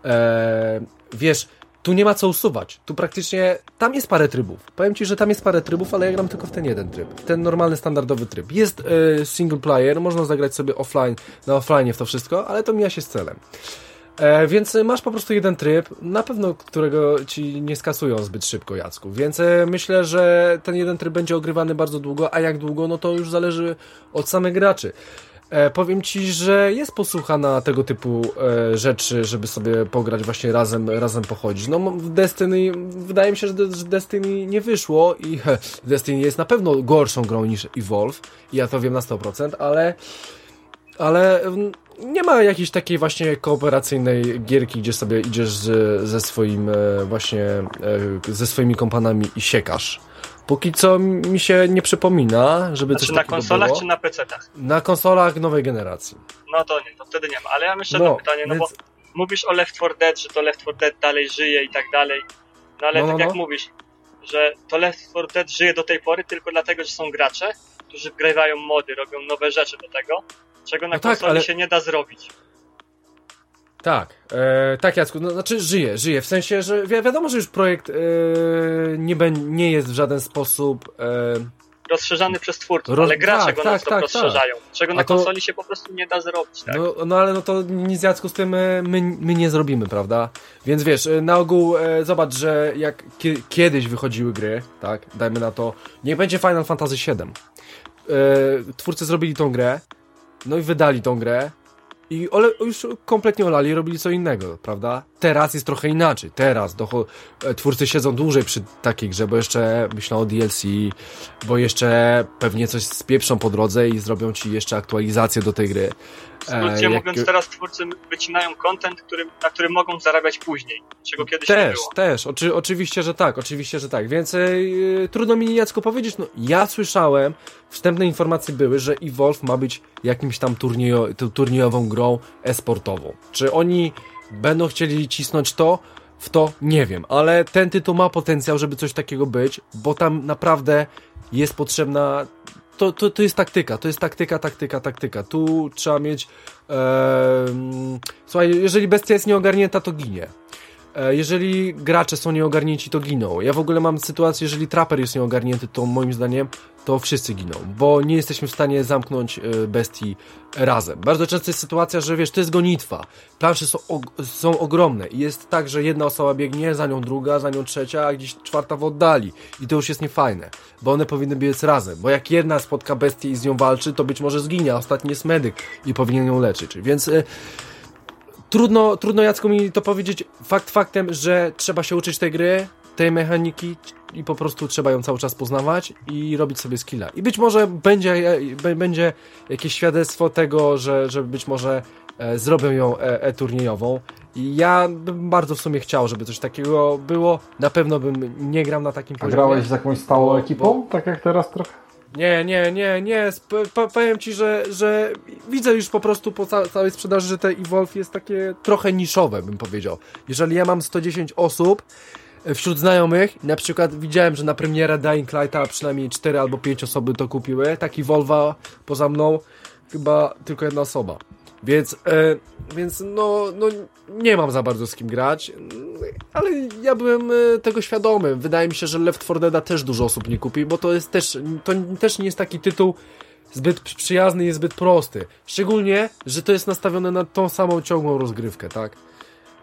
E, wiesz, tu nie ma co usuwać. Tu praktycznie, tam jest parę trybów. Powiem Ci, że tam jest parę trybów, ale ja gram tylko w ten jeden tryb. W ten normalny, standardowy tryb. Jest y, single player, można zagrać sobie offline, na offline w to wszystko, ale to mija się z celem. E, więc masz po prostu jeden tryb, na pewno którego ci nie skasują zbyt szybko, Jacku. Więc e, myślę, że ten jeden tryb będzie ogrywany bardzo długo, a jak długo, no to już zależy od samych graczy. E, powiem ci, że jest posłucha na tego typu e, rzeczy, żeby sobie pograć właśnie razem, razem pochodzić. No w Destiny, wydaje mi się, że, że Destiny nie wyszło i he, Destiny jest na pewno gorszą grą niż Evolve ja to wiem na 100%, ale ale nie ma jakiejś takiej właśnie kooperacyjnej gierki, gdzie sobie idziesz z, ze swoim e, właśnie, e, ze swoimi kompanami i siekasz. Póki co mi się nie przypomina, żeby znaczy coś na konsolach było. czy na PC-tach? Na konsolach nowej generacji. No to nie, to wtedy nie ma. Ale ja mam jeszcze no, jedno pytanie, no więc... bo mówisz o Left 4 Dead, że to Left 4 Dead dalej żyje i tak dalej. No ale no, tak no, jak no. mówisz, że to Left 4 Dead żyje do tej pory tylko dlatego, że są gracze, którzy wgrywają mody, robią nowe rzeczy do tego, czego na no tak, ale... się nie da zrobić. Tak, e, tak Jacku, no, znaczy żyje, żyje, w sensie, że wi wiadomo, że już projekt e, nie, nie jest w żaden sposób... E, rozszerzany przez twórców, Roz... ale gracze tak, go tak, tak, tak, rozszerzają, czego na to... konsoli się po prostu nie da zrobić. Tak? No, no ale no to nic Jacku z tym e, my, my nie zrobimy, prawda? Więc wiesz, e, na ogół e, zobacz, że jak ki kiedyś wychodziły gry, tak, dajmy na to, niech będzie Final Fantasy VII. E, twórcy zrobili tą grę, no i wydali tą grę, i ole, już kompletnie olali, robili co innego, prawda? Teraz jest trochę inaczej. Teraz e, twórcy siedzą dłużej przy takiej grze, bo jeszcze myślą o DLC, bo jeszcze pewnie coś spieprzą po drodze i zrobią ci jeszcze aktualizację do tej gry. E, mówiąc, teraz twórcy wycinają content, który, na którym mogą zarabiać później, czego kiedyś też, nie było. Też, oczy, oczywiście, że tak, oczywiście, że tak. Więc yy, trudno mi Jacku powiedzieć, no ja słyszałem, wstępne informacje były, że Evolve ma być jakimś tam turniejo, turniejową grą esportową. Czy oni będą chcieli cisnąć to? W to nie wiem, ale ten tytuł ma potencjał, żeby coś takiego być, bo tam naprawdę jest potrzebna to, to, to jest taktyka, to jest taktyka, taktyka, taktyka. Tu trzeba mieć. E, słuchaj, jeżeli bestia jest nieogarnięta, to ginie. E, jeżeli gracze są nieogarnięci, to giną. Ja w ogóle mam sytuację, jeżeli traper jest nieogarnięty, to moim zdaniem to wszyscy giną, bo nie jesteśmy w stanie zamknąć e, bestii razem. Bardzo często jest sytuacja, że wiesz, to jest gonitwa. Plansze są, są ogromne i jest tak, że jedna osoba biegnie, za nią druga, za nią trzecia, a gdzieś czwarta w oddali. I to już jest niefajne, bo one powinny biec razem, bo jak jedna spotka bestię i z nią walczy, to być może zginie, a ostatni jest medyk i powinien ją leczyć. Więc... E, trudno, trudno Jacku mi to powiedzieć fakt faktem, że trzeba się uczyć tej gry, tej mechaniki i po prostu trzeba ją cały czas poznawać i robić sobie skilla. I być może będzie, będzie jakieś świadectwo tego, że, że być może e, zrobią ją e, e-turniejową. I ja bym bardzo w sumie chciał, żeby coś takiego było. Na pewno bym nie grał na takim poziomie. A grałeś z jakąś stałą bo, ekipą? Bo... Tak jak teraz trochę? Nie, nie, nie, nie. powiem ci, że, że widzę już po prostu po ca całej sprzedaży, że te Evolve jest takie trochę niszowe, bym powiedział. Jeżeli ja mam 110 osób e, wśród znajomych, na przykład widziałem, że na premierę Dying Lighta przynajmniej 4 albo 5 osoby to kupiły, tak Evolve'a poza mną chyba tylko jedna osoba. Więc, e, więc no, no nie mam za bardzo z kim grać, ale ja byłem e, tego świadomy. Wydaje mi się, że Left 4 Dead też dużo osób nie kupi, bo to jest też, to też nie jest taki tytuł zbyt przyjazny i zbyt prosty. Szczególnie, że to jest nastawione na tą samą ciągłą rozgrywkę, tak?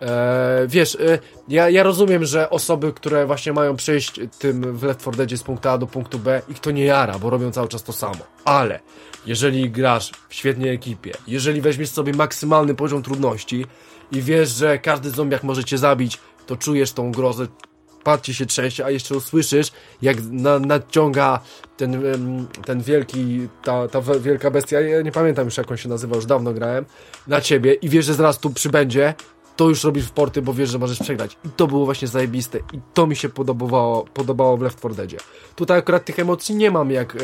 Eee, wiesz, e, ja, ja rozumiem, że osoby, które właśnie mają przejść tym w Left 4 Deadzie z punktu A do punktu B, ich to nie jara, bo robią cały czas to samo. Ale jeżeli grasz w świetnej ekipie, jeżeli weźmiesz sobie maksymalny poziom trudności i wiesz, że każdy zombiak może cię zabić, to czujesz tą grozę, patrzcie się trzęsie, a jeszcze usłyszysz, jak na, nadciąga ten, ten wielki, ta, ta wielka bestia, ja nie pamiętam już jak on się nazywał, już dawno grałem, na ciebie i wiesz, że zaraz tu przybędzie to już robisz w porty, bo wiesz, że możesz przegrać. I to było właśnie zajebiste. I to mi się podobało, podobało w Left 4 Deadzie. Tutaj akurat tych emocji nie mam jak yy,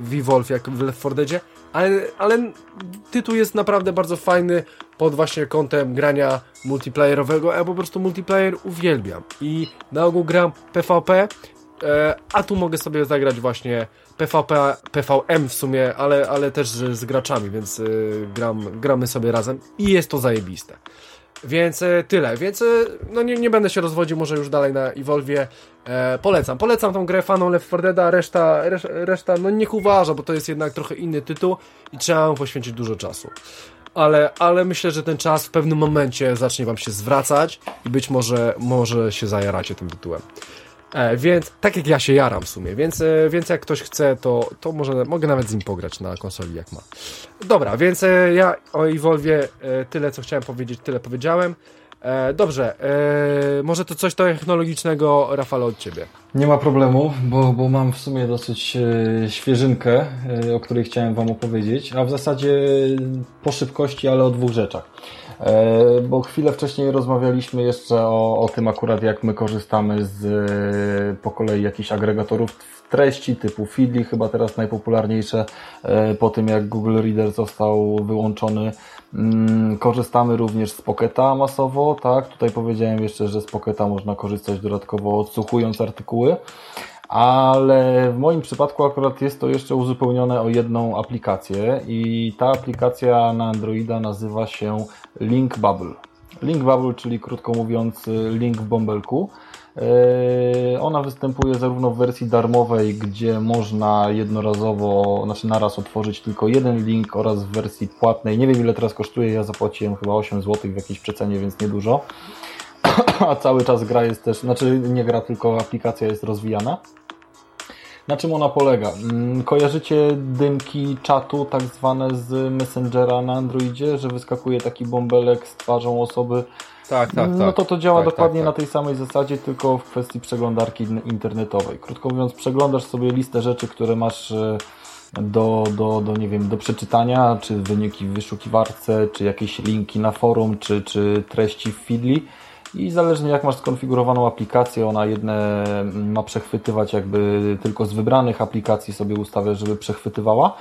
w Evolve, jak w Left 4 Deadzie, ale, ale tytuł jest naprawdę bardzo fajny pod właśnie kątem grania multiplayerowego. Ja po prostu multiplayer uwielbiam. I na ogół gram PvP, e, a tu mogę sobie zagrać właśnie PvP, PVM w sumie, ale, ale też z, graczami, więc y, gram, gramy sobie razem i jest to zajebiste. Więc e, tyle, więc e, no nie, nie będę się rozwodził może już dalej na Evolvie. E, polecam, polecam tą grę fanom Left 4 Dead, a reszta, reszta, reszta no niech uważa, bo to jest jednak trochę inny tytuł i trzeba mu poświęcić dużo czasu. Ale, ale myślę, że ten czas w pewnym momencie zacznie wam się zwracać i być może, może się zajaracie tym tytułem. E, więc tak jak ja się jaram w sumie, więc, e, więc jak ktoś chce, to, to może, mogę nawet z nim pograć na konsoli jak ma. Dobra, więc e, ja o Evolve tyle co chciałem powiedzieć, tyle powiedziałem. Dobrze, może to coś technologicznego, Rafale, od Ciebie. Nie ma problemu, bo, bo mam w sumie dosyć świeżynkę, o której chciałem Wam opowiedzieć, a w zasadzie po szybkości, ale o dwóch rzeczach. E, bo chwilę wcześniej rozmawialiśmy jeszcze o, o tym akurat, jak my korzystamy z e, po kolei jakichś agregatorów treści typu Feedly, chyba teraz najpopularniejsze e, po tym, jak Google Reader został wyłączony. Mm, korzystamy również z Pocketa masowo, tak? Tutaj powiedziałem jeszcze, że z Pocketa można korzystać dodatkowo odsłuchując artykuły ale w moim przypadku akurat jest to jeszcze uzupełnione o jedną aplikację i ta aplikacja na Androida nazywa się Link Bubble. Link Bubble, czyli krótko mówiąc link w bąbelku. Yy, ona występuje zarówno w wersji darmowej, gdzie można jednorazowo, znaczy naraz otworzyć tylko jeden link oraz w wersji płatnej. Nie wiem ile teraz kosztuje, ja zapłaciłem chyba 8 zł w jakiejś przecenie, więc niedużo. A cały czas gra jest też, znaczy nie gra, tylko aplikacja jest rozwijana. Na czym ona polega? Mm, kojarzycie dymki czatu, tak zwane z Messengera na Androidzie, że wyskakuje taki bąbelek z twarzą osoby. Tak, tak, No tak. to to działa Tak, dokładnie tak, na tak. tej samej zasadzie, tylko w kwestii przeglądarki in- internetowej. Krótko mówiąc, przeglądasz sobie listę rzeczy, które masz e, do, do, do, nie wiem, do przeczytania, czy wyniki w wyszukiwarce, czy jakieś linki na forum, czy, czy treści w Feedly. I zależnie jak masz skonfigurowaną aplikację, ona jedne ma przechwytywać jakby tylko z wybranych aplikacji sobie ustawiasz, żeby przechwytywała.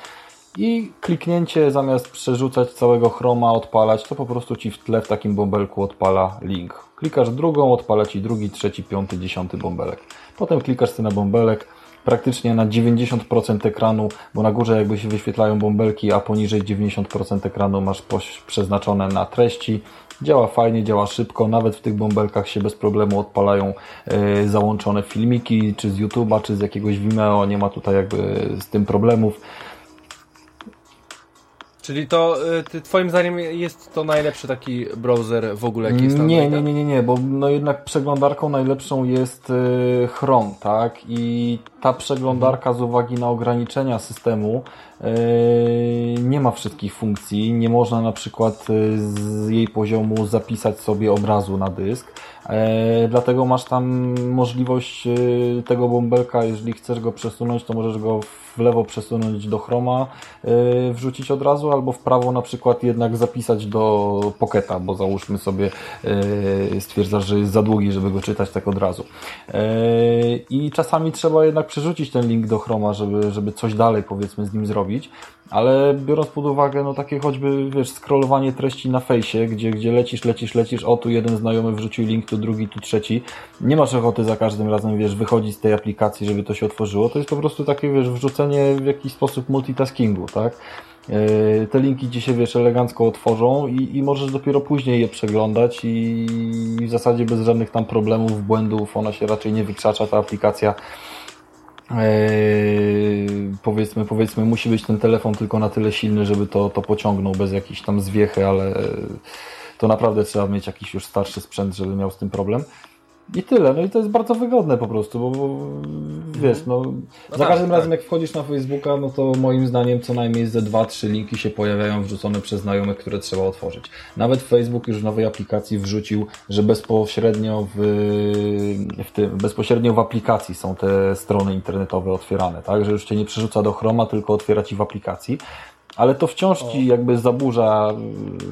I kliknięcie zamiast przerzucać całego chroma, odpalać, to po prostu Ci w tle w takim bąbelku odpala link. Klikasz drugą, odpala Ci drugi, trzeci, piąty, dziesiąty bąbelek. Potem klikasz sobie na bąbelek, praktycznie na 90% ekranu, bo na górze jakby się wyświetlają bąbelki, a poniżej 90% ekranu masz przeznaczone na treści. Działa fajnie, działa szybko, nawet w tych bąbelkach się bez problemu odpalają e, załączone filmiki, czy z YouTube'a, czy z jakiegoś Vimeo, nie ma tutaj jakby z tym problemów. Czyli to y, ty, twoim zdaniem jest to najlepszy taki browser w ogóle jaki jest Nie, nie, nie, nie, nie, bo no jednak przeglądarką najlepszą jest y, Chrome, tak? I ta przeglądarka z uwagi na ograniczenia systemu y, nie ma wszystkich funkcji. Nie można na przykład y, z jej poziomu zapisać sobie obrazu na dysk. E, dlatego masz tam możliwość tego bąbelka, jeżeli chcesz go przesunąć, to możesz go w lewo przesunąć do Chroma, y, wrzucić od razu, albo w prawo na przykład jednak zapisać do Pocketa, bo załóżmy sobie y, stwierdzasz, że jest za długi, żeby go czytać tak od razu. Y, I czasami trzeba jednak przerzucić ten link do Chroma, żeby, żeby coś dalej powiedzmy z nim zrobić. Ale biorąc pod uwagę, no takie choćby, wiesz, scrollowanie treści na fejsie, gdzie, gdzie lecisz, lecisz, lecisz, o tu jeden znajomy wrzucił link, tu drugi, tu trzeci. Nie masz ochoty za każdym razem, wiesz, wychodzić z tej aplikacji, żeby to się otworzyło. To jest po prostu takie, wiesz, wrzucenie w jakiś sposób multitaskingu, tak? Yy, Te linki ci się, wiesz, elegancko otworzą i, i możesz dopiero później je przeglądać i w zasadzie bez żadnych tam problemów, błędów, ona się raczej nie wykrzacza, ta aplikacja. Eee, powiedzmy, powiedzmy, musi być ten telefon tylko na tyle silny, żeby to, to pociągnął bez jakiejś tam zwiechy, ale e, to naprawdę trzeba mieć jakiś już starszy sprzęt, żeby miał z tym problem. I tyle. No i to jest bardzo wygodne po prostu, bo, bo wiesz, no, za tak, każdym tak. razem jak wchodzisz na Facebooka, no to moim zdaniem co najmniej ze dwa, trzy linki się pojawiają wrzucone przez znajomych, które trzeba otworzyć. Nawet Facebook już w nowej aplikacji wrzucił, że bezpośrednio w, w tym, bezpośrednio w aplikacji są te strony internetowe otwierane, tak? Że już cię nie przerzuca do Chroma, tylko otwiera ci w aplikacji. Ale to wciąż ci jakby zaburza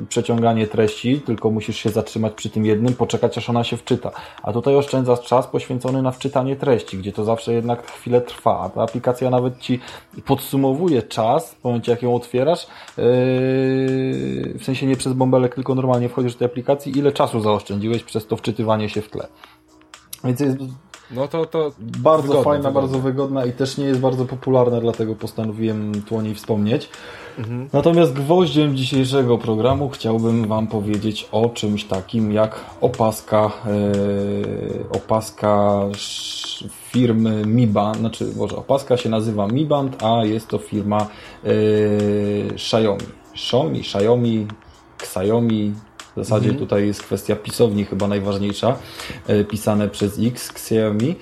y, przeciąganie treści, tylko musisz się zatrzymać przy tym jednym, poczekać aż ona się wczyta. A tutaj oszczędzasz czas poświęcony na wczytanie treści, gdzie to zawsze jednak chwilę trwa. A ta aplikacja nawet ci podsumowuje czas w momencie jak ją otwierasz, yy, w sensie nie przez bąbelek, tylko normalnie wchodzisz do tej aplikacji, ile czasu zaoszczędziłeś przez to wczytywanie się w tle. Więc jest No to, to bardzo wygodne, fajna, wygodne. bardzo wygodna i też nie jest bardzo popularna, dlatego postanowiłem tu o niej wspomnieć. Mhm. Natomiast gwoździem dzisiejszego programu chciałbym Wam powiedzieć o czymś takim jak opaska, yy, opaska firmy Mi Band, znaczy może opaska się nazywa Mi Band, a jest to firma yy, Xiaomi. Xiaomi, Xiaomi, Xiaomi, w zasadzie mhm. tutaj jest kwestia pisowni chyba najważniejsza, e, pisane przez X, Xiaomi.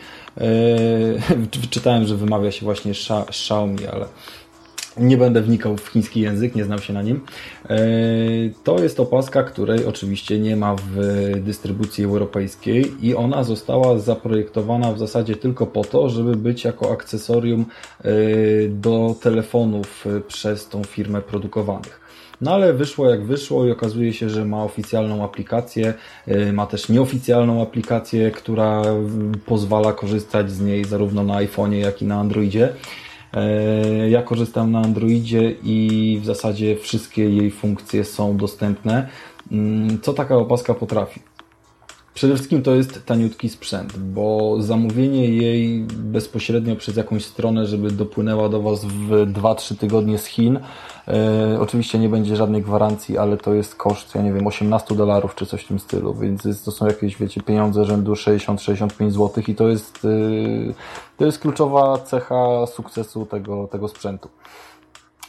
Wyczytałem, że wymawia się właśnie Xiaomi, ale nie będę wnikał w chiński język, nie znam się na nim. E, to jest opaska, której oczywiście nie ma w dystrybucji europejskiej i ona została zaprojektowana w zasadzie tylko po to, żeby być jako akcesorium e, do telefonów przez tą firmę produkowanych. No ale wyszło jak wyszło i okazuje się, że ma oficjalną aplikację, ma też nieoficjalną aplikację, która pozwala korzystać z niej zarówno na iPhone'ie, jak i na Androidzie. Y, ja korzystam na Androidzie i w zasadzie wszystkie jej funkcje są dostępne. Mm, co taka opaska potrafi? Przede wszystkim to jest taniutki sprzęt, bo zamówienie jej bezpośrednio przez jakąś stronę, żeby dopłynęła do Was w 2-3 tygodnie z Chin, e, oczywiście nie będzie żadnej gwarancji, ale to jest koszt, ja nie wiem, 18 dolarów czy coś w tym stylu, więc to są jakieś, wiecie, pieniądze rzędu 60-65 zł i to jest, e, to jest kluczowa cecha sukcesu tego, tego sprzętu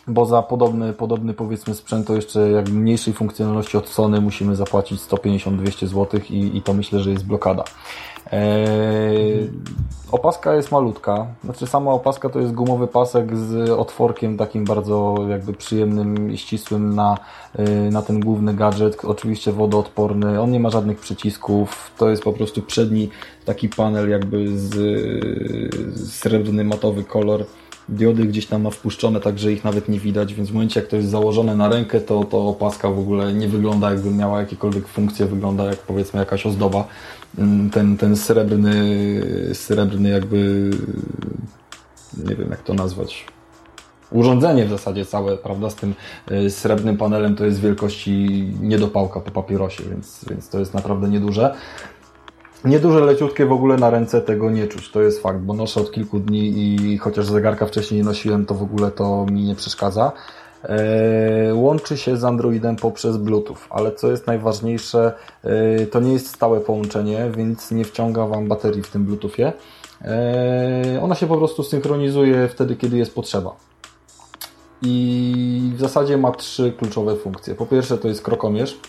bo za podobny, podobny powiedzmy sprzęt to jeszcze jak mniejszej funkcjonalności od Sony musimy zapłacić 150-200 zł i, i to myślę, że jest blokada. Eee, opaska jest malutka, znaczy sama opaska to jest gumowy pasek z otworkiem takim bardzo jakby przyjemnym i ścisłym na, e, na ten główny gadżet, oczywiście wodoodporny, on nie ma żadnych przycisków, to jest po prostu przedni taki panel jakby z, z srebrny matowy kolor diody gdzieś tam ma wpuszczone, tak że ich nawet nie widać, więc w momencie jak to jest założone na rękę, to, to opaska w ogóle nie wygląda jakby miała jakiekolwiek funkcję, wygląda jak powiedzmy jakaś ozdoba. Mm, ten, ten srebrny, srebrny jakby nie wiem jak to nazwać, urządzenie w zasadzie całe, prawda, z tym y, srebrnym panelem to jest wielkości niedopałka po papierosie, więc, więc to jest naprawdę nieduże. Nieduże leciutkie w ogóle na ręce tego nie czuć, to jest fakt, bo noszę od kilku dni i chociaż zegarka wcześniej nie nosiłem, to w ogóle to mi nie przeszkadza. Eee, łączy się z Androidem poprzez Bluetooth, ale co jest najważniejsze, eee, to nie jest stałe połączenie, więc nie wciąga Wam baterii w tym Bluetoothie. Eee, ona się po prostu synchronizuje wtedy, kiedy jest potrzeba. I w zasadzie ma trzy kluczowe funkcje. Po pierwsze to jest krokomierz,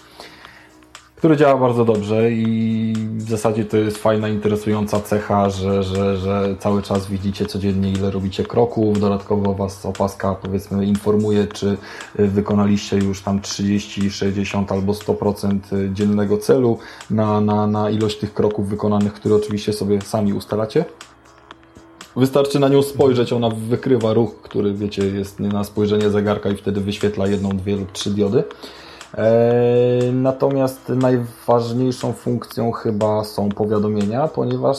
który działa bardzo dobrze i w zasadzie to jest fajna, interesująca cecha, że, że, że cały czas widzicie codziennie ile robicie kroków, dodatkowo Was opaska powiedzmy informuje, czy wykonaliście już tam 30, 60 albo 100% dziennego celu na, na, na ilość tych kroków wykonanych, które oczywiście sobie sami ustalacie. Wystarczy na nią spojrzeć, ona wykrywa ruch, który wiecie jest na spojrzenie zegarka i wtedy wyświetla jedną, dwie lub trzy diody. E, natomiast najważniejszą funkcją chyba są powiadomienia, ponieważ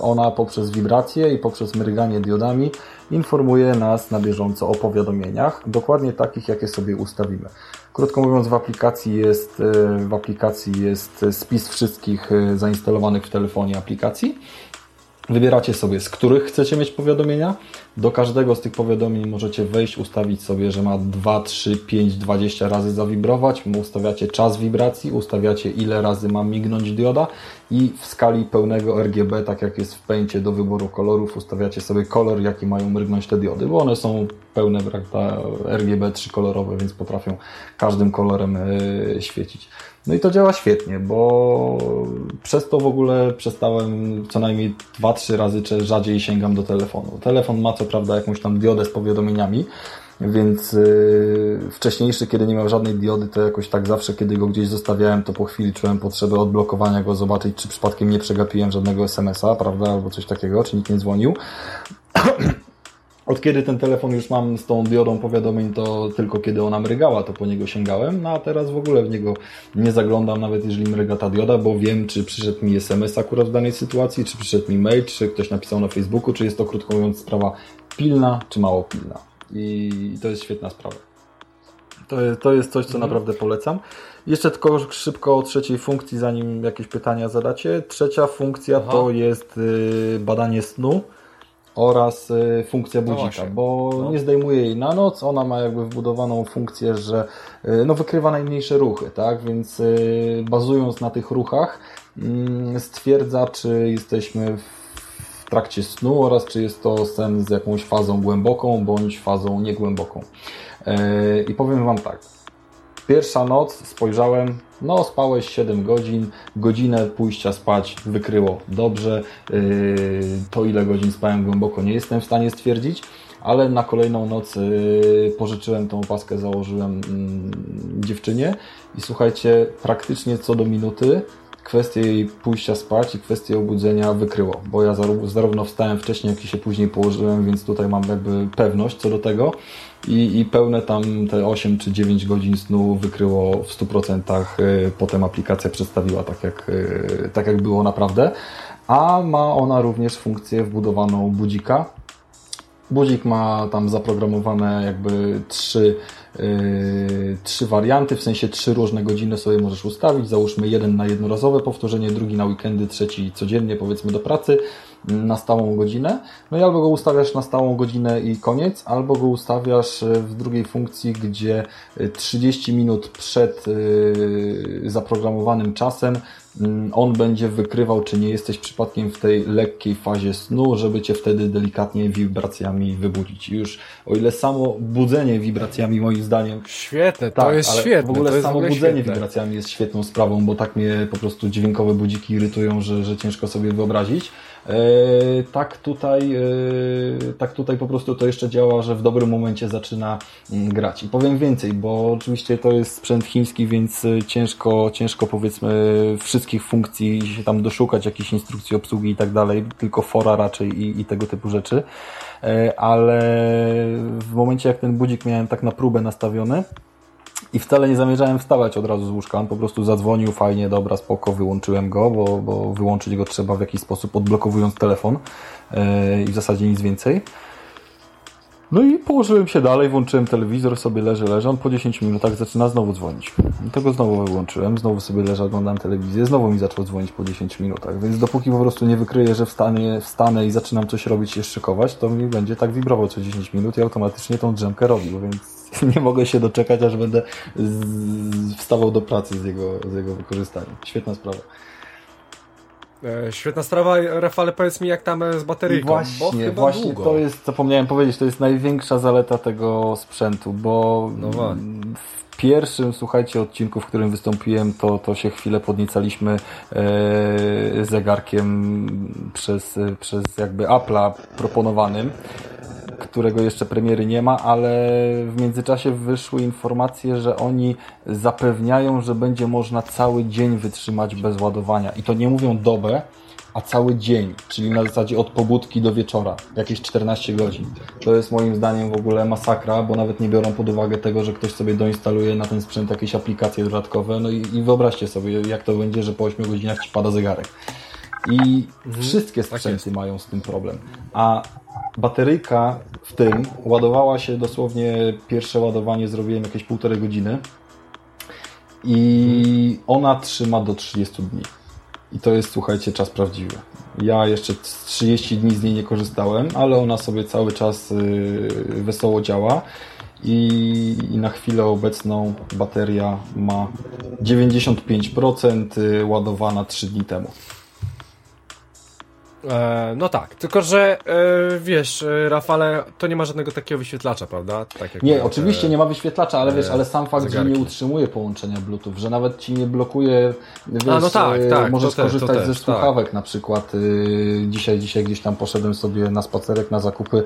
ona poprzez wibracje i poprzez mryganie diodami informuje nas na bieżąco o powiadomieniach, dokładnie takich, jakie sobie ustawimy. Krótko mówiąc, w aplikacji jest, e, w aplikacji jest spis wszystkich e, zainstalowanych w telefonie aplikacji Wybieracie sobie, z których chcecie mieć powiadomienia. Do każdego z tych powiadomień możecie wejść, ustawić sobie, że ma 2, 3, 5, 20 razy zawibrować. Ustawiacie czas wibracji, ustawiacie ile razy ma mignąć dioda i w skali pełnego RGB, tak jak jest w pęcie do wyboru kolorów, ustawiacie sobie kolor, jaki mają mrygnąć te diody, bo one są pełne prawda, RGB trzykolorowe, więc potrafią każdym kolorem yy, świecić. No i to działa świetnie, bo przez to w ogóle przestałem co najmniej 2-3 razy czy rzadziej sięgam do telefonu. Telefon ma co prawda jakąś tam diodę z powiadomieniami, więc yy, wcześniejszy, kiedy nie miał żadnej diody, to jakoś tak zawsze, kiedy go gdzieś zostawiałem, to po chwili czułem potrzebę odblokowania go, zobaczyć, czy przypadkiem nie przegapiłem żadnego SMS-a, prawda, albo coś takiego, czy nikt nie dzwonił. Od kiedy ten telefon już mam z tą diodą powiadomień, to tylko kiedy ona mrygała, to po niego sięgałem, no a teraz w ogóle w niego nie zaglądam, nawet jeżeli mryga ta dioda, bo wiem, czy przyszedł mi SMS akurat w danej sytuacji, czy przyszedł mi mail, czy ktoś napisał na Facebooku, czy jest to krótko mówiąc sprawa pilna, czy mało pilna. I to jest świetna sprawa. To jest, to jest coś, co mhm. naprawdę polecam. Jeszcze tylko szybko o trzeciej funkcji, zanim jakieś pytania zadacie. Trzecia funkcja Aha. to jest y, badanie snu oraz y, funkcja no budzika, no bo no. nie zdejmuje jej na noc, ona ma jakby wbudowaną funkcję, że y, no, wykrywa najmniejsze ruchy, tak, więc bazując na tych ruchach mm, stwierdza, czy jesteśmy w trakcie snu oraz czy jest to sen z jakąś fazą głęboką bądź fazą niegłęboką. I powiem Wam tak, Pierwsza noc spojrzałem, no spałeś 7 godzin, godzinę pójścia spać wykryło dobrze. Yy, to ile godzin spałem głęboko nie jestem w stanie stwierdzić, ale na kolejną noc yy, pożyczyłem tą opaskę, założyłem mm, dziewczynie i słuchajcie, praktycznie co do minuty kwestię jej pójścia spać i kwestię obudzenia wykryło, bo ja zarówno wstałem wcześniej, jak i się później położyłem, więc tutaj mam jakby pewność co do tego i, i pełne tam te 8 czy 9 godzin snu wykryło w 100%, y, potem aplikacja przedstawiła tak jak, y, tak jak było naprawdę, a ma ona również funkcję wbudowaną budzika, Budzik ma tam zaprogramowane jakby trzy, yy, trzy warianty, w sensie trzy różne godziny sobie możesz ustawić. Załóżmy jeden na jednorazowe powtórzenie, drugi na weekendy, trzeci codziennie powiedzmy do pracy na stałą godzinę. No i albo go ustawiasz na stałą godzinę i koniec, albo go ustawiasz e, w drugiej funkcji, gdzie 30 e, minut przed e, zaprogramowanym czasem mm, on będzie wykrywał, czy nie jesteś przypadkiem w tej lekkiej fazie snu, żeby cię wtedy delikatnie wibracjami wybudzić. Już o ile samo budzenie wibracjami moim zdaniem... Świetne, to tak, jest świetne. W ogóle samo budzenie świetne. wibracjami jest świetną sprawą, bo tak mnie po prostu dźwiękowe budziki irytują, że, że ciężko sobie wyobrazić. E, tak tutaj, e, tak tutaj po prostu to jeszcze działa, że w dobrym momencie zaczyna mm, grać. I powiem więcej, bo oczywiście to jest sprzęt chiński, więc e, ciężko, ciężko powiedzmy wszystkich funkcji się tam doszukać, jakichś instrukcji obsługi i tak dalej, tylko fora raczej i, i tego typu rzeczy. Ale w momencie jak ten budzik miałem tak na próbę nastawiony, i wcale nie zamierzałem wstawać od razu z łóżka. On po prostu zadzwonił, fajnie, dobra, spoko, wyłączyłem go, bo, bo wyłączyć go trzeba w jakiś sposób, odblokowując telefon yy, i w zasadzie nic więcej. No i położyłem się dalej, włączyłem telewizor, sobie leży, leży, on po 10 minutach zaczyna znowu dzwonić. Tego znowu wyłączyłem, znowu sobie leżę, oglądam telewizję, znowu mi zaczął dzwonić po 10 minutach, więc dopóki po prostu nie wykryję, że wstanie, wstanę i zaczynam coś robić, się szykować, to mi będzie tak wibrował co 10 minut i automatycznie tą drzemkę robił, więc nie mogę się doczekać, aż będę wstawał do pracy z jego, z jego wykorzystaniem. Świetna sprawa. E, świetna sprawa, Rafale, powiedz mi jak tam z bateryjką, właśnie, właśnie długo. to jest, zapomniałem powiedzieć, to jest największa zaleta tego sprzętu, bo no w pierwszym, słuchajcie, odcinku, w którym wystąpiłem, to, to się chwilę podniecaliśmy e, zegarkiem przez, przez jakby Apple'a proponowanym którego jeszcze premiery nie ma, ale w międzyczasie wyszły informacje, że oni zapewniają, że będzie można cały dzień wytrzymać bez ładowania. I to nie mówią dobę, a cały dzień, czyli na zasadzie od pobudki do wieczora, jakieś 14 godzin. To jest moim zdaniem w ogóle masakra, bo nawet nie biorą pod uwagę tego, że ktoś sobie doinstaluje na ten sprzęt jakieś aplikacje dodatkowe. No i, i wyobraźcie sobie, jak to będzie, że po 8 godzinach ci pada zegarek. I mhm. wszystkie tak sprzęty tak mają z tym problem. A bateryjka w tym ładowała się dosłownie, pierwsze ładowanie zrobiłem jakieś półtorej godziny i ona trzyma do 30 dni. I to jest, słuchajcie, czas prawdziwy. Ja jeszcze 30 dni z niej nie korzystałem, ale ona sobie cały czas y, wesoło działa. I, i na chwilę obecną bateria ma 95% y, ładowana 3 dni temu. E, no tak, tylko że e, wiesz, e, Rafale, to nie ma żadnego takiego wyświetlacza, prawda? Tak nie, oczywiście nie ma wyświetlacza, ale wiesz, ale sam fakt, zegarki. że nie utrzymuje połączenia Bluetooth, że nawet ci nie blokuje, wiesz, A, no tak, tak, możesz korzystać też, ze tak. słuchawek tak. na przykład. dzisiaj, dzisiaj gdzieś tam poszedłem sobie na spacerek, na zakupy,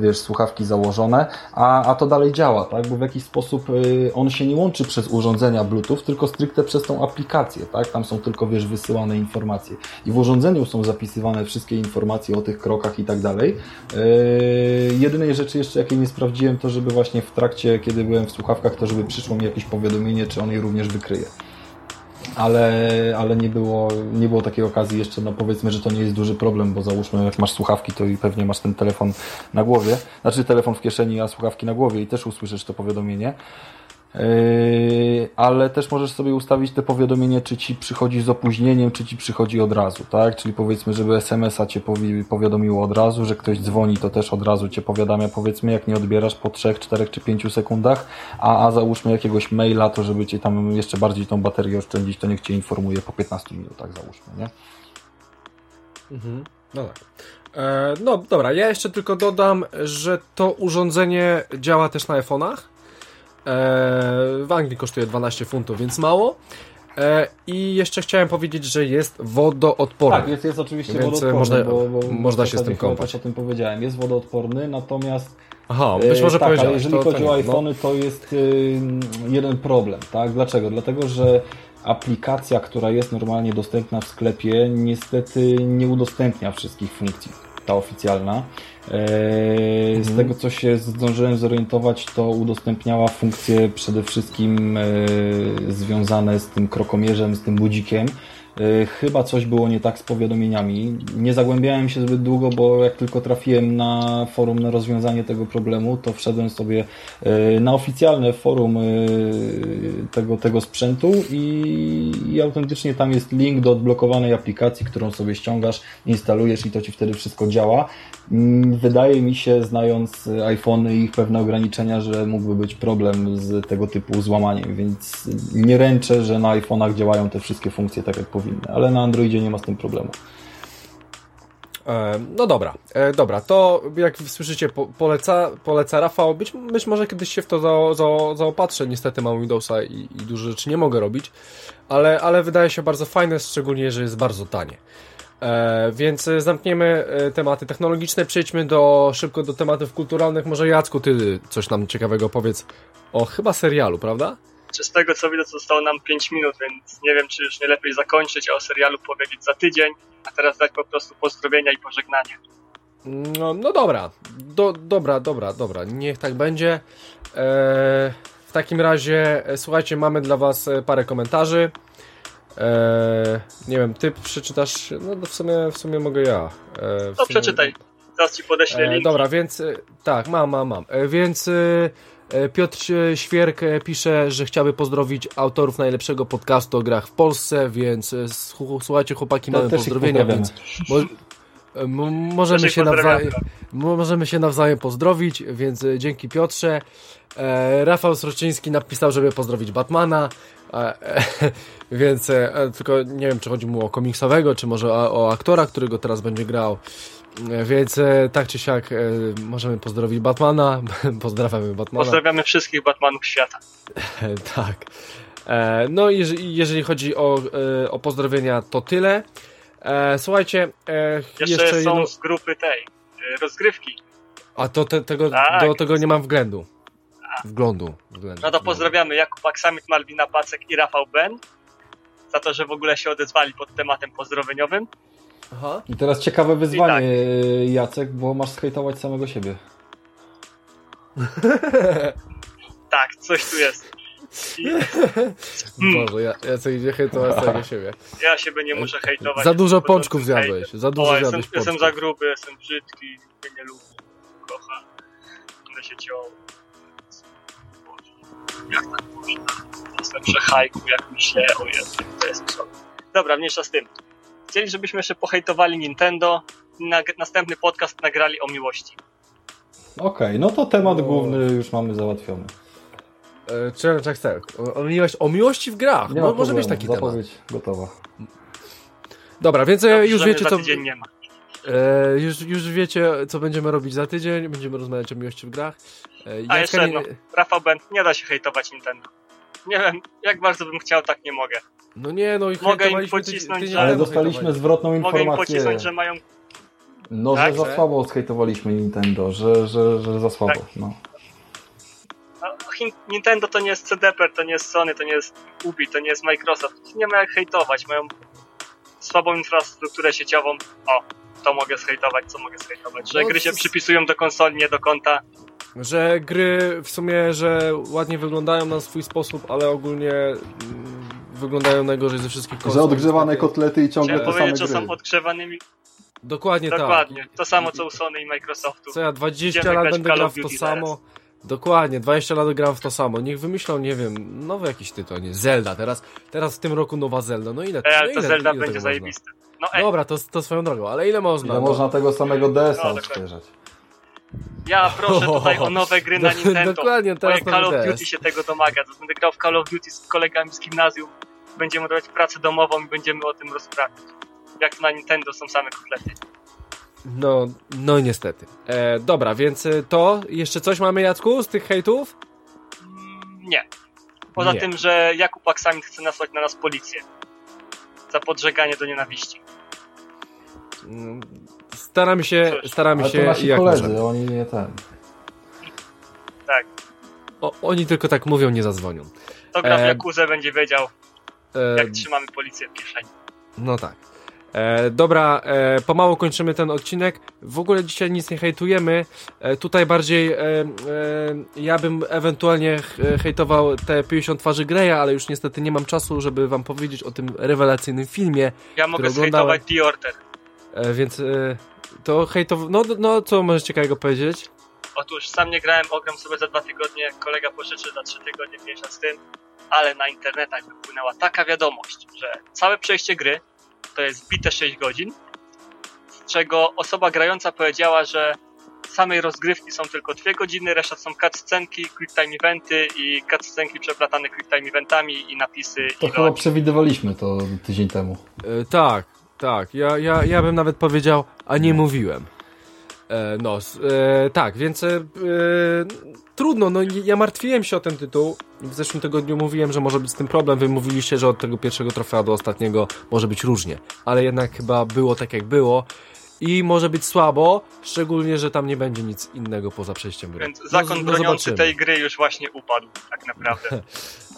wiesz, słuchawki założone, a, a to dalej działa, tak? Bo w jakiś sposób on się nie łączy przez urządzenia Bluetooth, tylko stricte przez tą aplikację, tak? Tam są tylko, wiesz, wysyłane informacje. I w urządzeniu są zapisywane wszystkie wszystkie informacje o tych krokach i tak dalej. Yy, jedynej rzeczy jeszcze, jakiej nie sprawdziłem, to żeby właśnie w trakcie, kiedy byłem w słuchawkach, to żeby przyszło mi jakieś powiadomienie, czy on je również wykryje. Ale, ale nie, było, nie było takiej okazji jeszcze, no powiedzmy, że to nie jest duży problem, bo załóżmy, jak masz słuchawki, to i pewnie masz ten telefon na głowie, znaczy telefon w kieszeni, a słuchawki na głowie i też usłyszysz to powiadomienie. Yy, ale też możesz sobie ustawić te powiadomienie, czy ci przychodzi z opóźnieniem, czy ci przychodzi od razu, tak? Czyli powiedzmy, żeby SMS-a cię powiadomiło od razu, że ktoś dzwoni, to też od razu cię powiadamia, powiedzmy, jak nie odbierasz po 3, 4 czy 5 sekundach, a, a załóżmy jakiegoś maila, to żeby cię tam jeszcze bardziej tą baterię oszczędzić, to niech cię informuje po 15 minutach, załóżmy, nie? Mhm. No tak. E, no dobra, ja jeszcze tylko dodam, że to urządzenie działa też na iPhone'ach. E, w Anglii kosztuje 12 funtów, więc mało. E, I jeszcze chciałem powiedzieć, że jest wodoodporny. Tak, jest, jest oczywiście więc wodoodporny. Można, bo, bo można się z tym kąpać. o tym powiedziałem. Jest wodoodporny, natomiast Aha, być może tak, powiedziałeś. jeżeli chodzi o iPhony, no. to jest y, jeden problem. tak? Dlaczego? Dlatego, że aplikacja, która jest normalnie dostępna w sklepie, niestety nie udostępnia wszystkich funkcji. Ta oficjalna. E, z mhm. tego, co się zdążyłem zorientować, to udostępniała funkcje przede wszystkim e, związane z tym krokomierzem, z tym budzikiem, chyba coś było nie tak z powiadomieniami. Nie zagłębiałem się zbyt długo, bo jak tylko trafiłem na forum na rozwiązanie tego problemu, to wszedłem sobie e, na oficjalne forum e, tego, tego sprzętu i, i autentycznie tam jest link do odblokowanej aplikacji, którą sobie ściągasz, instalujesz i to Ci wtedy wszystko działa. Mm, wydaje mi się, znając iPhony i ich pewne ograniczenia, że mógłby być problem z tego typu złamaniem, więc nie ręczę, że na iPhone'ach działają te wszystkie funkcje tak jak powinny, ale na Androidzie nie ma z tym problemu. E, no dobra, e, dobra, to jak słyszycie, poleca, poleca Rafał, być, być może kiedyś się w to za, za, zaopatrzę, niestety mam Windowsa i, i dużo rzeczy nie mogę robić, ale, ale wydaje się bardzo fajne, szczególnie, że jest bardzo tanie. E, więc zamkniemy e, tematy technologiczne, przejdźmy do, szybko do tematów kulturalnych. Może Jacku, ty coś nam ciekawego powiedz o chyba serialu, prawda? Czy z tego co widać zostało nam 5 minut, więc nie wiem, czy już nie lepiej zakończyć, a o serialu powiedzieć za tydzień, a teraz dać po prostu pozdrowienia i pożegnanie. No, no dobra, do, dobra, dobra, dobra, niech tak będzie. E, w takim razie, e, słuchajcie, mamy dla Was parę komentarzy. Eee, nie wiem, ty przeczytasz, no w sumie, w sumie mogę ja. Eee, no sumie... przeczytaj, zaraz ci podeślę eee, link. Dobra, więc e, tak, mam, mam, mam. E, więc e, Piotr Świerk pisze, że chciałby pozdrowić autorów najlepszego podcastu o grach w Polsce, więc słuchajcie chłopaki, mamy pozdrowienia, więc mo możemy się, nawzajem, możemy się nawzajem pozdrowić, więc dzięki Piotrze. Rafał Sroczyński napisał, żeby pozdrowić Batmana. E, więc e, tylko nie wiem, czy chodzi mu o komiksowego, czy może o, o aktora, który go teraz będzie grał. E, więc tak czy siak możemy pozdrowić Batmana. Pozdrawiamy Batmana. Pozdrawiamy wszystkich Batmanów świata. tak. No i jeżeli, jeżeli chodzi o, o pozdrowienia, to tyle. Słuchajcie, jeszcze, jeszcze są jedno... z grupy tej rozgrywki. A to te, tego, tak. do tego nie mam względu. Wglądu. wglądu. No to pozdrawiamy Jakub Aksamit, Malwina Pacek i Rafał Ben za to, że w ogóle się odezwali pod tematem pozdrowieniowym. Aha. I teraz ciekawe wyzwanie, tak. Jacek, bo masz skejtować samego siebie. tak, coś tu jest. I... Boże, ja, ja sobie nie hejtować samego siebie. Ja siebie nie muszę hejtować. Za dużo pączków zjadłeś. Za dużo o, zjadłeś jestem, jestem za gruby, jestem brzydki, mnie nie lubię, kocha. Będę się ciął jak tak można. Jestem przehajku, jak myślę, o Jezu, to jest. Dobra, mniejsza z tym. Chcieli, żebyśmy jeszcze pohejtowali Nintendo na, następny podcast nagrali o miłości. Okej, okay, no to temat o... główny już mamy załatwiony. E, czy, czy chcę? O, miłość, o miłości w grach. Nie Mo, może być taki Zapowiedź temat. gotowa. Dobra, więc e, Dobrze, już wiecie co... nie ma. E, już, już wiecie, co będziemy robić za tydzień. Będziemy rozmawiać o miłości w grach. E, A jeszcze jedno. Rafał Bent, nie da się hejtować Nintendo. Nie wiem, jak bardzo bym chciał, tak nie mogę. No nie, no i Mogę im pocisnąć, ty, ty że... Ale dostaliśmy zwrotną informację. Mogę im pocisnąć, że mają... No, tak, że za słabo skejtowaliśmy Nintendo, że, że, że za słabo, tak. no. no Nintendo to nie jest CDPR, to nie jest Sony, to nie jest Ubi, to nie jest Microsoft. Nie ma jak hejtować, mają słabą infrastrukturę sieciową. O, to mogę zhejtować, co mogę zhejtować. Że no, gry się przypisują do konsoli, nie do konta. Że gry w sumie, że ładnie wyglądają na swój sposób, ale ogólnie mm, wyglądają najgorzej ze wszystkich konsol. Że odgrzewane kotlety i ciągle Chciałem te powiedzieć, same że gry. są odgrzewanymi Dokładnie, Dokładnie. tak. To samo co u Sony i Microsoftu. Co ja 20 Idziemy lat będę grał w to samo. Dokładnie, 20 lat gram w to samo. Niech wymyślą, nie wiem, nowy jakiś tytuł, nie Zelda. Teraz, teraz w tym roku nowa Zelda. No ile? E, ale no to ile, Zelda ile będzie zajebiste. No ej, Dobra, to, to swoją drogą, ale ile można? Ile No, można tego samego DS-a No, odświeżać? ja proszę tutaj o nowe gry na Do- Nintendo. dokładnie, teraz Moje Call of DS. Duty się tego domaga. To będę grał w Call of Duty z kolegami z gimnazjum. Będziemy robić pracę domową i będziemy o tym rozprawiać. Jak na Nintendo są same komplety. No, no niestety. E, dobra, więc e, to jeszcze coś mamy, Jacku, z tych hejtów? Nie. Poza Nie. tym, że Jakub Aksamin chce nasłać na nas policję. Za podżeganie do nienawiści. Mm, Staramy się, Cóż, staramy Ale się to nasi jak koledzy, możemy. oni nie ten. Tak. O, oni tylko tak mówią, nie zadzwonią. To gra w E, Jakuzę będzie wiedział, E, jak trzymamy policję w kieszeni. No tak. E, dobra, e, pomału kończymy ten odcinek. W ogóle dzisiaj nic nie hejtujemy. E, tutaj bardziej e, e, ja bym ewentualnie hejtował te 50 twarzy Greya, ale już niestety nie mam czasu, żeby wam powiedzieć o tym rewelacyjnym filmie. Ja mogę zhejtować The Order. E, więc e, to hejtow... No, no, co możesz ciekawego powiedzieć? Otóż sam nie grałem, ogram sobie za dwa tygodnie, kolega pożyczy za trzy tygodnie, mniejsza z tym, ale na internetach wypłynęła taka wiadomość, że całe przejście gry to jest bite 6 godzin, z czego osoba grająca powiedziała, że samej rozgrywki są tylko 2 godziny, reszta są cutscenki, quicktime eventy i cutscenki przeplatane quicktime eventami i napisy To i chyba przewidywaliśmy to tydzień temu. E, tak, tak. Ja, ja, ja bym nawet powiedział, a nie mówiłem. E, no, e, tak, więc e, e, trudno, no ja martwiłem się o ten tytuł. W zeszłym tygodniu mówiłem, że może być z tym problem. Wy mówiliście, że od tego pierwszego trofea do ostatniego może być różnie. Ale jednak chyba było tak, jak było. I może być słabo, szczególnie, że tam nie będzie nic innego poza przejściem gry. Więc No, zakon z- no broniący tej gry już właśnie upadł, tak naprawdę.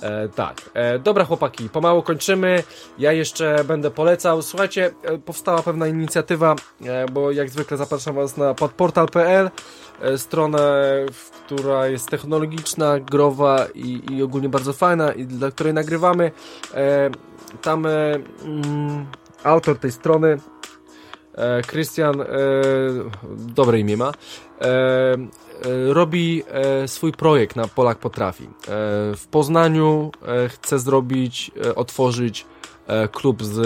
E, tak. E, dobra, chłopaki, pomału kończymy. Ja jeszcze będę polecał. Słuchajcie, e, powstała pewna inicjatywa, e, bo jak zwykle zapraszam Was na podportal.pl, e, stronę, która jest technologiczna, growa i, i ogólnie bardzo fajna i dla której nagrywamy. E, tam mm, autor tej strony Krystian, dobre imię ma, robi e, swój projekt na Polak Potrafi. E, w Poznaniu e, chce zrobić, e, otworzyć e, klub z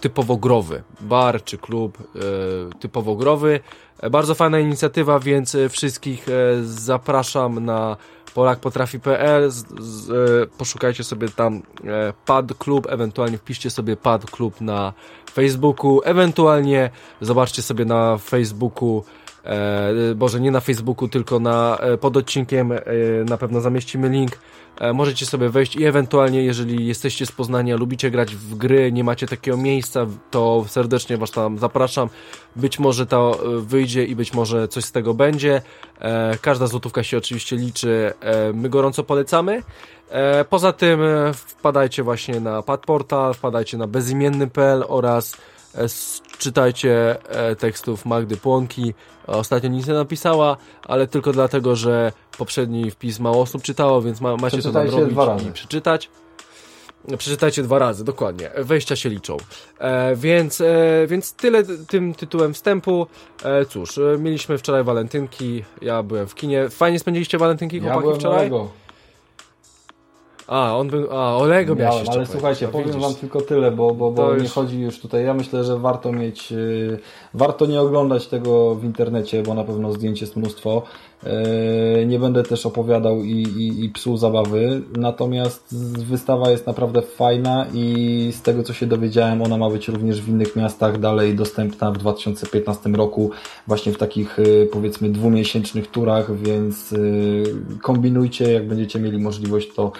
typowo growy, bar czy klub e, typowo growy. E, bardzo fajna inicjatywa, więc e, wszystkich e, zapraszam na polakpotrafi.pl e, poszukajcie sobie tam e, pad klub, ewentualnie wpiszcie sobie pad klub na Facebooku, ewentualnie zobaczcie sobie na Facebooku E, Boże, nie na Facebooku, tylko na, e, pod odcinkiem e, na pewno zamieścimy link. Możecie sobie wejść i ewentualnie, jeżeli jesteście z Poznania, lubicie grać w gry, nie macie takiego miejsca, to serdecznie Was tam zapraszam. Być może to wyjdzie i być może coś z tego będzie. Każda złotówka się oczywiście liczy. My gorąco polecamy. Poza tym wpadajcie właśnie na Padportal, wpadajcie na bezimienny.pl oraz czytajcie e, tekstów Magdy Płonki. Ostatnio nic nie napisała, ale tylko dlatego, że poprzedni wpis mało osób czytało, więc ma, macie to Przeczytajcie nadrobić i przeczytać. Przeczytajcie dwa razy, dokładnie. Wejścia się liczą. E, więc, e, więc tyle tym tytułem wstępu. E, cóż, e, mieliśmy wczoraj walentynki, ja byłem w kinie. Fajnie spędziliście walentynki, Ja chłopaki, byłem wczoraj? małego. A, on był, a, Olego miałeś Miałem, jeszcze ale słuchajcie, No, powiem widzisz. wam tylko tyle, bo, bo, bo już- nie chodzi już tutaj. Ja myślę, że warto mieć, yy, warto nie oglądać tego w internecie, bo na pewno zdjęć jest mnóstwo. Yy, nie będę też opowiadał i, i, i psuł zabawy, natomiast wystawa jest naprawdę fajna i z tego co się dowiedziałem, ona ma być również w innych miastach dalej dostępna w 2015 roku, właśnie w takich yy, powiedzmy dwumiesięcznych turach, więc yy, kombinujcie, jak będziecie mieli możliwość, to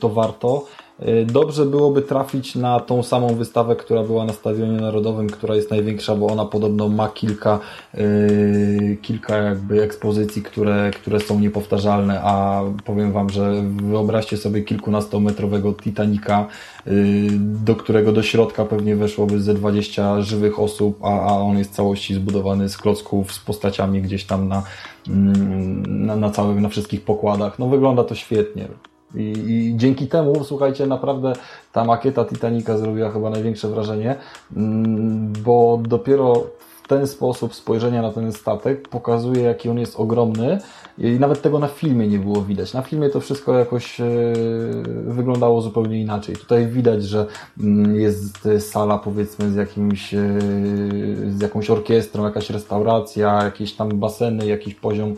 to warto. Yy, Dobrze byłoby trafić na tą samą wystawę, która była na Stadionie Narodowym, która jest największa, bo ona podobno ma kilka, yy, kilka jakby ekspozycji, które, które są niepowtarzalne, a powiem Wam, że wyobraźcie sobie kilkunastometrowego Titanica, yy, do którego do środka pewnie weszłoby ze 20 żywych osób, a, a on jest w całości zbudowany z klocków, z postaciami gdzieś tam na, mm, na, na całym, na wszystkich pokładach. No wygląda to świetnie. I, I dzięki temu, słuchajcie, naprawdę ta makieta Titanica zrobiła chyba największe wrażenie, mm, bo dopiero w ten sposób spojrzenia na ten statek pokazuje, jaki on jest ogromny i nawet tego na filmie nie było widać. Na filmie to wszystko jakoś e, wyglądało zupełnie inaczej. Tutaj widać, że mm, jest sala powiedzmy z jakimś, e, z jakąś orkiestrą, jakaś restauracja, jakieś tam baseny, jakiś poziom e,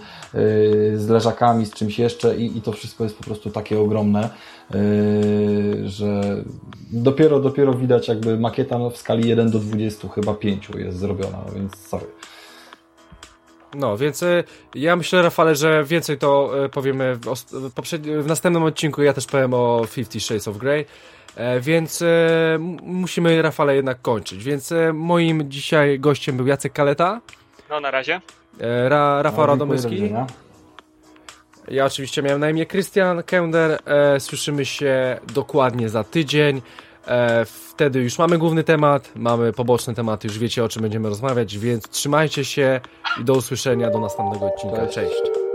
z leżakami, z czymś jeszcze i, i to wszystko jest po prostu takie ogromne, że dopiero, dopiero widać jakby makieta w skali 1 do 20 chyba 5 jest zrobiona, więc sorry. No, więc e, ja myślę, Rafale, że więcej to e, powiemy w, w, następnym odcinku. Ja też powiem o Fifty Shades of Grey. E, więc musimy, Rafale, jednak kończyć. Więc moim dzisiaj gościem był Jacek Kaleta. No, na razie. Ra, Rafał no, Radomyski. Ja oczywiście miałem na imię Christian Kender. Słyszymy się dokładnie za tydzień. E, wtedy już mamy główny temat, mamy poboczne tematy, już wiecie o czym będziemy rozmawiać, więc trzymajcie się i do usłyszenia do następnego odcinka. Cześć.